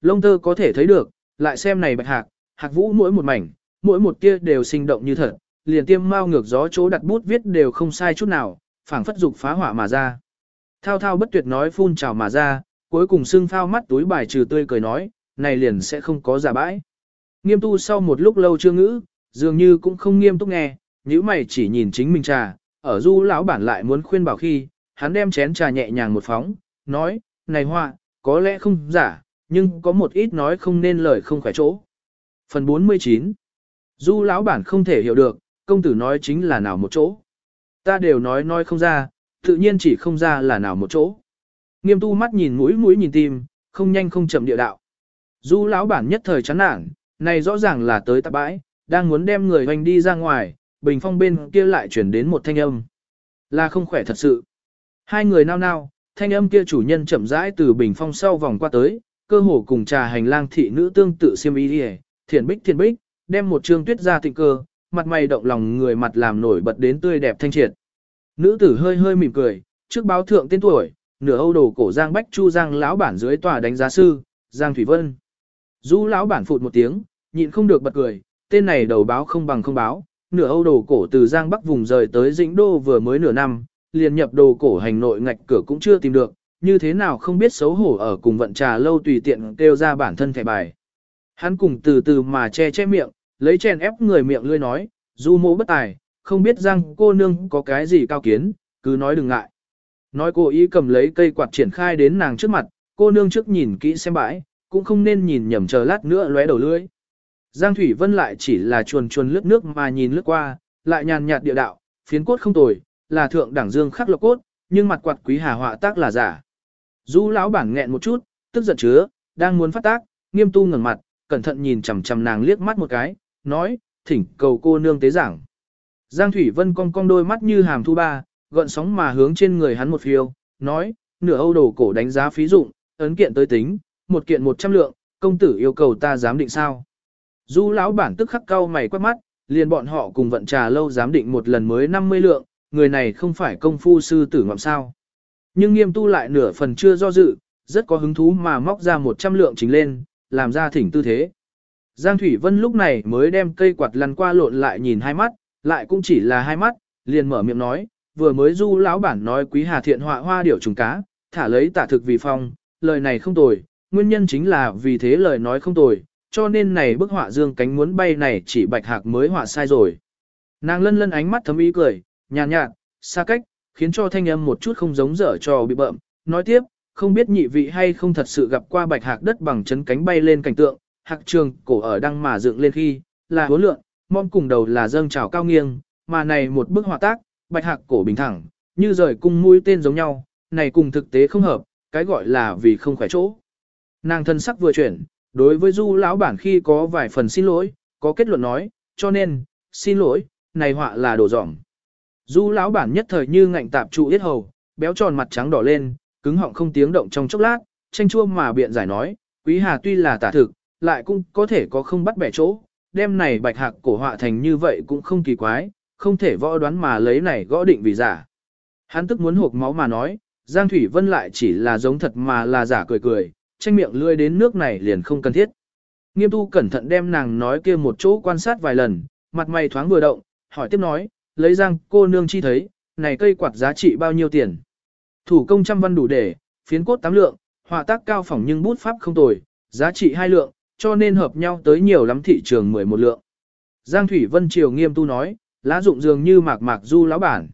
lông tơ có thể thấy được, lại xem này bạch hạc, hạc vũ mỗi một mảnh, mỗi một tia đều sinh động như thật, liền tiêm mau ngược gió chỗ đặt bút viết đều không sai chút nào, phảng phất dục phá hỏa mà ra. Thao thao bất tuyệt nói phun trào mà ra, cuối cùng xưng phao mắt túi bài trừ tươi cười nói, này liền sẽ không có giả bãi. Nghiêm tu sau một lúc lâu chưa ngữ, dường như cũng không nghiêm túc nghe, nếu mày chỉ nhìn chính mình trà, ở du lão bản lại muốn khuyên bảo khi, hắn đem chén trà nhẹ nhàng một phóng, nói, này hoa, có lẽ không giả, nhưng có một ít nói không nên lời không khỏe chỗ. Phần 49 Du lão bản không thể hiểu được, công tử nói chính là nào một chỗ. Ta đều nói nói không ra, tự nhiên chỉ không ra là nào một chỗ. Nghiêm tu mắt nhìn mũi mũi nhìn tim, không nhanh không chậm địa đạo. Du lão bản nhất thời chán nản, này rõ ràng là tới tạp bãi, đang muốn đem người hoành đi ra ngoài, bình phong bên kia lại chuyển đến một thanh âm. Là không khỏe thật sự. Hai người nao nao, thanh âm kia chủ nhân chậm rãi từ bình phong sau vòng qua tới, cơ hồ cùng trà hành lang thị nữ tương tự xiêm y đi thiền bích thiền bích, đem một trương tuyết ra tịnh cơ, mặt mày động lòng người mặt làm nổi bật đến tươi đẹp thanh triệt. Nữ tử hơi hơi mỉm cười, trước báo thượng tên tuổi, nửa âu đồ cổ Giang Bách Chu Giang lão bản dưới tòa đánh giá sư, Giang Thủy Vân. Du lão bản phụt một tiếng, nhịn không được bật cười, tên này đầu báo không bằng không báo, nửa âu đồ cổ từ Giang Bắc vùng rời tới Dĩnh Đô vừa mới nửa năm, liền nhập đồ cổ hành nội ngạch cửa cũng chưa tìm được, như thế nào không biết xấu hổ ở cùng vận trà lâu tùy tiện kêu ra bản thân thẻ bài. Hắn cùng từ từ mà che che miệng, lấy chèn ép người miệng lươi nói, du mộ bất tài, không biết rằng cô nương có cái gì cao kiến, cứ nói đừng ngại. Nói cô ý cầm lấy cây quạt triển khai đến nàng trước mặt, cô nương trước nhìn kỹ xem bãi, cũng không nên nhìn nhầm chờ lát nữa lóe đầu lưỡi. Giang Thủy Vân lại chỉ là chuồn chuồn lướt nước mà nhìn lướt qua, lại nhàn nhạt địa đạo, phiến cốt không tồi, là thượng đẳng dương khắc lộc cốt, nhưng mặt quạt quý hà họa tác là giả. Du lão bản nghẹn một chút, tức giận chứa, đang muốn phát tác, nghiêm tu ngẩng mặt, cẩn thận nhìn chằm chằm nàng liếc mắt một cái, nói, thỉnh cầu cô nương tế giảng. Giang Thủy Vân cong cong đôi mắt như hàm thu ba, gợn sóng mà hướng trên người hắn một phiêu, nói, nửa âu đồ cổ đánh giá phí dụng, ấn kiện tới tính, một kiện một trăm lượng, công tử yêu cầu ta giám định sao. Du lão bản tức khắc cau mày quát mắt, liền bọn họ cùng vận trà lâu giám định một lần mới 50 lượng, người này không phải công phu sư tử ngậm sao. Nhưng nghiêm tu lại nửa phần chưa do dự, rất có hứng thú mà móc ra 100 lượng chính lên, làm ra thỉnh tư thế. Giang Thủy Vân lúc này mới đem cây quạt lăn qua lộn lại nhìn hai mắt, lại cũng chỉ là hai mắt, liền mở miệng nói, vừa mới du lão bản nói quý hà thiện họa hoa điểu trùng cá, thả lấy tả thực vì phong, lời này không tồi, nguyên nhân chính là vì thế lời nói không tồi, cho nên này bức họa dương cánh muốn bay này chỉ bạch hạc mới họa sai rồi. Nàng lân lân ánh mắt thấm ý cười, nhàn nhạt, xa cách, khiến cho thanh âm một chút không giống dở trò bị bợm, nói tiếp, không biết nhị vị hay không thật sự gặp qua bạch hạc đất bằng chấn cánh bay lên cảnh tượng, hạc trường cổ ở đăng mà dựng lên khi, là hố lượng, mong cùng đầu là dâng trào cao nghiêng, mà này một bức họa tác, bạch hạc cổ bình thẳng, như rời cung mũi tên giống nhau, này cùng thực tế không hợp, cái gọi là vì không khỏe chỗ. Nàng thân sắc vừa chuyển, đối với du lão bản khi có vài phần xin lỗi, có kết luận nói, cho nên, xin lỗi, này họa là đồ dỏng. Du lão bản nhất thời như ngạnh tạp trụ yết hầu, béo tròn mặt trắng đỏ lên, cứng họng không tiếng động trong chốc lát, tranh chua mà biện giải nói, quý hà tuy là tả thực, lại cũng có thể có không bắt bẻ chỗ, đêm này bạch hạc cổ họa thành như vậy cũng không kỳ quái, không thể võ đoán mà lấy này gõ định vì giả. Hắn tức muốn hộp máu mà nói, Giang Thủy Vân lại chỉ là giống thật mà là giả cười cười, tranh miệng lươi đến nước này liền không cần thiết. Nghiêm tu cẩn thận đem nàng nói kia một chỗ quan sát vài lần, mặt mày thoáng vừa động, hỏi tiếp nói, lấy Giang cô nương chi thấy, này cây quạt giá trị bao nhiêu tiền. Thủ công trăm văn đủ để, phiến cốt tám lượng, họa tác cao phỏng nhưng bút pháp không tồi, giá trị hai lượng, cho nên hợp nhau tới nhiều lắm thị trường 11 lượng. Giang Thủy Vân Triều nghiêm tu nói, lá dụng dường như mạc mạc du lão bản.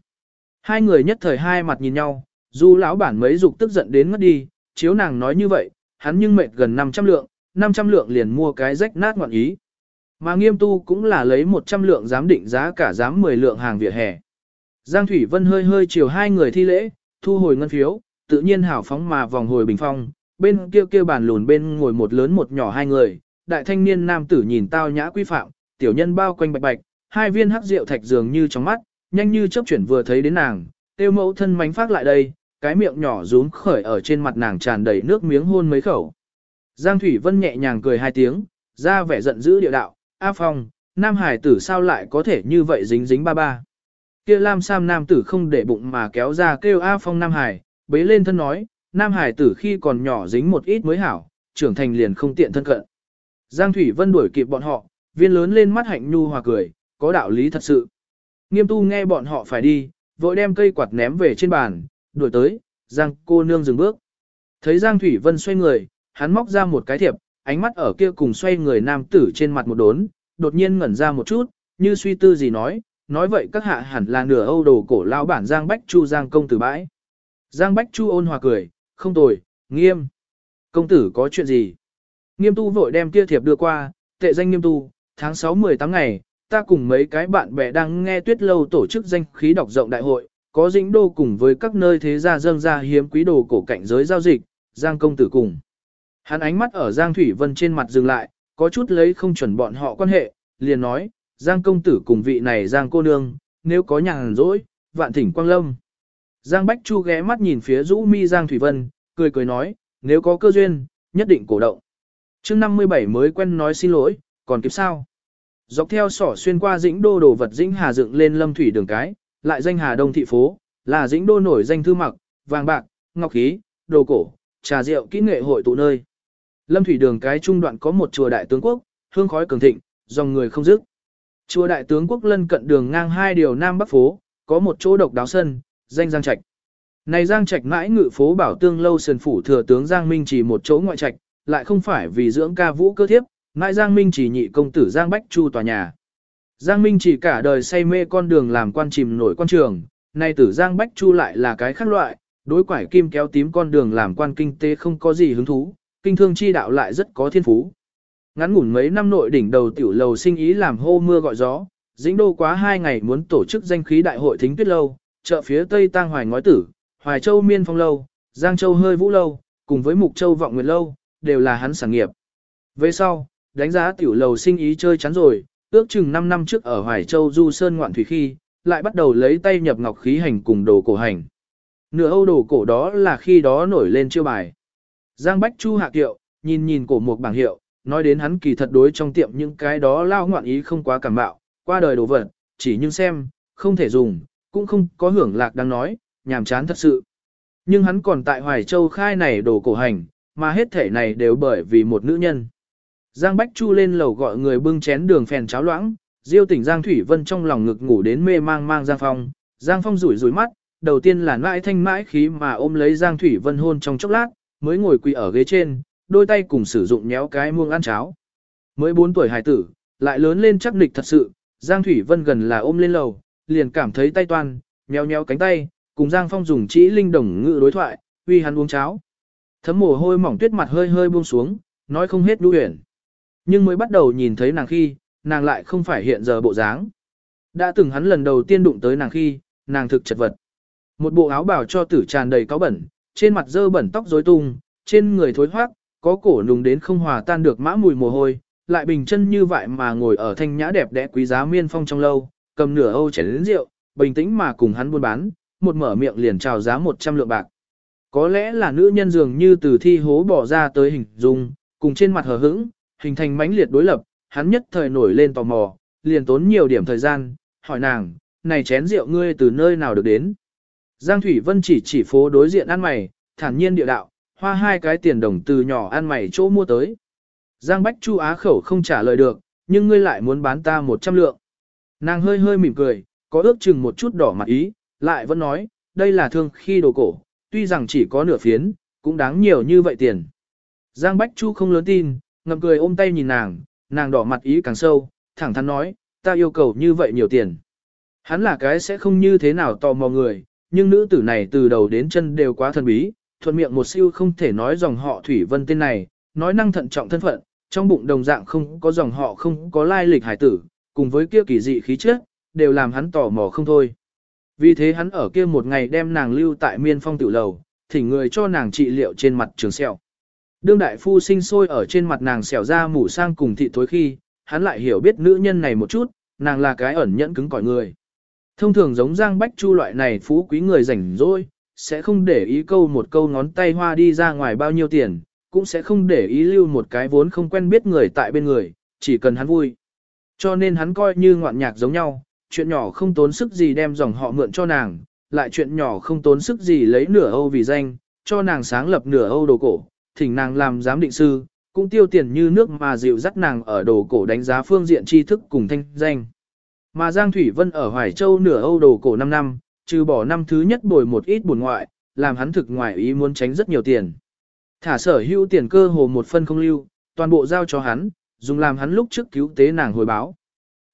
Hai người nhất thời hai mặt nhìn nhau, du lão bản mấy dục tức giận đến ngất đi, chiếu nàng nói như vậy, hắn nhưng mệt gần 500 lượng, 500 lượng liền mua cái rách nát ngoạn ý. Mà nghiêm tu cũng là lấy 100 lượng giám định giá cả giám 10 lượng hàng vỉa hè. Giang Thủy Vân hơi hơi chiều hai người thi lễ, thu hồi ngân phiếu, tự nhiên hảo phóng mà vòng hồi bình phong, bên kia kia bàn lùn bên ngồi một lớn một nhỏ hai người, đại thanh niên nam tử nhìn tao nhã quy phạm, tiểu nhân bao quanh bạch bạch, hai viên hắc rượu thạch dường như trong mắt, nhanh như chớp chuyển vừa thấy đến nàng, tiêu mẫu thân mánh phát lại đây, cái miệng nhỏ rún khởi ở trên mặt nàng tràn đầy nước miếng hôn mấy khẩu. Giang Thủy Vân nhẹ nhàng cười hai tiếng, ra vẻ giận dữ điệu đạo, A Phong, Nam Hải tử sao lại có thể như vậy dính dính ba ba. Kia Lam Sam Nam tử không để bụng mà kéo ra kêu A Phong Nam Hải, bế lên thân nói, Nam Hải tử khi còn nhỏ dính một ít mới hảo, trưởng thành liền không tiện thân cận. Giang Thủy Vân đuổi kịp bọn họ, viên lớn lên mắt hạnh nhu hòa cười, có đạo lý thật sự. Nghiêm tu nghe bọn họ phải đi, vội đem cây quạt ném về trên bàn, đuổi tới, Giang cô nương dừng bước. Thấy Giang Thủy Vân xoay người, hắn móc ra một cái thiệp, ánh mắt ở kia cùng xoay người nam tử trên mặt một đốn, đột nhiên ngẩn ra một chút, như suy tư gì nói, nói vậy các hạ hẳn là nửa Âu đồ cổ lão bản Giang Bách Chu Giang công tử bãi. Giang Bách Chu ôn hòa cười, không tồi, nghiêm. Công tử có chuyện gì? Nghiêm tu vội đem kia thiệp đưa qua, tệ danh nghiêm tu, tháng 6-18 ngày, ta cùng mấy cái bạn bè đang nghe tuyết lâu tổ chức danh khí đọc rộng đại hội, có dĩnh đô cùng với các nơi thế gia dâng ra hiếm quý đồ cổ cảnh giới giao dịch, Giang công tử cùng. Hắn ánh mắt ở Giang Thủy Vân trên mặt dừng lại, có chút lấy không chuẩn bọn họ quan hệ, liền nói, Giang công tử cùng vị này Giang cô nương, nếu có nhàn rỗi, vạn thỉnh quang lâm. Giang Bách Chu ghé mắt nhìn phía rũ mi Giang Thủy Vân, cười cười nói, nếu có cơ duyên, nhất định cổ động. chương 57 mới quen nói xin lỗi, còn kịp sao? Dọc theo sỏ xuyên qua dĩnh đô đồ vật dĩnh hà dựng lên lâm thủy đường cái, lại danh hà đông thị phố, là dĩnh đô nổi danh thư mặc, vàng bạc, ngọc khí, đồ cổ, trà rượu kỹ nghệ hội tụ nơi. Lâm thủy đường cái trung đoạn có một chùa đại tướng quốc, hương khói cường thịnh, dòng người không dứt. Chùa đại tướng quốc lân cận đường ngang hai điều nam bắc phố, có một chỗ độc đáo sân, danh Giang Trạch. Này Giang Trạch mãi ngự phố bảo tương lâu sườn phủ thừa tướng Giang Minh chỉ một chỗ ngoại trạch, lại không phải vì dưỡng ca vũ cơ thiếp, mãi Giang Minh chỉ nhị công tử Giang Bách Chu tòa nhà. Giang Minh chỉ cả đời say mê con đường làm quan chìm nổi quan trường, nay tử Giang Bách Chu lại là cái khác loại, đối quải kim kéo tím con đường làm quan kinh tế không có gì hứng thú, kinh thương chi đạo lại rất có thiên phú. Ngắn ngủn mấy năm nội đỉnh đầu tiểu lầu sinh ý làm hô mưa gọi gió, dĩnh đô quá hai ngày muốn tổ chức danh khí đại hội thính tuyết lâu, chợ phía tây tang hoài ngói tử, hoài châu miên phong lâu, giang châu hơi vũ lâu, cùng với mục châu vọng nguyệt lâu, đều là hắn sản nghiệp. Về sau, đánh giá tiểu lầu sinh ý chơi chắn rồi, ước chừng 5 năm trước ở Hoài Châu Du Sơn ngoạn thủy khi, lại bắt đầu lấy tay nhập ngọc khí hành cùng đồ cổ hành. Nửa Âu đồ cổ đó là khi đó nổi lên chiêu bài. Giang Bách Chu hạ kiệu, nhìn nhìn cổ một bảng hiệu, nói đến hắn kỳ thật đối trong tiệm những cái đó lao ngoạn ý không quá cảm bạo, qua đời đồ vật, chỉ nhưng xem, không thể dùng, cũng không có hưởng lạc đang nói, nhàm chán thật sự. Nhưng hắn còn tại Hoài Châu khai này đồ cổ hành, mà hết thể này đều bởi vì một nữ nhân. Giang Bách Chu lên lầu gọi người bưng chén đường phèn cháo loãng, Diêu tỉnh Giang Thủy Vân trong lòng ngực ngủ đến mê mang mang Giang Phong, Giang Phong rủi rủi mắt, đầu tiên là mãi thanh mãi khí mà ôm lấy Giang Thủy Vân hôn trong chốc lát, mới ngồi quỳ ở ghế trên, đôi tay cùng sử dụng nhéo cái muông ăn cháo. Mới 4 tuổi hài tử, lại lớn lên chắc nịch thật sự, Giang Thủy Vân gần là ôm lên lầu, liền cảm thấy tay toan, nhéo nhéo cánh tay, cùng Giang Phong dùng chỉ linh đồng ngự đối thoại, uy hắn uống cháo. Thấm mồ hôi mỏng tuyết mặt hơi hơi buông xuống, nói không hết đu huyền. Nhưng mới bắt đầu nhìn thấy nàng khi, nàng lại không phải hiện giờ bộ dáng. Đã từng hắn lần đầu tiên đụng tới nàng khi, nàng thực chật vật. Một bộ áo bào cho tử tràn đầy cáo bẩn, trên mặt dơ bẩn tóc rối tung, trên người thối hoác có cổ nùng đến không hòa tan được mã mùi mồ hôi, lại bình chân như vậy mà ngồi ở thanh nhã đẹp đẽ quý giá miên phong trong lâu, cầm nửa âu chén lớn rượu, bình tĩnh mà cùng hắn buôn bán, một mở miệng liền chào giá 100 lượng bạc. Có lẽ là nữ nhân dường như từ thi hố bỏ ra tới hình dung, cùng trên mặt hờ hững, hình thành mãnh liệt đối lập, hắn nhất thời nổi lên tò mò, liền tốn nhiều điểm thời gian, hỏi nàng, này chén rượu ngươi từ nơi nào được đến. Giang Thủy Vân chỉ chỉ phố đối diện ăn mày, thản nhiên địa đạo, hoa hai cái tiền đồng từ nhỏ ăn mày chỗ mua tới. Giang Bách Chu á khẩu không trả lời được, nhưng ngươi lại muốn bán ta 100 lượng. Nàng hơi hơi mỉm cười, có ước chừng một chút đỏ mặt ý, lại vẫn nói, đây là thương khi đồ cổ, tuy rằng chỉ có nửa phiến, cũng đáng nhiều như vậy tiền. Giang Bách Chu không lớn tin, ngậm cười ôm tay nhìn nàng, nàng đỏ mặt ý càng sâu, thẳng thắn nói, ta yêu cầu như vậy nhiều tiền. Hắn là cái sẽ không như thế nào tò mò người, nhưng nữ tử này từ đầu đến chân đều quá thần bí, thuận miệng một siêu không thể nói dòng họ Thủy Vân tên này, nói năng thận trọng thân phận, trong bụng đồng dạng không có dòng họ không có lai lịch hải tử, cùng với kia kỳ dị khí chất, đều làm hắn tò mò không thôi. Vì thế hắn ở kia một ngày đem nàng lưu tại miên phong tiểu lầu, thỉnh người cho nàng trị liệu trên mặt trường sẹo. Đương đại phu sinh sôi ở trên mặt nàng xẻo ra mủ sang cùng thị thối khi, hắn lại hiểu biết nữ nhân này một chút, nàng là cái ẩn nhẫn cứng cỏi người. Thông thường giống Giang Bách Chu loại này phú quý người rảnh rỗi, sẽ không để ý câu một câu ngón tay hoa đi ra ngoài bao nhiêu tiền, cũng sẽ không để ý lưu một cái vốn không quen biết người tại bên người, chỉ cần hắn vui. Cho nên hắn coi như ngoạn nhạc giống nhau, chuyện nhỏ không tốn sức gì đem dòng họ mượn cho nàng, lại chuyện nhỏ không tốn sức gì lấy nửa Âu vì danh, cho nàng sáng lập nửa Âu đồ cổ, thỉnh nàng làm giám định sư, cũng tiêu tiền như nước mà dịu dắt nàng ở đồ cổ đánh giá phương diện tri thức cùng thanh danh. Mà Giang Thủy Vân ở Hoài Châu nửa Âu đồ cổ 5 năm, trừ bỏ năm thứ nhất bồi một ít buồn ngoại, làm hắn thực ngoại ý muốn tránh rất nhiều tiền. Thả sở hữu tiền cơ hồ một phân không lưu, toàn bộ giao cho hắn, dùng làm hắn lúc trước cứu tế nàng hồi báo.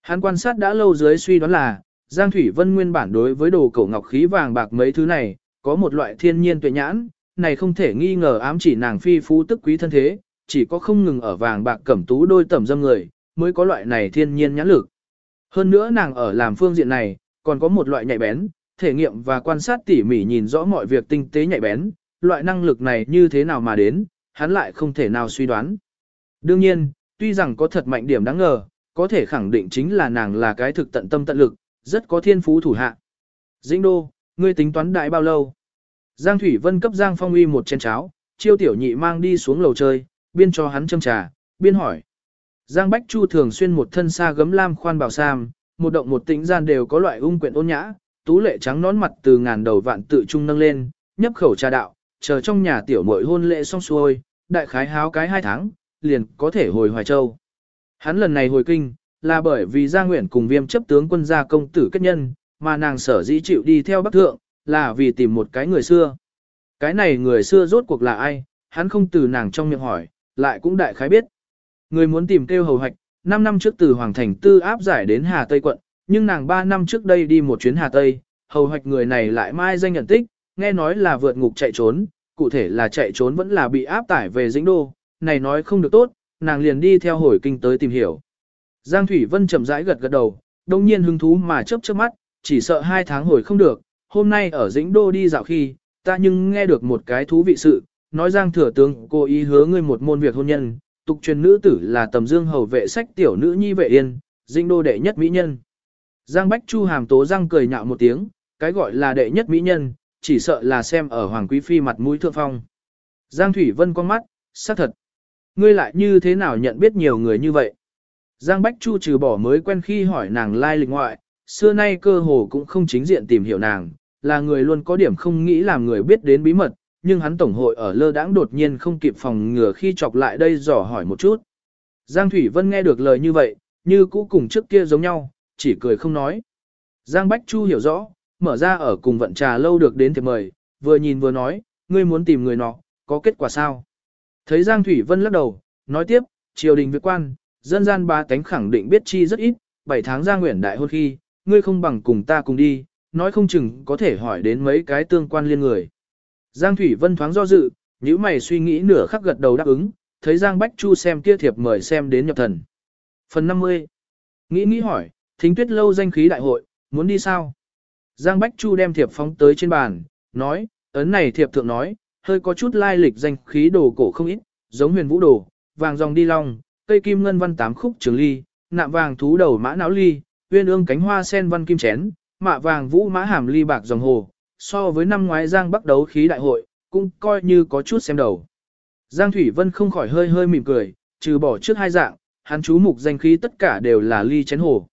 Hắn quan sát đã lâu dưới suy đoán là, Giang Thủy Vân nguyên bản đối với đồ cổ ngọc khí vàng bạc mấy thứ này, có một loại thiên nhiên tuệ nhãn, này không thể nghi ngờ ám chỉ nàng phi phú tức quý thân thế, chỉ có không ngừng ở vàng bạc cẩm tú đôi tẩm dâm người, mới có loại này thiên nhiên nhãn lực. Hơn nữa nàng ở làm phương diện này, còn có một loại nhạy bén, thể nghiệm và quan sát tỉ mỉ nhìn rõ mọi việc tinh tế nhạy bén, loại năng lực này như thế nào mà đến, hắn lại không thể nào suy đoán. Đương nhiên, tuy rằng có thật mạnh điểm đáng ngờ, có thể khẳng định chính là nàng là cái thực tận tâm tận lực, rất có thiên phú thủ hạ. Dĩnh đô, ngươi tính toán đại bao lâu? Giang Thủy Vân cấp Giang Phong Uy một chén cháo, chiêu tiểu nhị mang đi xuống lầu chơi, biên cho hắn châm trà, biên hỏi. Giang Bách Chu thường xuyên một thân xa gấm lam khoan bảo sam, một động một tĩnh gian đều có loại ung quyện ôn nhã, tú lệ trắng nón mặt từ ngàn đầu vạn tự trung nâng lên, nhấp khẩu trà đạo, chờ trong nhà tiểu muội hôn lễ xong xuôi, đại khái háo cái hai tháng, liền có thể hồi Hoài Châu. Hắn lần này hồi kinh, là bởi vì gia Nguyện cùng viêm chấp tướng quân gia công tử kết nhân, mà nàng sở dĩ chịu đi theo Bắc Thượng, là vì tìm một cái người xưa. Cái này người xưa rốt cuộc là ai, hắn không từ nàng trong miệng hỏi, lại cũng đại khái biết. Người muốn tìm kêu hầu hoạch, 5 năm trước từ Hoàng Thành Tư áp giải đến Hà Tây quận, nhưng nàng 3 năm trước đây đi một chuyến Hà Tây, hầu hoạch người này lại mai danh nhận tích, nghe nói là vượt ngục chạy trốn, cụ thể là chạy trốn vẫn là bị áp tải về dĩnh đô, này nói không được tốt, nàng liền đi theo hồi kinh tới tìm hiểu. Giang Thủy Vân chậm rãi gật gật đầu, đồng nhiên hứng thú mà chớp chớp mắt, chỉ sợ hai tháng hồi không được, hôm nay ở dĩnh đô đi dạo khi, ta nhưng nghe được một cái thú vị sự, nói Giang Thừa Tướng cố ý hứa ngươi một môn việc hôn nhân, tục truyền nữ tử là tầm dương hầu vệ sách tiểu nữ nhi vệ yên, dĩnh đô đệ nhất mỹ nhân. Giang Bách Chu hàm tố răng cười nhạo một tiếng, cái gọi là đệ nhất mỹ nhân, chỉ sợ là xem ở Hoàng Quý Phi mặt mũi thượng phong. Giang Thủy Vân con mắt, xác thật. Ngươi lại như thế nào nhận biết nhiều người như vậy? Giang Bách Chu trừ bỏ mới quen khi hỏi nàng lai lịch ngoại, xưa nay cơ hồ cũng không chính diện tìm hiểu nàng, là người luôn có điểm không nghĩ làm người biết đến bí mật, nhưng hắn tổng hội ở lơ đãng đột nhiên không kịp phòng ngừa khi chọc lại đây dò hỏi một chút. Giang Thủy Vân nghe được lời như vậy, như cũ cùng trước kia giống nhau, chỉ cười không nói. Giang Bách Chu hiểu rõ, mở ra ở cùng vận trà lâu được đến thiệp mời, vừa nhìn vừa nói, ngươi muốn tìm người nọ, có kết quả sao? Thấy Giang Thủy Vân lắc đầu, nói tiếp, triều đình việc quan, dân gian ba tánh khẳng định biết chi rất ít, 7 tháng ra nguyện đại hôn khi, ngươi không bằng cùng ta cùng đi, nói không chừng có thể hỏi đến mấy cái tương quan liên người. Giang Thủy Vân thoáng do dự, nếu mày suy nghĩ nửa khắc gật đầu đáp ứng, thấy Giang Bách Chu xem kia thiệp mời xem đến nhập thần. Phần 50. Nghĩ nghĩ hỏi, thính tuyết lâu danh khí đại hội, muốn đi sao? Giang Bách Chu đem thiệp phóng tới trên bàn, nói, ấn này thiệp thượng nói, hơi có chút lai lịch danh khí đồ cổ không ít, giống huyền vũ đồ, vàng dòng đi long, cây kim ngân văn tám khúc trường ly, nạm vàng thú đầu mã não ly, uyên ương cánh hoa sen văn kim chén, mạ vàng vũ mã hàm ly bạc dòng hồ, so với năm ngoái Giang Bắc đấu khí đại hội, cũng coi như có chút xem đầu. Giang Thủy Vân không khỏi hơi hơi mỉm cười, trừ bỏ trước hai dạng, hắn chú mục danh khí tất cả đều là ly chén hồ.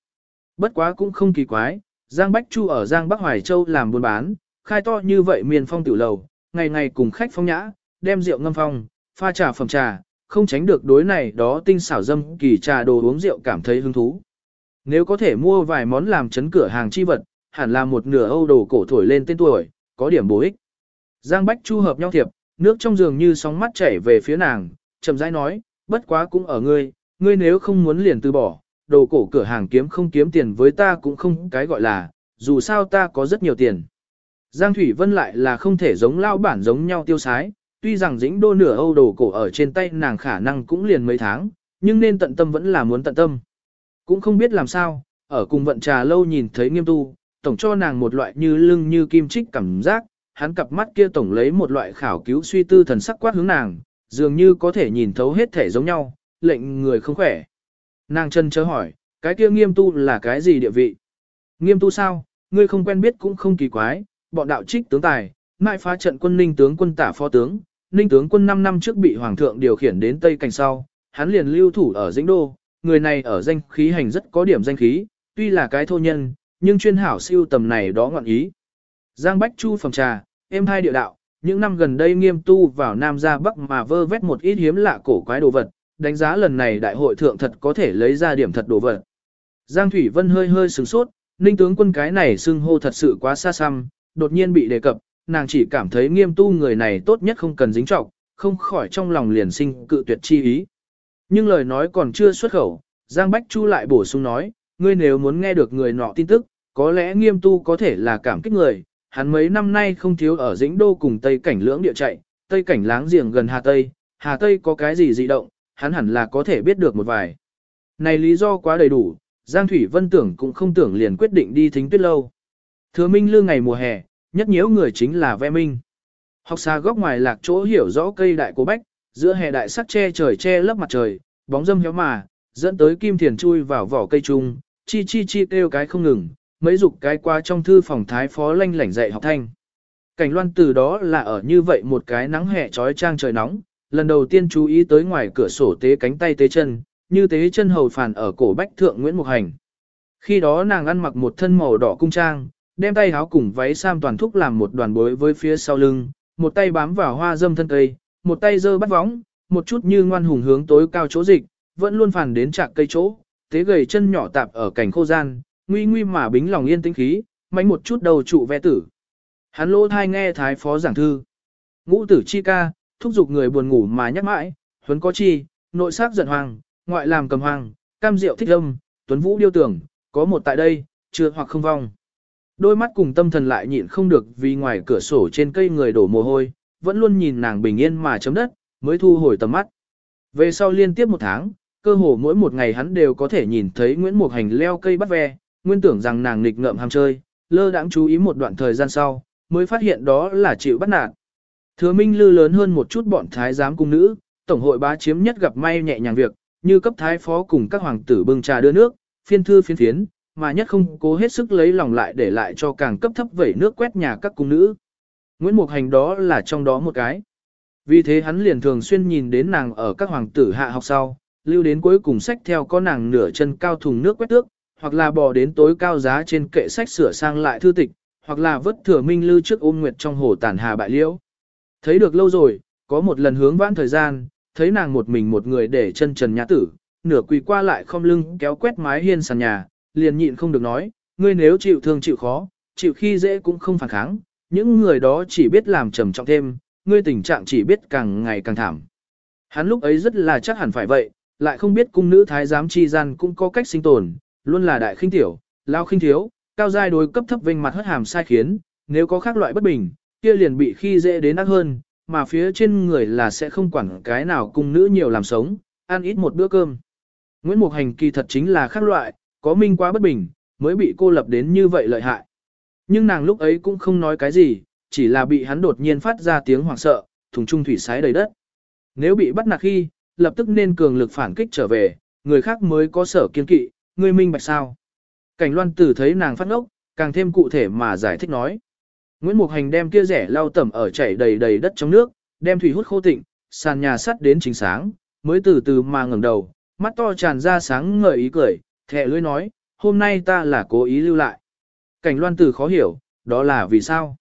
Bất quá cũng không kỳ quái, Giang Bách Chu ở Giang Bắc Hoài Châu làm buôn bán, khai to như vậy miền phong tiểu lầu, ngày ngày cùng khách phong nhã, đem rượu ngâm phong, pha trà phẩm trà, không tránh được đối này đó tinh xảo dâm kỳ trà đồ uống rượu cảm thấy hứng thú. Nếu có thể mua vài món làm chấn cửa hàng chi vật, hẳn là một nửa âu đồ cổ thổi lên tên tuổi, có điểm bổ ích. Giang Bách Chu hợp nhau thiệp, nước trong giường như sóng mắt chảy về phía nàng, chậm rãi nói, bất quá cũng ở ngươi, ngươi nếu không muốn liền từ bỏ, đồ cổ cửa hàng kiếm không kiếm tiền với ta cũng không cái gọi là, dù sao ta có rất nhiều tiền. Giang Thủy Vân lại là không thể giống lao bản giống nhau tiêu sái, tuy rằng dĩnh đô nửa âu đồ cổ ở trên tay nàng khả năng cũng liền mấy tháng, nhưng nên tận tâm vẫn là muốn tận tâm. Cũng không biết làm sao, ở cùng vận trà lâu nhìn thấy nghiêm tu, tổng cho nàng một loại như lưng như kim trích cảm giác, hắn cặp mắt kia tổng lấy một loại khảo cứu suy tư thần sắc quát hướng nàng, dường như có thể nhìn thấu hết thể giống nhau, lệnh người không khỏe. Nàng chân chớ hỏi, cái kia nghiêm tu là cái gì địa vị? Nghiêm tu sao, ngươi không quen biết cũng không kỳ quái, bọn đạo trích tướng tài, mãi phá trận quân ninh tướng quân tả phó tướng, ninh tướng quân 5 năm trước bị hoàng thượng điều khiển đến Tây Cảnh sau, hắn liền lưu thủ ở dĩnh đô, người này ở danh khí hành rất có điểm danh khí, tuy là cái thô nhân, nhưng chuyên hảo siêu tầm này đó ngọn ý. Giang Bách Chu phòng trà, em hai địa đạo, những năm gần đây nghiêm tu vào Nam ra Bắc mà vơ vét một ít hiếm lạ cổ quái đồ vật, đánh giá lần này đại hội thượng thật có thể lấy ra điểm thật đồ vật. Giang Thủy Vân hơi hơi sửng sốt, ninh tướng quân cái này xưng hô thật sự quá xa xăm, đột nhiên bị đề cập, nàng chỉ cảm thấy nghiêm tu người này tốt nhất không cần dính trọng, không khỏi trong lòng liền sinh cự tuyệt chi ý. Nhưng lời nói còn chưa xuất khẩu, Giang Bách Chu lại bổ sung nói, ngươi nếu muốn nghe được người nọ tin tức, có lẽ nghiêm tu có thể là cảm kích người, hắn mấy năm nay không thiếu ở dĩnh đô cùng Tây cảnh lưỡng địa chạy, Tây cảnh láng giềng gần Hà Tây, Hà Tây có cái gì dị động, hắn hẳn là có thể biết được một vài. Này lý do quá đầy đủ, Giang Thủy Vân tưởng cũng không tưởng liền quyết định đi thính tuyết lâu. Thừa Minh lương ngày mùa hè, nhất nhiễu người chính là ve minh. Học xa góc ngoài lạc chỗ hiểu rõ cây đại cố bách, giữa hè đại sắc che trời che lấp mặt trời, bóng dâm héo mà, dẫn tới kim thiền chui vào vỏ cây trung, chi chi chi kêu cái không ngừng, mấy dục cái qua trong thư phòng thái phó lanh lảnh dạy học thanh. Cảnh loan từ đó là ở như vậy một cái nắng hè trói trang trời nóng, lần đầu tiên chú ý tới ngoài cửa sổ tế cánh tay tế chân, như tế chân hầu phản ở cổ bách thượng Nguyễn Mục Hành. Khi đó nàng ăn mặc một thân màu đỏ cung trang, đem tay háo cùng váy sam toàn thúc làm một đoàn bối với phía sau lưng, một tay bám vào hoa dâm thân cây, một tay giơ bắt vóng, một chút như ngoan hùng hướng tối cao chỗ dịch, vẫn luôn phản đến chạc cây chỗ, tế gầy chân nhỏ tạp ở cảnh khô gian, nguy nguy mà bính lòng yên tĩnh khí, mánh một chút đầu trụ ve tử. Hắn lỗ thai nghe thái phó giảng thư. Ngũ tử chi ca, thúc giục người buồn ngủ mà nhắc mãi, huấn có chi, nội sắc giận hoàng, ngoại làm cầm hoàng, cam diệu thích âm, tuấn vũ điêu tưởng, có một tại đây, chưa hoặc không vong. Đôi mắt cùng tâm thần lại nhịn không được vì ngoài cửa sổ trên cây người đổ mồ hôi, vẫn luôn nhìn nàng bình yên mà chấm đất, mới thu hồi tầm mắt. Về sau liên tiếp một tháng, cơ hồ mỗi một ngày hắn đều có thể nhìn thấy Nguyễn Mục Hành leo cây bắt ve, nguyên tưởng rằng nàng nghịch ngợm ham chơi, lơ đãng chú ý một đoạn thời gian sau, mới phát hiện đó là chịu bắt nạt. Thừa Minh lư lớn hơn một chút bọn thái giám cung nữ, tổng hội bá chiếm nhất gặp may nhẹ nhàng việc, như cấp thái phó cùng các hoàng tử bưng trà đưa nước, phiên thư phiên phiến, mà nhất không cố hết sức lấy lòng lại để lại cho càng cấp thấp vẩy nước quét nhà các cung nữ. Nguyễn Mục Hành đó là trong đó một cái. Vì thế hắn liền thường xuyên nhìn đến nàng ở các hoàng tử hạ học sau, lưu đến cuối cùng sách theo có nàng nửa chân cao thùng nước quét tước, hoặc là bò đến tối cao giá trên kệ sách sửa sang lại thư tịch, hoặc là vứt thừa minh lưu trước ôm nguyệt trong hồ tàn hà bại liễu. Thấy được lâu rồi, có một lần hướng vãn thời gian, thấy nàng một mình một người để chân trần nhã tử, nửa quỳ qua lại không lưng kéo quét mái hiên sàn nhà, liền nhịn không được nói, ngươi nếu chịu thương chịu khó, chịu khi dễ cũng không phản kháng, những người đó chỉ biết làm trầm trọng thêm, ngươi tình trạng chỉ biết càng ngày càng thảm. Hắn lúc ấy rất là chắc hẳn phải vậy, lại không biết cung nữ thái giám chi gian cũng có cách sinh tồn, luôn là đại khinh tiểu, lao khinh thiếu, cao giai đối cấp thấp vinh mặt hất hàm sai khiến, nếu có khác loại bất bình, kia liền bị khi dễ đến ác hơn, mà phía trên người là sẽ không quản cái nào cung nữ nhiều làm sống, ăn ít một bữa cơm. Nguyễn Mục Hành kỳ thật chính là khác loại, có minh quá bất bình, mới bị cô lập đến như vậy lợi hại. Nhưng nàng lúc ấy cũng không nói cái gì, chỉ là bị hắn đột nhiên phát ra tiếng hoảng sợ, thùng trung thủy sái đầy đất. Nếu bị bắt nạt khi, lập tức nên cường lực phản kích trở về, người khác mới có sở kiên kỵ, người minh bạch sao. Cảnh loan tử thấy nàng phát ngốc, càng thêm cụ thể mà giải thích nói. Nguyễn Mục Hành đem kia rẻ lau tẩm ở chảy đầy đầy đất trong nước, đem thủy hút khô tịnh, sàn nhà sắt đến chính sáng, mới từ từ mà ngẩng đầu, mắt to tràn ra sáng ngời ý cười, thẻ lưỡi nói, hôm nay ta là cố ý lưu lại. Cảnh loan tử khó hiểu, đó là vì sao?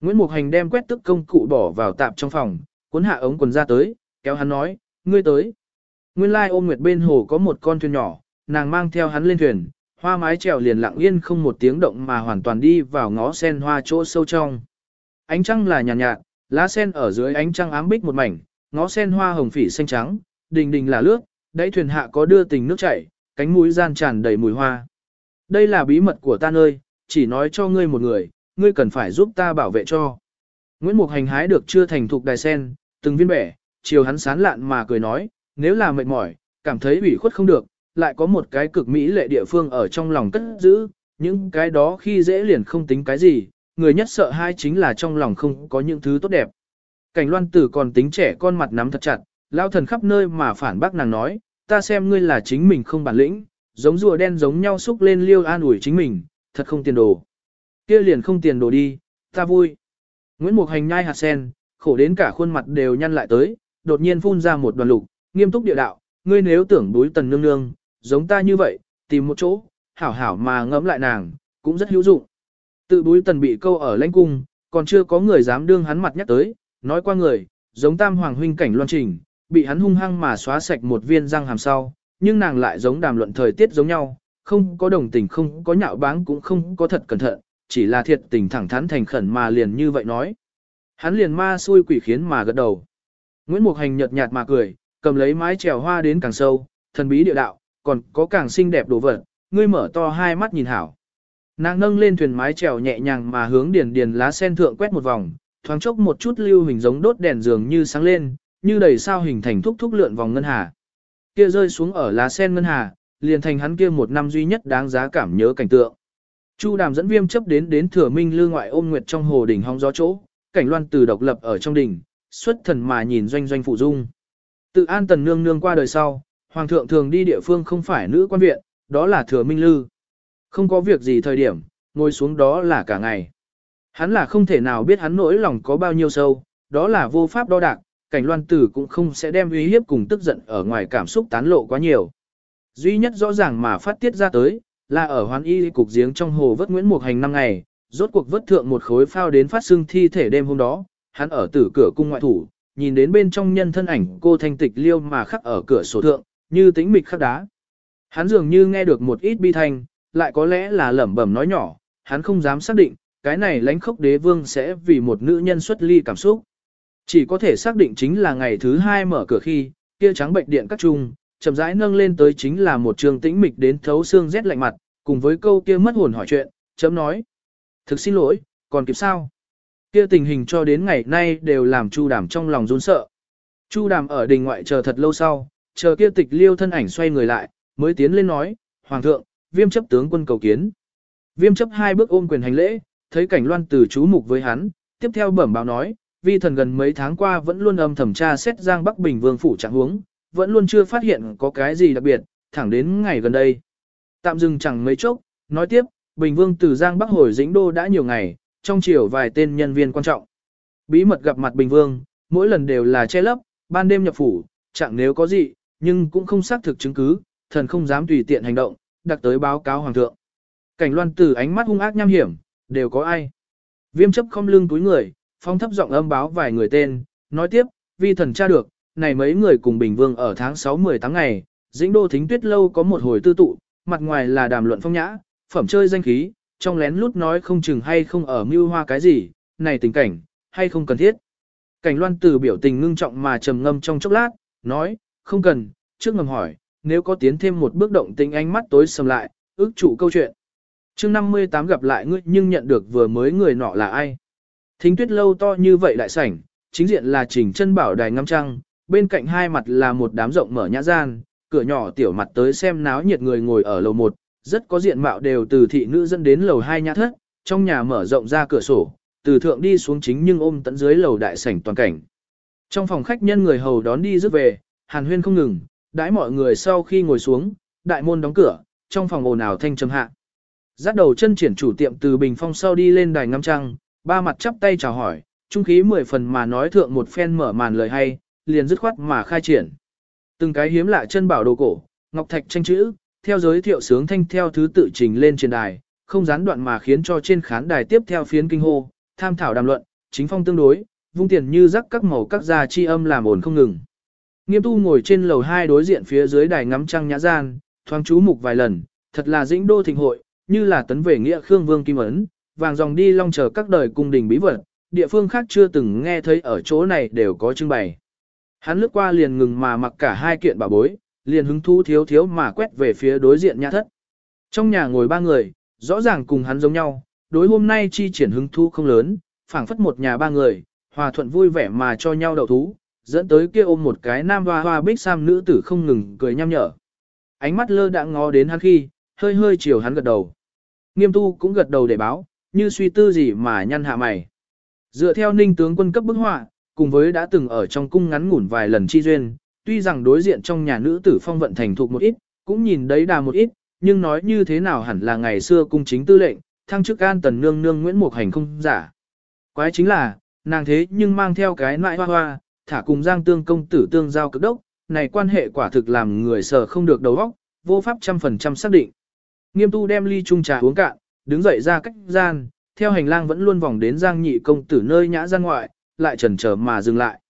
Nguyễn Mục Hành đem quét tức công cụ bỏ vào tạp trong phòng, cuốn hạ ống quần ra tới, kéo hắn nói, ngươi tới. Nguyên lai ôm nguyệt bên hồ có một con thuyền nhỏ, nàng mang theo hắn lên thuyền, hoa mái trèo liền lặng yên không một tiếng động mà hoàn toàn đi vào ngó sen hoa chỗ sâu trong. Ánh trăng là nhàn nhạt, nhạt, lá sen ở dưới ánh trăng ám bích một mảnh, ngó sen hoa hồng phỉ xanh trắng, đình đình là lướt, đáy thuyền hạ có đưa tình nước chảy, cánh mũi gian tràn đầy mùi hoa. Đây là bí mật của ta nơi, chỉ nói cho ngươi một người, ngươi cần phải giúp ta bảo vệ cho. Nguyễn Mục Hành hái được chưa thành thục đài sen, từng viên bẻ, chiều hắn sán lạn mà cười nói, nếu là mệt mỏi, cảm thấy ủy khuất không được, lại có một cái cực mỹ lệ địa phương ở trong lòng cất giữ, những cái đó khi dễ liền không tính cái gì, người nhất sợ hai chính là trong lòng không có những thứ tốt đẹp. Cảnh loan tử còn tính trẻ con mặt nắm thật chặt, lao thần khắp nơi mà phản bác nàng nói, ta xem ngươi là chính mình không bản lĩnh, giống rùa đen giống nhau xúc lên liêu an ủi chính mình, thật không tiền đồ. kia liền không tiền đồ đi, ta vui. Nguyễn Mục Hành nhai hạt sen, khổ đến cả khuôn mặt đều nhăn lại tới, đột nhiên phun ra một đoàn lục, nghiêm túc địa đạo, ngươi nếu tưởng đối tần nương nương, giống ta như vậy, tìm một chỗ, hảo hảo mà ngẫm lại nàng, cũng rất hữu dụng. Tự búi tần bị câu ở lãnh cung, còn chưa có người dám đương hắn mặt nhắc tới, nói qua người, giống tam hoàng huynh cảnh loan trình, bị hắn hung hăng mà xóa sạch một viên răng hàm sau, nhưng nàng lại giống đàm luận thời tiết giống nhau, không có đồng tình không có nhạo báng cũng không có thật cẩn thận, chỉ là thiệt tình thẳng thắn thành khẩn mà liền như vậy nói. Hắn liền ma xui quỷ khiến mà gật đầu. Nguyễn Mục Hành nhợt nhạt mà cười, cầm lấy mái chèo hoa đến càng sâu, thần bí địa đạo, còn có càng xinh đẹp đồ vật, ngươi mở to hai mắt nhìn hảo. Nàng nâng lên thuyền mái trèo nhẹ nhàng mà hướng điền điền lá sen thượng quét một vòng, thoáng chốc một chút lưu hình giống đốt đèn dường như sáng lên, như đầy sao hình thành thúc thúc lượn vòng ngân hà. Kia rơi xuống ở lá sen ngân hà, liền thành hắn kia một năm duy nhất đáng giá cảm nhớ cảnh tượng. Chu Đàm dẫn Viêm chấp đến đến Thừa Minh Lư ngoại ôm nguyệt trong hồ đỉnh hóng gió chỗ, cảnh loan từ độc lập ở trong đỉnh, xuất thần mà nhìn doanh doanh phụ dung. Tự an tần nương nương qua đời sau, hoàng thượng thường đi địa phương không phải nữ quan viện, đó là Thừa Minh Lư. Không có việc gì thời điểm, ngồi xuống đó là cả ngày. Hắn là không thể nào biết hắn nỗi lòng có bao nhiêu sâu, đó là vô pháp đo đạc, cảnh loan tử cũng không sẽ đem uy hiếp cùng tức giận ở ngoài cảm xúc tán lộ quá nhiều. Duy nhất rõ ràng mà phát tiết ra tới, là ở hoán y cục giếng trong hồ vớt Nguyễn Mục Hành năm ngày, rốt cuộc vớt thượng một khối phao đến phát xương thi thể đêm hôm đó, hắn ở tử cửa cung ngoại thủ, nhìn đến bên trong nhân thân ảnh cô thanh tịch liêu mà khắc ở cửa sổ thượng, như tĩnh mịch khắc đá. Hắn dường như nghe được một ít bi thanh, lại có lẽ là lẩm bẩm nói nhỏ, hắn không dám xác định, cái này lãnh khốc đế vương sẽ vì một nữ nhân xuất ly cảm xúc. Chỉ có thể xác định chính là ngày thứ hai mở cửa khi, kia trắng bệnh điện các trung, chậm rãi nâng lên tới chính là một trường tĩnh mịch đến thấu xương rét lạnh mặt, cùng với câu kia mất hồn hỏi chuyện, chấm nói. Thực xin lỗi, còn kịp sao? Kia tình hình cho đến ngày nay đều làm Chu Đàm trong lòng run sợ. Chu Đàm ở đình ngoại chờ thật lâu sau, chờ kia tịch liêu thân ảnh xoay người lại, mới tiến lên nói, Hoàng thượng, viêm chấp tướng quân cầu kiến. Viêm chấp hai bước ôm quyền hành lễ, thấy cảnh loan từ chú mục với hắn, tiếp theo bẩm báo nói, vi thần gần mấy tháng qua vẫn luôn âm thẩm tra xét Giang Bắc Bình Vương phủ trạng huống, vẫn luôn chưa phát hiện có cái gì đặc biệt, thẳng đến ngày gần đây. Tạm dừng chẳng mấy chốc, nói tiếp, Bình Vương từ Giang Bắc hồi dĩnh đô đã nhiều ngày, trong chiều vài tên nhân viên quan trọng. Bí mật gặp mặt Bình Vương, mỗi lần đều là che lấp, ban đêm nhập phủ, chẳng nếu có gì, nhưng cũng không xác thực chứng cứ, thần không dám tùy tiện hành động, đặc tới báo cáo hoàng thượng. Cảnh loan tử ánh mắt hung ác nham hiểm, đều có ai. Viêm chấp không lưng túi người, phong thấp giọng âm báo vài người tên, nói tiếp, vi thần tra được, này mấy người cùng Bình Vương ở tháng 6-10 tháng ngày, dĩnh đô thính tuyết lâu có một hồi tư tụ, mặt ngoài là đàm luận phong nhã, phẩm chơi danh khí, trong lén lút nói không chừng hay không ở mưu hoa cái gì, này tình cảnh, hay không cần thiết. Cảnh loan từ biểu tình ngưng trọng mà trầm ngâm trong chốc lát, nói, không cần, trước ngầm hỏi, nếu có tiến thêm một bước động tình ánh mắt tối sầm lại, ước chủ câu chuyện. chương 58 gặp lại ngươi nhưng nhận được vừa mới người nọ là ai. Thính tuyết lâu to như vậy đại sảnh, chính diện là trình chân bảo đài ngắm trăng, bên cạnh hai mặt là một đám rộng mở nhã gian, cửa nhỏ tiểu mặt tới xem náo nhiệt người ngồi ở lầu 1, rất có diện mạo đều từ thị nữ dẫn đến lầu 2 nhã thất, trong nhà mở rộng ra cửa sổ, từ thượng đi xuống chính nhưng ôm tận dưới lầu đại sảnh toàn cảnh. Trong phòng khách nhân người hầu đón đi rước về, hàn huyên không ngừng, đãi mọi người sau khi ngồi xuống, đại môn đóng cửa, trong phòng ồn ào thanh trầm hạ. Dắt đầu chân triển chủ tiệm từ bình phong sau đi lên đài ngắm trăng, ba mặt chắp tay chào hỏi, trung khí mười phần mà nói thượng một phen mở màn lời hay, liền dứt khoát mà khai triển. Từng cái hiếm lạ chân bảo đồ cổ, ngọc thạch tranh chữ, theo giới thiệu sướng thanh theo thứ tự trình lên trên đài, không gián đoạn mà khiến cho trên khán đài tiếp theo phiến kinh hô, tham thảo đàm luận, chính phong tương đối, vung tiền như rắc các màu các gia chi âm làm ổn không ngừng. Nghiêm tu ngồi trên lầu hai đối diện phía dưới đài ngắm trăng nhã gian, thoáng chú mục vài lần, thật là dĩnh đô thịnh hội, như là tấn về nghĩa khương vương kim ấn, vàng dòng đi long chờ các đời cung đình bí vật, địa phương khác chưa từng nghe thấy ở chỗ này đều có trưng bày. Hắn lướt qua liền ngừng mà mặc cả hai kiện bà bối, liền hứng thú thiếu thiếu mà quét về phía đối diện nhà thất. Trong nhà ngồi ba người, rõ ràng cùng hắn giống nhau, đối hôm nay chi triển hứng thú không lớn, phảng phất một nhà ba người, hòa thuận vui vẻ mà cho nhau đậu thú, dẫn tới kia ôm một cái nam hoa hoa bích sam nữ tử không ngừng cười nham nhở. Ánh mắt lơ đãng ngó đến hắn khi, hơi hơi chiều hắn gật đầu. Nghiêm tu cũng gật đầu để báo, như suy tư gì mà nhăn hạ mày. Dựa theo ninh tướng quân cấp bức họa, cùng với đã từng ở trong cung ngắn ngủn vài lần chi duyên, tuy rằng đối diện trong nhà nữ tử phong vận thành thục một ít, cũng nhìn đấy đà một ít, nhưng nói như thế nào hẳn là ngày xưa cung chính tư lệnh, thăng chức an tần nương nương Nguyễn Mục Hành không giả. Quái chính là, nàng thế nhưng mang theo cái nại hoa hoa, thả cùng giang tương công tử tương giao cực đốc, này quan hệ quả thực làm người sở không được đầu óc, vô pháp trăm phần trăm xác định. Nghiêm tu đem ly chung trà uống cạn, đứng dậy ra cách gian, theo hành lang vẫn luôn vòng đến Giang Nhị công tử nơi nhã gian ngoại, lại chần chờ mà dừng lại.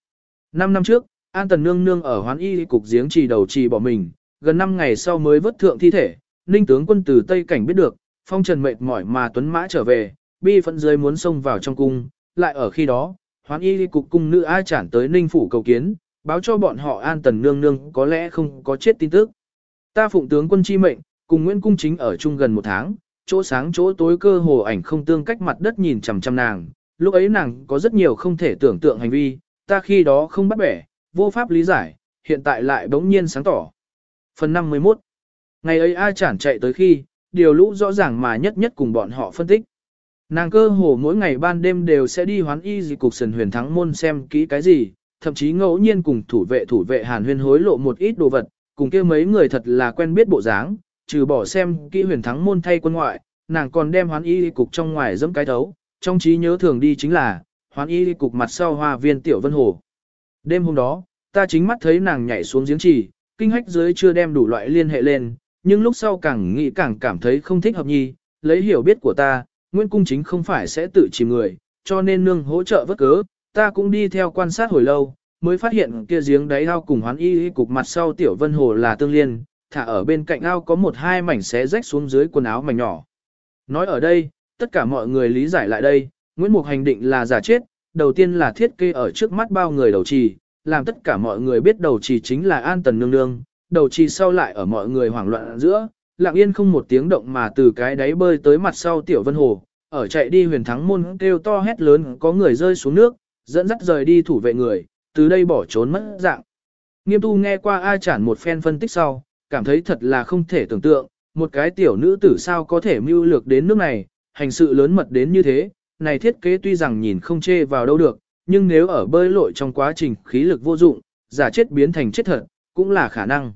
Năm năm trước, An Tần Nương Nương ở hoán y cục giếng trì đầu trì bỏ mình, gần năm ngày sau mới vớt thượng thi thể, Ninh tướng quân từ Tây Cảnh biết được, phong trần mệt mỏi mà tuấn mã trở về, bi phận dưới muốn xông vào trong cung, lại ở khi đó, hoán y cục cung nữ ai chản tới Ninh phủ cầu kiến, báo cho bọn họ An Tần Nương Nương có lẽ không có chết tin tức. Ta phụng tướng quân chi mệnh, cùng Nguyễn Cung Chính ở chung gần một tháng, chỗ sáng chỗ tối cơ hồ ảnh không tương cách mặt đất nhìn chằm chằm nàng, lúc ấy nàng có rất nhiều không thể tưởng tượng hành vi, ta khi đó không bắt bẻ, vô pháp lý giải, hiện tại lại bỗng nhiên sáng tỏ. Phần 51 Ngày ấy ai chản chạy tới khi, điều lũ rõ ràng mà nhất nhất cùng bọn họ phân tích. Nàng cơ hồ mỗi ngày ban đêm đều sẽ đi hoán y gì cục sần huyền thắng môn xem kỹ cái gì, thậm chí ngẫu nhiên cùng thủ vệ thủ vệ hàn huyền hối lộ một ít đồ vật, cùng kia mấy người thật là quen biết bộ dáng, trừ bỏ xem kỹ huyền thắng môn thay quân ngoại, nàng còn đem hoán y cục trong ngoài dẫm cái thấu, trong trí nhớ thường đi chính là, hoán y cục mặt sau hoa viên tiểu vân hồ. Đêm hôm đó, ta chính mắt thấy nàng nhảy xuống giếng trì, kinh hách dưới chưa đem đủ loại liên hệ lên, nhưng lúc sau càng nghĩ càng cảm thấy không thích hợp nhi, lấy hiểu biết của ta, Nguyên Cung chính không phải sẽ tự chìm người, cho nên nương hỗ trợ vất cớ, ta cũng đi theo quan sát hồi lâu, mới phát hiện kia giếng đáy ao cùng hoán y cục mặt sau tiểu vân hồ là tương liên, thả ở bên cạnh ao có một hai mảnh xé rách xuống dưới quần áo mảnh nhỏ. Nói ở đây, tất cả mọi người lý giải lại đây, Nguyễn Mục hành định là giả chết, đầu tiên là thiết kê ở trước mắt bao người đầu trì, làm tất cả mọi người biết đầu trì chính là An Tần Nương Nương, đầu trì sau lại ở mọi người hoảng loạn giữa, lặng yên không một tiếng động mà từ cái đáy bơi tới mặt sau tiểu vân hồ, ở chạy đi huyền thắng môn kêu to hét lớn có người rơi xuống nước, dẫn dắt rời đi thủ vệ người, từ đây bỏ trốn mất dạng. Nghiêm tu nghe qua ai chản một phen phân tích sau, cảm thấy thật là không thể tưởng tượng, một cái tiểu nữ tử sao có thể mưu lược đến nước này, hành sự lớn mật đến như thế, này thiết kế tuy rằng nhìn không chê vào đâu được, nhưng nếu ở bơi lội trong quá trình khí lực vô dụng, giả chết biến thành chết thật, cũng là khả năng.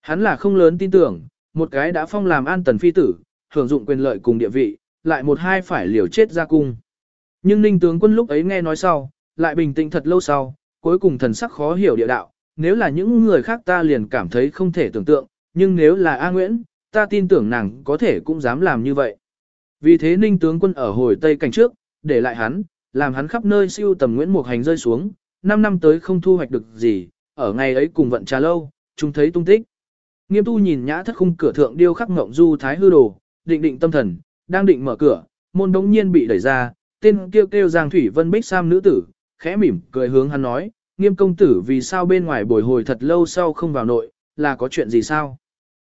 Hắn là không lớn tin tưởng, một cái đã phong làm an tần phi tử, hưởng dụng quyền lợi cùng địa vị, lại một hai phải liều chết ra cung. Nhưng ninh tướng quân lúc ấy nghe nói sau, lại bình tĩnh thật lâu sau, cuối cùng thần sắc khó hiểu địa đạo, nếu là những người khác ta liền cảm thấy không thể tưởng tượng, nhưng nếu là A Nguyễn, ta tin tưởng nàng có thể cũng dám làm như vậy. Vì thế ninh tướng quân ở hồi Tây cảnh trước, để lại hắn, làm hắn khắp nơi siêu tầm Nguyễn Mục Hành rơi xuống, 5 năm tới không thu hoạch được gì, ở ngày ấy cùng vận trà lâu, chúng thấy tung tích. Nghiêm tu nhìn nhã thất khung cửa thượng điêu khắc ngộng du thái hư đồ, định định tâm thần, đang định mở cửa, môn đống nhiên bị đẩy ra, tên kêu kêu Giang Thủy Vân Bích Sam nữ tử, khẽ mỉm cười hướng hắn nói, nghiêm công tử vì sao bên ngoài bồi hồi thật lâu sau không vào nội, là có chuyện gì sao?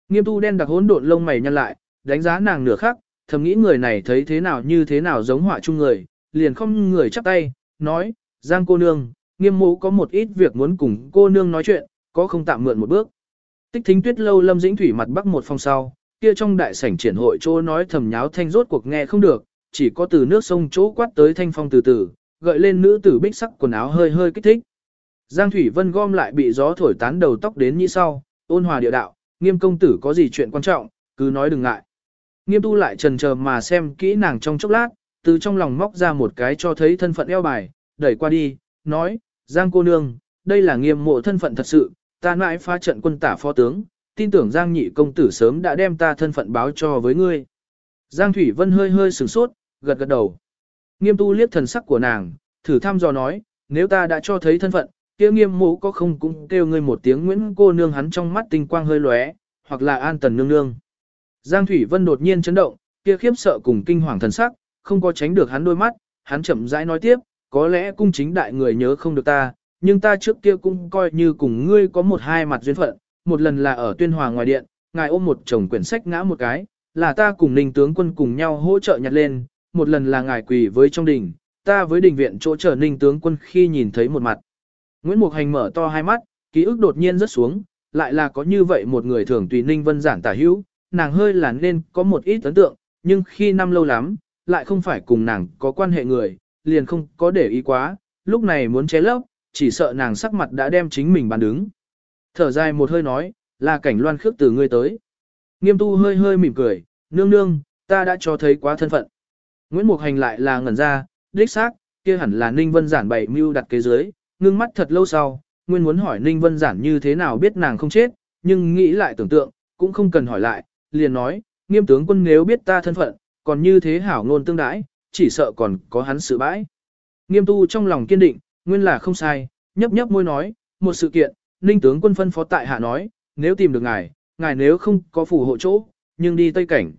Nghiêm tu đen đặc hỗn độn lông mày nhăn lại, đánh giá nàng nửa khắc, thầm nghĩ người này thấy thế nào như thế nào giống họa chung người, liền không người chắp tay, nói, Giang cô nương, nghiêm mộ có một ít việc muốn cùng cô nương nói chuyện, có không tạm mượn một bước. Tích thính tuyết lâu lâm dĩnh thủy mặt bắc một phòng sau, kia trong đại sảnh triển hội chỗ nói thầm nháo thanh rốt cuộc nghe không được, chỉ có từ nước sông chỗ quát tới thanh phong từ từ, gợi lên nữ tử bích sắc quần áo hơi hơi kích thích. Giang Thủy Vân gom lại bị gió thổi tán đầu tóc đến như sau, ôn hòa địa đạo, nghiêm công tử có gì chuyện quan trọng, cứ nói đừng ngại. Nghiêm tu lại trần chờ mà xem kỹ nàng trong chốc lát, từ trong lòng móc ra một cái cho thấy thân phận eo bài, đẩy qua đi, nói, Giang cô nương, đây là nghiêm mộ thân phận thật sự, ta nãi phá trận quân tả phó tướng, tin tưởng Giang nhị công tử sớm đã đem ta thân phận báo cho với ngươi. Giang Thủy Vân hơi hơi sửng sốt, gật gật đầu. Nghiêm tu liếc thần sắc của nàng, thử thăm dò nói, nếu ta đã cho thấy thân phận, kia nghiêm mũ có không cũng kêu ngươi một tiếng Nguyễn cô nương hắn trong mắt tinh quang hơi lóe, hoặc là an tần nương nương. Giang Thủy Vân đột nhiên chấn động, kia khiếp sợ cùng kinh hoàng thần sắc, không có tránh được hắn đôi mắt, hắn chậm rãi nói tiếp, có lẽ cung chính đại người nhớ không được ta, nhưng ta trước kia cũng coi như cùng ngươi có một hai mặt duyên phận, một lần là ở tuyên hòa ngoài điện, ngài ôm một chồng quyển sách ngã một cái, là ta cùng ninh tướng quân cùng nhau hỗ trợ nhặt lên, một lần là ngài quỳ với trong đình, ta với đình viện chỗ chờ ninh tướng quân khi nhìn thấy một mặt. Nguyễn Mục Hành mở to hai mắt, ký ức đột nhiên rất xuống, lại là có như vậy một người thường tùy ninh vân giản tả hữu, nàng hơi là nên có một ít ấn tượng, nhưng khi năm lâu lắm, lại không phải cùng nàng có quan hệ người, liền không có để ý quá, lúc này muốn chế lấp, chỉ sợ nàng sắc mặt đã đem chính mình bàn đứng. Thở dài một hơi nói, là cảnh loan khước từ ngươi tới. Nghiêm tu hơi hơi mỉm cười, nương nương, ta đã cho thấy quá thân phận. Nguyễn Mục Hành lại là ngẩn ra, đích xác, kia hẳn là Ninh Vân Giản bày mưu đặt kế dưới, ngưng mắt thật lâu sau, nguyên muốn hỏi Ninh Vân Giản như thế nào biết nàng không chết, nhưng nghĩ lại tưởng tượng, cũng không cần hỏi lại, liền nói, nghiêm tướng quân nếu biết ta thân phận, còn như thế hảo ngôn tương đãi, chỉ sợ còn có hắn sự bãi. Nghiêm tu trong lòng kiên định, nguyên là không sai, nhấp nhấp môi nói, một sự kiện, ninh tướng quân phân phó tại hạ nói, nếu tìm được ngài, ngài nếu không có phù hộ chỗ, nhưng đi Tây Cảnh.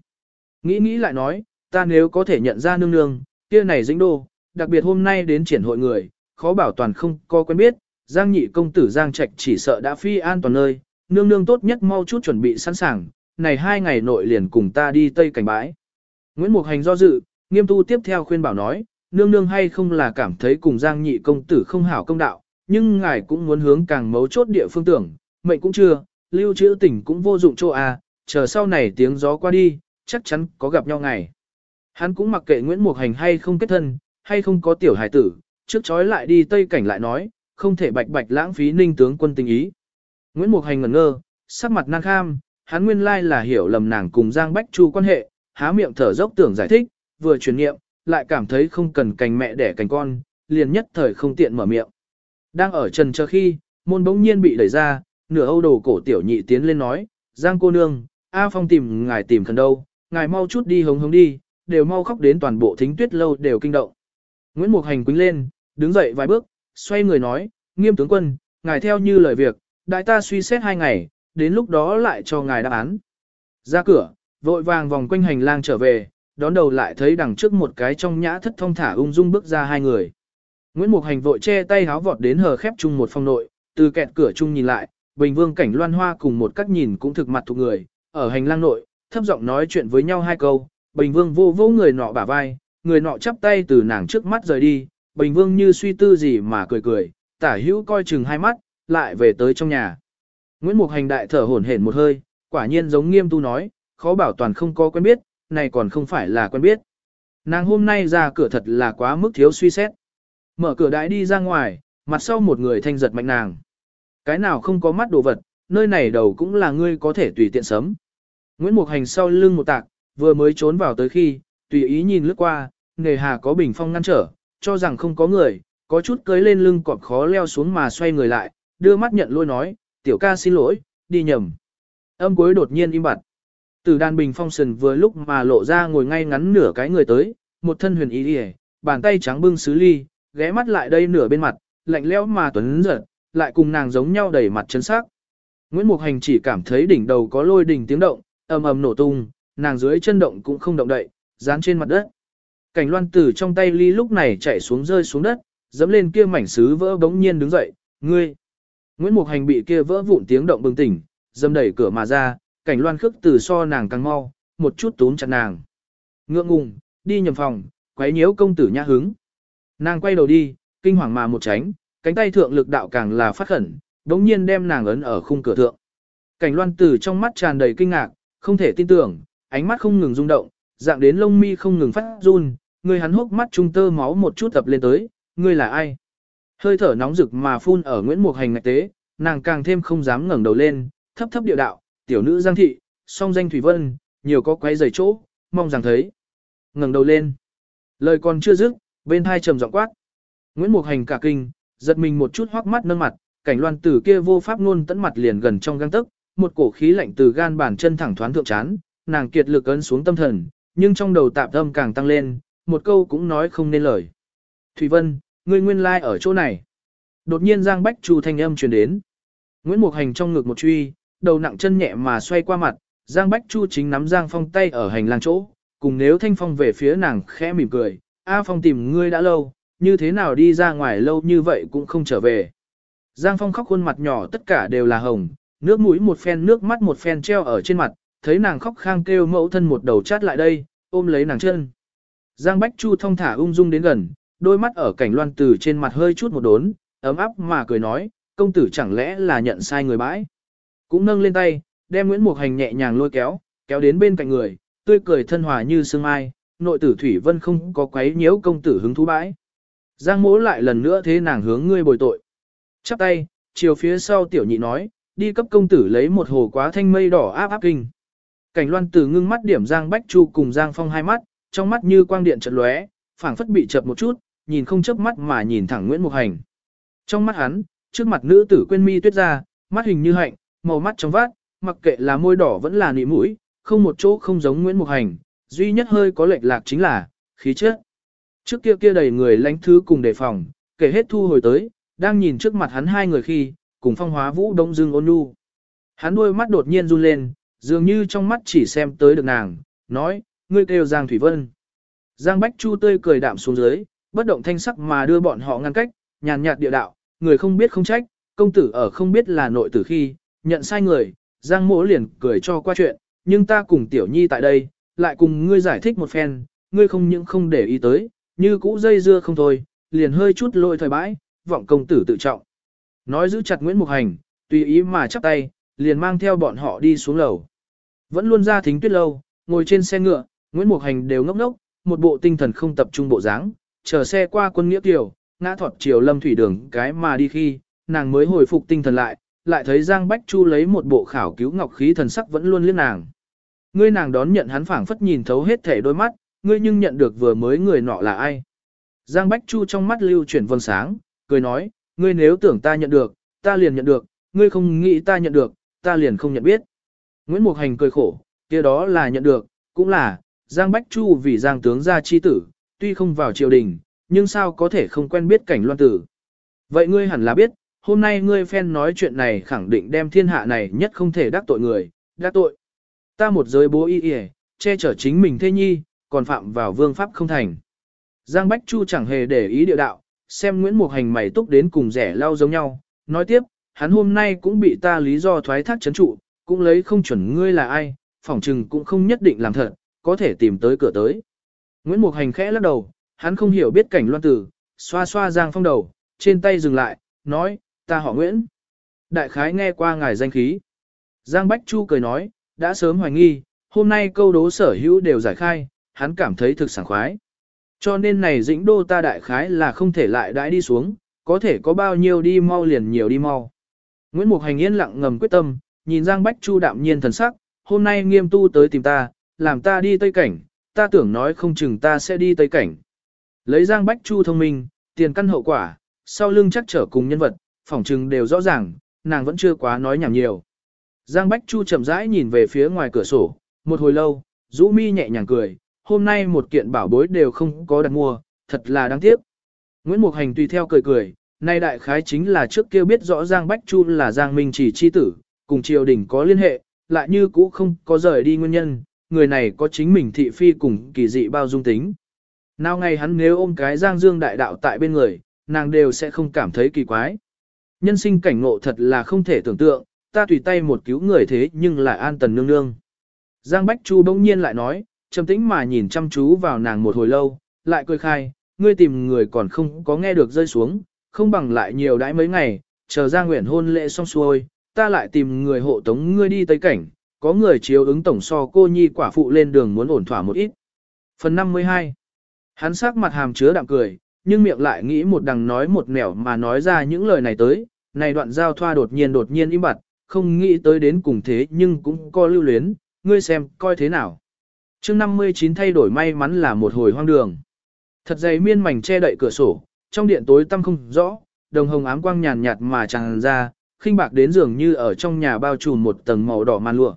Nghĩ nghĩ lại nói, ta nếu có thể nhận ra nương nương, kia này dĩnh đô, đặc biệt hôm nay đến triển hội người, khó bảo toàn không có quen biết, Giang nhị công tử Giang Trạch chỉ sợ đã phi an toàn nơi, nương nương tốt nhất mau chút chuẩn bị sẵn sàng, này hai ngày nội liền cùng ta đi Tây Cảnh bãi. Nguyễn Mục Hành do dự, nghiêm tu tiếp theo khuyên bảo nói, nương nương hay không là cảm thấy cùng Giang nhị công tử không hảo công đạo, nhưng ngài cũng muốn hướng càng mấu chốt địa phương tưởng, mệnh cũng chưa, lưu trữ tỉnh cũng vô dụng chỗ à, chờ sau này tiếng gió qua đi, chắc chắn có gặp nhau ngày. Hắn cũng mặc kệ Nguyễn Mục Hành hay không kết thân, hay không có tiểu hải tử, trước chói lại đi Tây Cảnh lại nói, không thể bạch bạch lãng phí ninh tướng quân tình ý. Nguyễn Mục Hành ngẩn ngơ, sắc mặt năng kham, hắn nguyên lai là hiểu lầm nàng cùng Giang Bách Chu quan hệ, há miệng thở dốc tưởng giải thích, vừa truyền nghiệm, lại cảm thấy không cần cành mẹ đẻ cành con, liền nhất thời không tiện mở miệng. Đang ở trần chờ khi, môn bỗng nhiên bị đẩy ra, nửa âu đồ cổ tiểu nhị tiến lên nói, Giang cô nương, A Phong tìm ngài tìm khẩn đâu, ngài mau chút đi hống hống đi, đều mau khóc đến toàn bộ thính tuyết lâu đều kinh động. Nguyễn Mục Hành quính lên, đứng dậy vài bước, xoay người nói, nghiêm tướng quân, ngài theo như lời việc, đại ta suy xét hai ngày, đến lúc đó lại cho ngài đáp án. Ra cửa, vội vàng vòng quanh hành lang trở về, đón đầu lại thấy đằng trước một cái trong nhã thất thông thả ung dung bước ra hai người. Nguyễn Mục Hành vội che tay háo vọt đến hờ khép chung một phòng nội, từ kẹt cửa chung nhìn lại, Bình Vương cảnh loan hoa cùng một cách nhìn cũng thực mặt thuộc người, ở hành lang nội, thấp giọng nói chuyện với nhau hai câu, Bình Vương vô vô người nọ bả vai, người nọ chắp tay từ nàng trước mắt rời đi, Bình Vương như suy tư gì mà cười cười, tả hữu coi chừng hai mắt, lại về tới trong nhà. Nguyễn Mục Hành đại thở hổn hển một hơi, quả nhiên giống nghiêm tu nói, khó bảo toàn không có quen biết, này còn không phải là quen biết. Nàng hôm nay ra cửa thật là quá mức thiếu suy xét. Mở cửa đại đi ra ngoài, mặt sau một người thanh giật mạnh nàng. Cái nào không có mắt đồ vật, nơi này đầu cũng là ngươi có thể tùy tiện sấm. Nguyễn Mục Hành sau lưng một tạc, vừa mới trốn vào tới khi, tùy ý nhìn lướt qua, nề hà có bình phong ngăn trở, cho rằng không có người, có chút cưới lên lưng cọp khó leo xuống mà xoay người lại, đưa mắt nhận lôi nói, tiểu ca xin lỗi, đi nhầm. Âm cuối đột nhiên im bặt. Từ đàn bình phong sần vừa lúc mà lộ ra ngồi ngay ngắn nửa cái người tới, một thân huyền ý đi bàn tay trắng bưng sứ ly, ghé mắt lại đây nửa bên mặt, lạnh lẽo mà tuấn giật, lại cùng nàng giống nhau đầy mặt chân sắc. Nguyễn Mục Hành chỉ cảm thấy đỉnh đầu có lôi đỉnh tiếng động, ầm ầm nổ tung, nàng dưới chân động cũng không động đậy, dán trên mặt đất. Cảnh loan tử trong tay ly lúc này chạy xuống rơi xuống đất, dẫm lên kia mảnh sứ vỡ bỗng nhiên đứng dậy, ngươi. Nguyễn Mục Hành bị kia vỡ vụn tiếng động bừng tỉnh, dâm đẩy cửa mà ra, cảnh loan khước từ so nàng càng mau, một chút túm chặt nàng. Ngượng ngùng, đi nhầm phòng, quấy nhiễu công tử nhã hứng. Nàng quay đầu đi, kinh hoàng mà một tránh, cánh tay thượng lực đạo càng là phát khẩn, đống nhiên đem nàng ấn ở khung cửa thượng. Cảnh loan tử trong mắt tràn đầy kinh ngạc, không thể tin tưởng, ánh mắt không ngừng rung động, dạng đến lông mi không ngừng phát run, người hắn hốc mắt trung tơ máu một chút tập lên tới, ngươi là ai? Hơi thở nóng rực mà phun ở Nguyễn Mục Hành ngạch tế, nàng càng thêm không dám ngẩng đầu lên, thấp thấp điệu đạo, tiểu nữ Giang Thị, song danh Thủy Vân, nhiều có quấy giày chỗ, mong rằng thấy. ngẩng đầu lên. Lời còn chưa dứt, bên hai trầm giọng quát. Nguyễn Mục Hành cả kinh, giật mình một chút hoắc mắt nâng mặt, cảnh loan tử kia vô pháp luôn tận mặt liền gần trong găng tức, một cổ khí lạnh từ gan bàn chân thẳng thoáng thượng chán, nàng kiệt lực ấn xuống tâm thần, nhưng trong đầu tạm tâm càng tăng lên, một câu cũng nói không nên lời. Thủy Vân, ngươi nguyên lai like ở chỗ này. Đột nhiên Giang Bách Chu thanh âm truyền đến. Nguyễn Mục Hành trong ngực một truy, đầu nặng chân nhẹ mà xoay qua mặt, Giang Bách Chu chính nắm Giang Phong tay ở hành lang chỗ, cùng nếu Thanh Phong về phía nàng khẽ mỉm cười, A Phong tìm ngươi đã lâu, như thế nào đi ra ngoài lâu như vậy cũng không trở về. Giang Phong khóc khuôn mặt nhỏ tất cả đều là hồng, nước mũi một phen nước mắt một phen treo ở trên mặt, thấy nàng khóc khang kêu mẫu thân một đầu chát lại đây, ôm lấy nàng chân. Giang Bách Chu thông thả ung dung đến gần, đôi mắt ở cảnh loan từ trên mặt hơi chút một đốn, ấm áp mà cười nói, công tử chẳng lẽ là nhận sai người bãi. Cũng nâng lên tay, đem Nguyễn Mục Hành nhẹ nhàng lôi kéo, kéo đến bên cạnh người, tươi cười thân hòa như sương mai, nội tử Thủy Vân không có quấy nhiễu công tử hứng thú bãi. Giang mỗ lại lần nữa thế nàng hướng ngươi bồi tội. Chắp tay, chiều phía sau tiểu nhị nói, đi cấp công tử lấy một hồ quá thanh mây đỏ áp áp kinh. Cảnh loan tử ngưng mắt điểm Giang Bách Chu cùng Giang Phong hai mắt, trong mắt như quang điện chợt lóe, phảng phất bị chập một chút, nhìn không chớp mắt mà nhìn thẳng Nguyễn Mục Hành. Trong mắt hắn, trước mặt nữ tử quên mi tuyết ra, mắt hình như hạnh, màu mắt trong vát, mặc kệ là môi đỏ vẫn là nị mũi, không một chỗ không giống Nguyễn Mục Hành, duy nhất hơi có lệch lạc chính là khí chất. Trước kia kia đầy người lánh thứ cùng đề phòng, kể hết thu hồi tới, đang nhìn trước mặt hắn hai người khi, cùng phong hóa vũ đông dương ôn nhu. Hắn đôi mắt đột nhiên run lên, dường như trong mắt chỉ xem tới được nàng, nói, ngươi kêu Giang Thủy Vân. Giang Bách Chu tươi cười đạm xuống dưới, bất động thanh sắc mà đưa bọn họ ngăn cách, nhàn nhạt địa đạo, người không biết không trách, công tử ở không biết là nội tử khi, nhận sai người, Giang mỗ liền cười cho qua chuyện, nhưng ta cùng tiểu nhi tại đây, lại cùng ngươi giải thích một phen, ngươi không những không để ý tới, như cũ dây dưa không thôi, liền hơi chút lôi thời bãi, vọng công tử tự trọng. Nói giữ chặt Nguyễn Mục Hành, tùy ý mà chắp tay, liền mang theo bọn họ đi xuống lầu. Vẫn luôn ra thính tuyết lâu, ngồi trên xe ngựa, Nguyễn Mục Hành đều ngốc ngốc, một bộ tinh thần không tập trung bộ dáng, chờ xe qua quân nghĩa tiểu, ngã thọt chiều lâm thủy đường cái mà đi khi, nàng mới hồi phục tinh thần lại, lại thấy Giang Bách Chu lấy một bộ khảo cứu ngọc khí thần sắc vẫn luôn liếc nàng. Ngươi nàng đón nhận hắn phảng phất nhìn thấu hết thể đôi mắt, ngươi nhưng nhận được vừa mới người nọ là ai. Giang Bách Chu trong mắt lưu chuyển vầng sáng, cười nói, ngươi nếu tưởng ta nhận được, ta liền nhận được, ngươi không nghĩ ta nhận được, ta liền không nhận biết. Nguyễn Mục Hành cười khổ, kia đó là nhận được, cũng là, Giang Bách Chu vì Giang tướng gia chi tử, tuy không vào triều đình, nhưng sao có thể không quen biết cảnh loan tử. Vậy ngươi hẳn là biết, hôm nay ngươi phen nói chuyện này khẳng định đem thiên hạ này nhất không thể đắc tội người, đắc tội. Ta một giới bố y yề, che chở chính mình thế nhi, còn phạm vào vương pháp không thành. Giang Bách Chu chẳng hề để ý địa đạo, xem Nguyễn Mục Hành mày túc đến cùng rẻ lao giống nhau, nói tiếp, hắn hôm nay cũng bị ta lý do thoái thác chấn trụ, cũng lấy không chuẩn ngươi là ai, phỏng chừng cũng không nhất định làm thật, có thể tìm tới cửa tới. Nguyễn Mục Hành khẽ lắc đầu, hắn không hiểu biết cảnh loan tử, xoa xoa Giang Phong đầu, trên tay dừng lại, nói, ta họ Nguyễn. Đại khái nghe qua ngài danh khí. Giang Bách Chu cười nói, đã sớm hoài nghi, hôm nay câu đố sở hữu đều giải khai, hắn cảm thấy thực sảng khoái. Cho nên này dĩnh đô ta đại khái là không thể lại đãi đi xuống, có thể có bao nhiêu đi mau liền nhiều đi mau. Nguyễn Mục Hành yên lặng ngầm quyết tâm, nhìn Giang Bách Chu đạm nhiên thần sắc, hôm nay nghiêm tu tới tìm ta, làm ta đi Tây Cảnh, ta tưởng nói không chừng ta sẽ đi Tây Cảnh. Lấy Giang Bách Chu thông minh, tiền căn hậu quả, sau lưng chắc trở cùng nhân vật, phỏng chừng đều rõ ràng, nàng vẫn chưa quá nói nhảm nhiều. Giang Bách Chu chậm rãi nhìn về phía ngoài cửa sổ, một hồi lâu, Dũ Mi nhẹ nhàng cười, hôm nay một kiện bảo bối đều không có đặt mua, thật là đáng tiếc. Nguyễn Mục Hành tùy theo cười cười, nay đại khái chính là trước kia biết rõ Giang Bách Chu là Giang Minh chỉ chi tử, cùng triều đình có liên hệ, lại như cũ không có rời đi nguyên nhân, người này có chính mình thị phi cùng kỳ dị bao dung tính. Nào ngày hắn nếu ôm cái Giang Dương đại đạo tại bên người, nàng đều sẽ không cảm thấy kỳ quái. Nhân sinh cảnh ngộ thật là không thể tưởng tượng, ta tùy tay một cứu người thế nhưng lại an tần nương nương. Giang Bách Chu bỗng nhiên lại nói, trầm tĩnh mà nhìn chăm chú vào nàng một hồi lâu, lại cười khai, ngươi tìm người còn không có nghe được rơi xuống, không bằng lại nhiều đãi mấy ngày, chờ ra nguyện hôn lễ xong xuôi, ta lại tìm người hộ tống ngươi đi Tây Cảnh, có người chiếu ứng tổng so cô nhi quả phụ lên đường muốn ổn thỏa một ít. Phần 52 Hắn sắc mặt hàm chứa đạm cười, nhưng miệng lại nghĩ một đằng nói một nẻo mà nói ra những lời này tới, này đoạn giao thoa đột nhiên đột nhiên im bặt, không nghĩ tới đến cùng thế nhưng cũng có lưu luyến, ngươi xem, coi thế nào. chương 59 thay đổi may mắn là một hồi hoang đường. Thật dày miên mảnh che đậy cửa sổ, trong điện tối tăm không rõ, đồng hồng ám quang nhàn nhạt mà tràn ra, khinh bạc đến dường như ở trong nhà bao trùm một tầng màu đỏ màn lụa.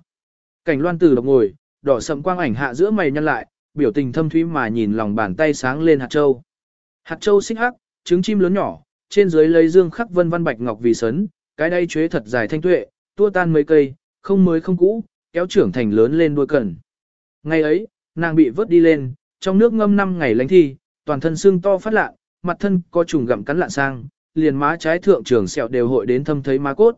Cảnh loan tử độc ngồi, đỏ sậm quang ảnh hạ giữa mày nhăn lại, biểu tình thâm thúy mà nhìn lòng bàn tay sáng lên hạt châu. Hạt châu xích hắc, trứng chim lớn nhỏ, trên dưới lấy dương khắc vân văn bạch ngọc vì sấn, cái đây chuế thật dài thanh tuệ, tua tan mấy cây, không mới không cũ, kéo trưởng thành lớn lên đuôi cần. Ngày ấy, nàng bị vớt đi lên, trong nước ngâm năm ngày lánh thi, toàn thân xương to phát lạ, mặt thân có trùng gặm cắn lạ sang, liền má trái thượng trường sẹo đều hội đến thâm thấy má cốt.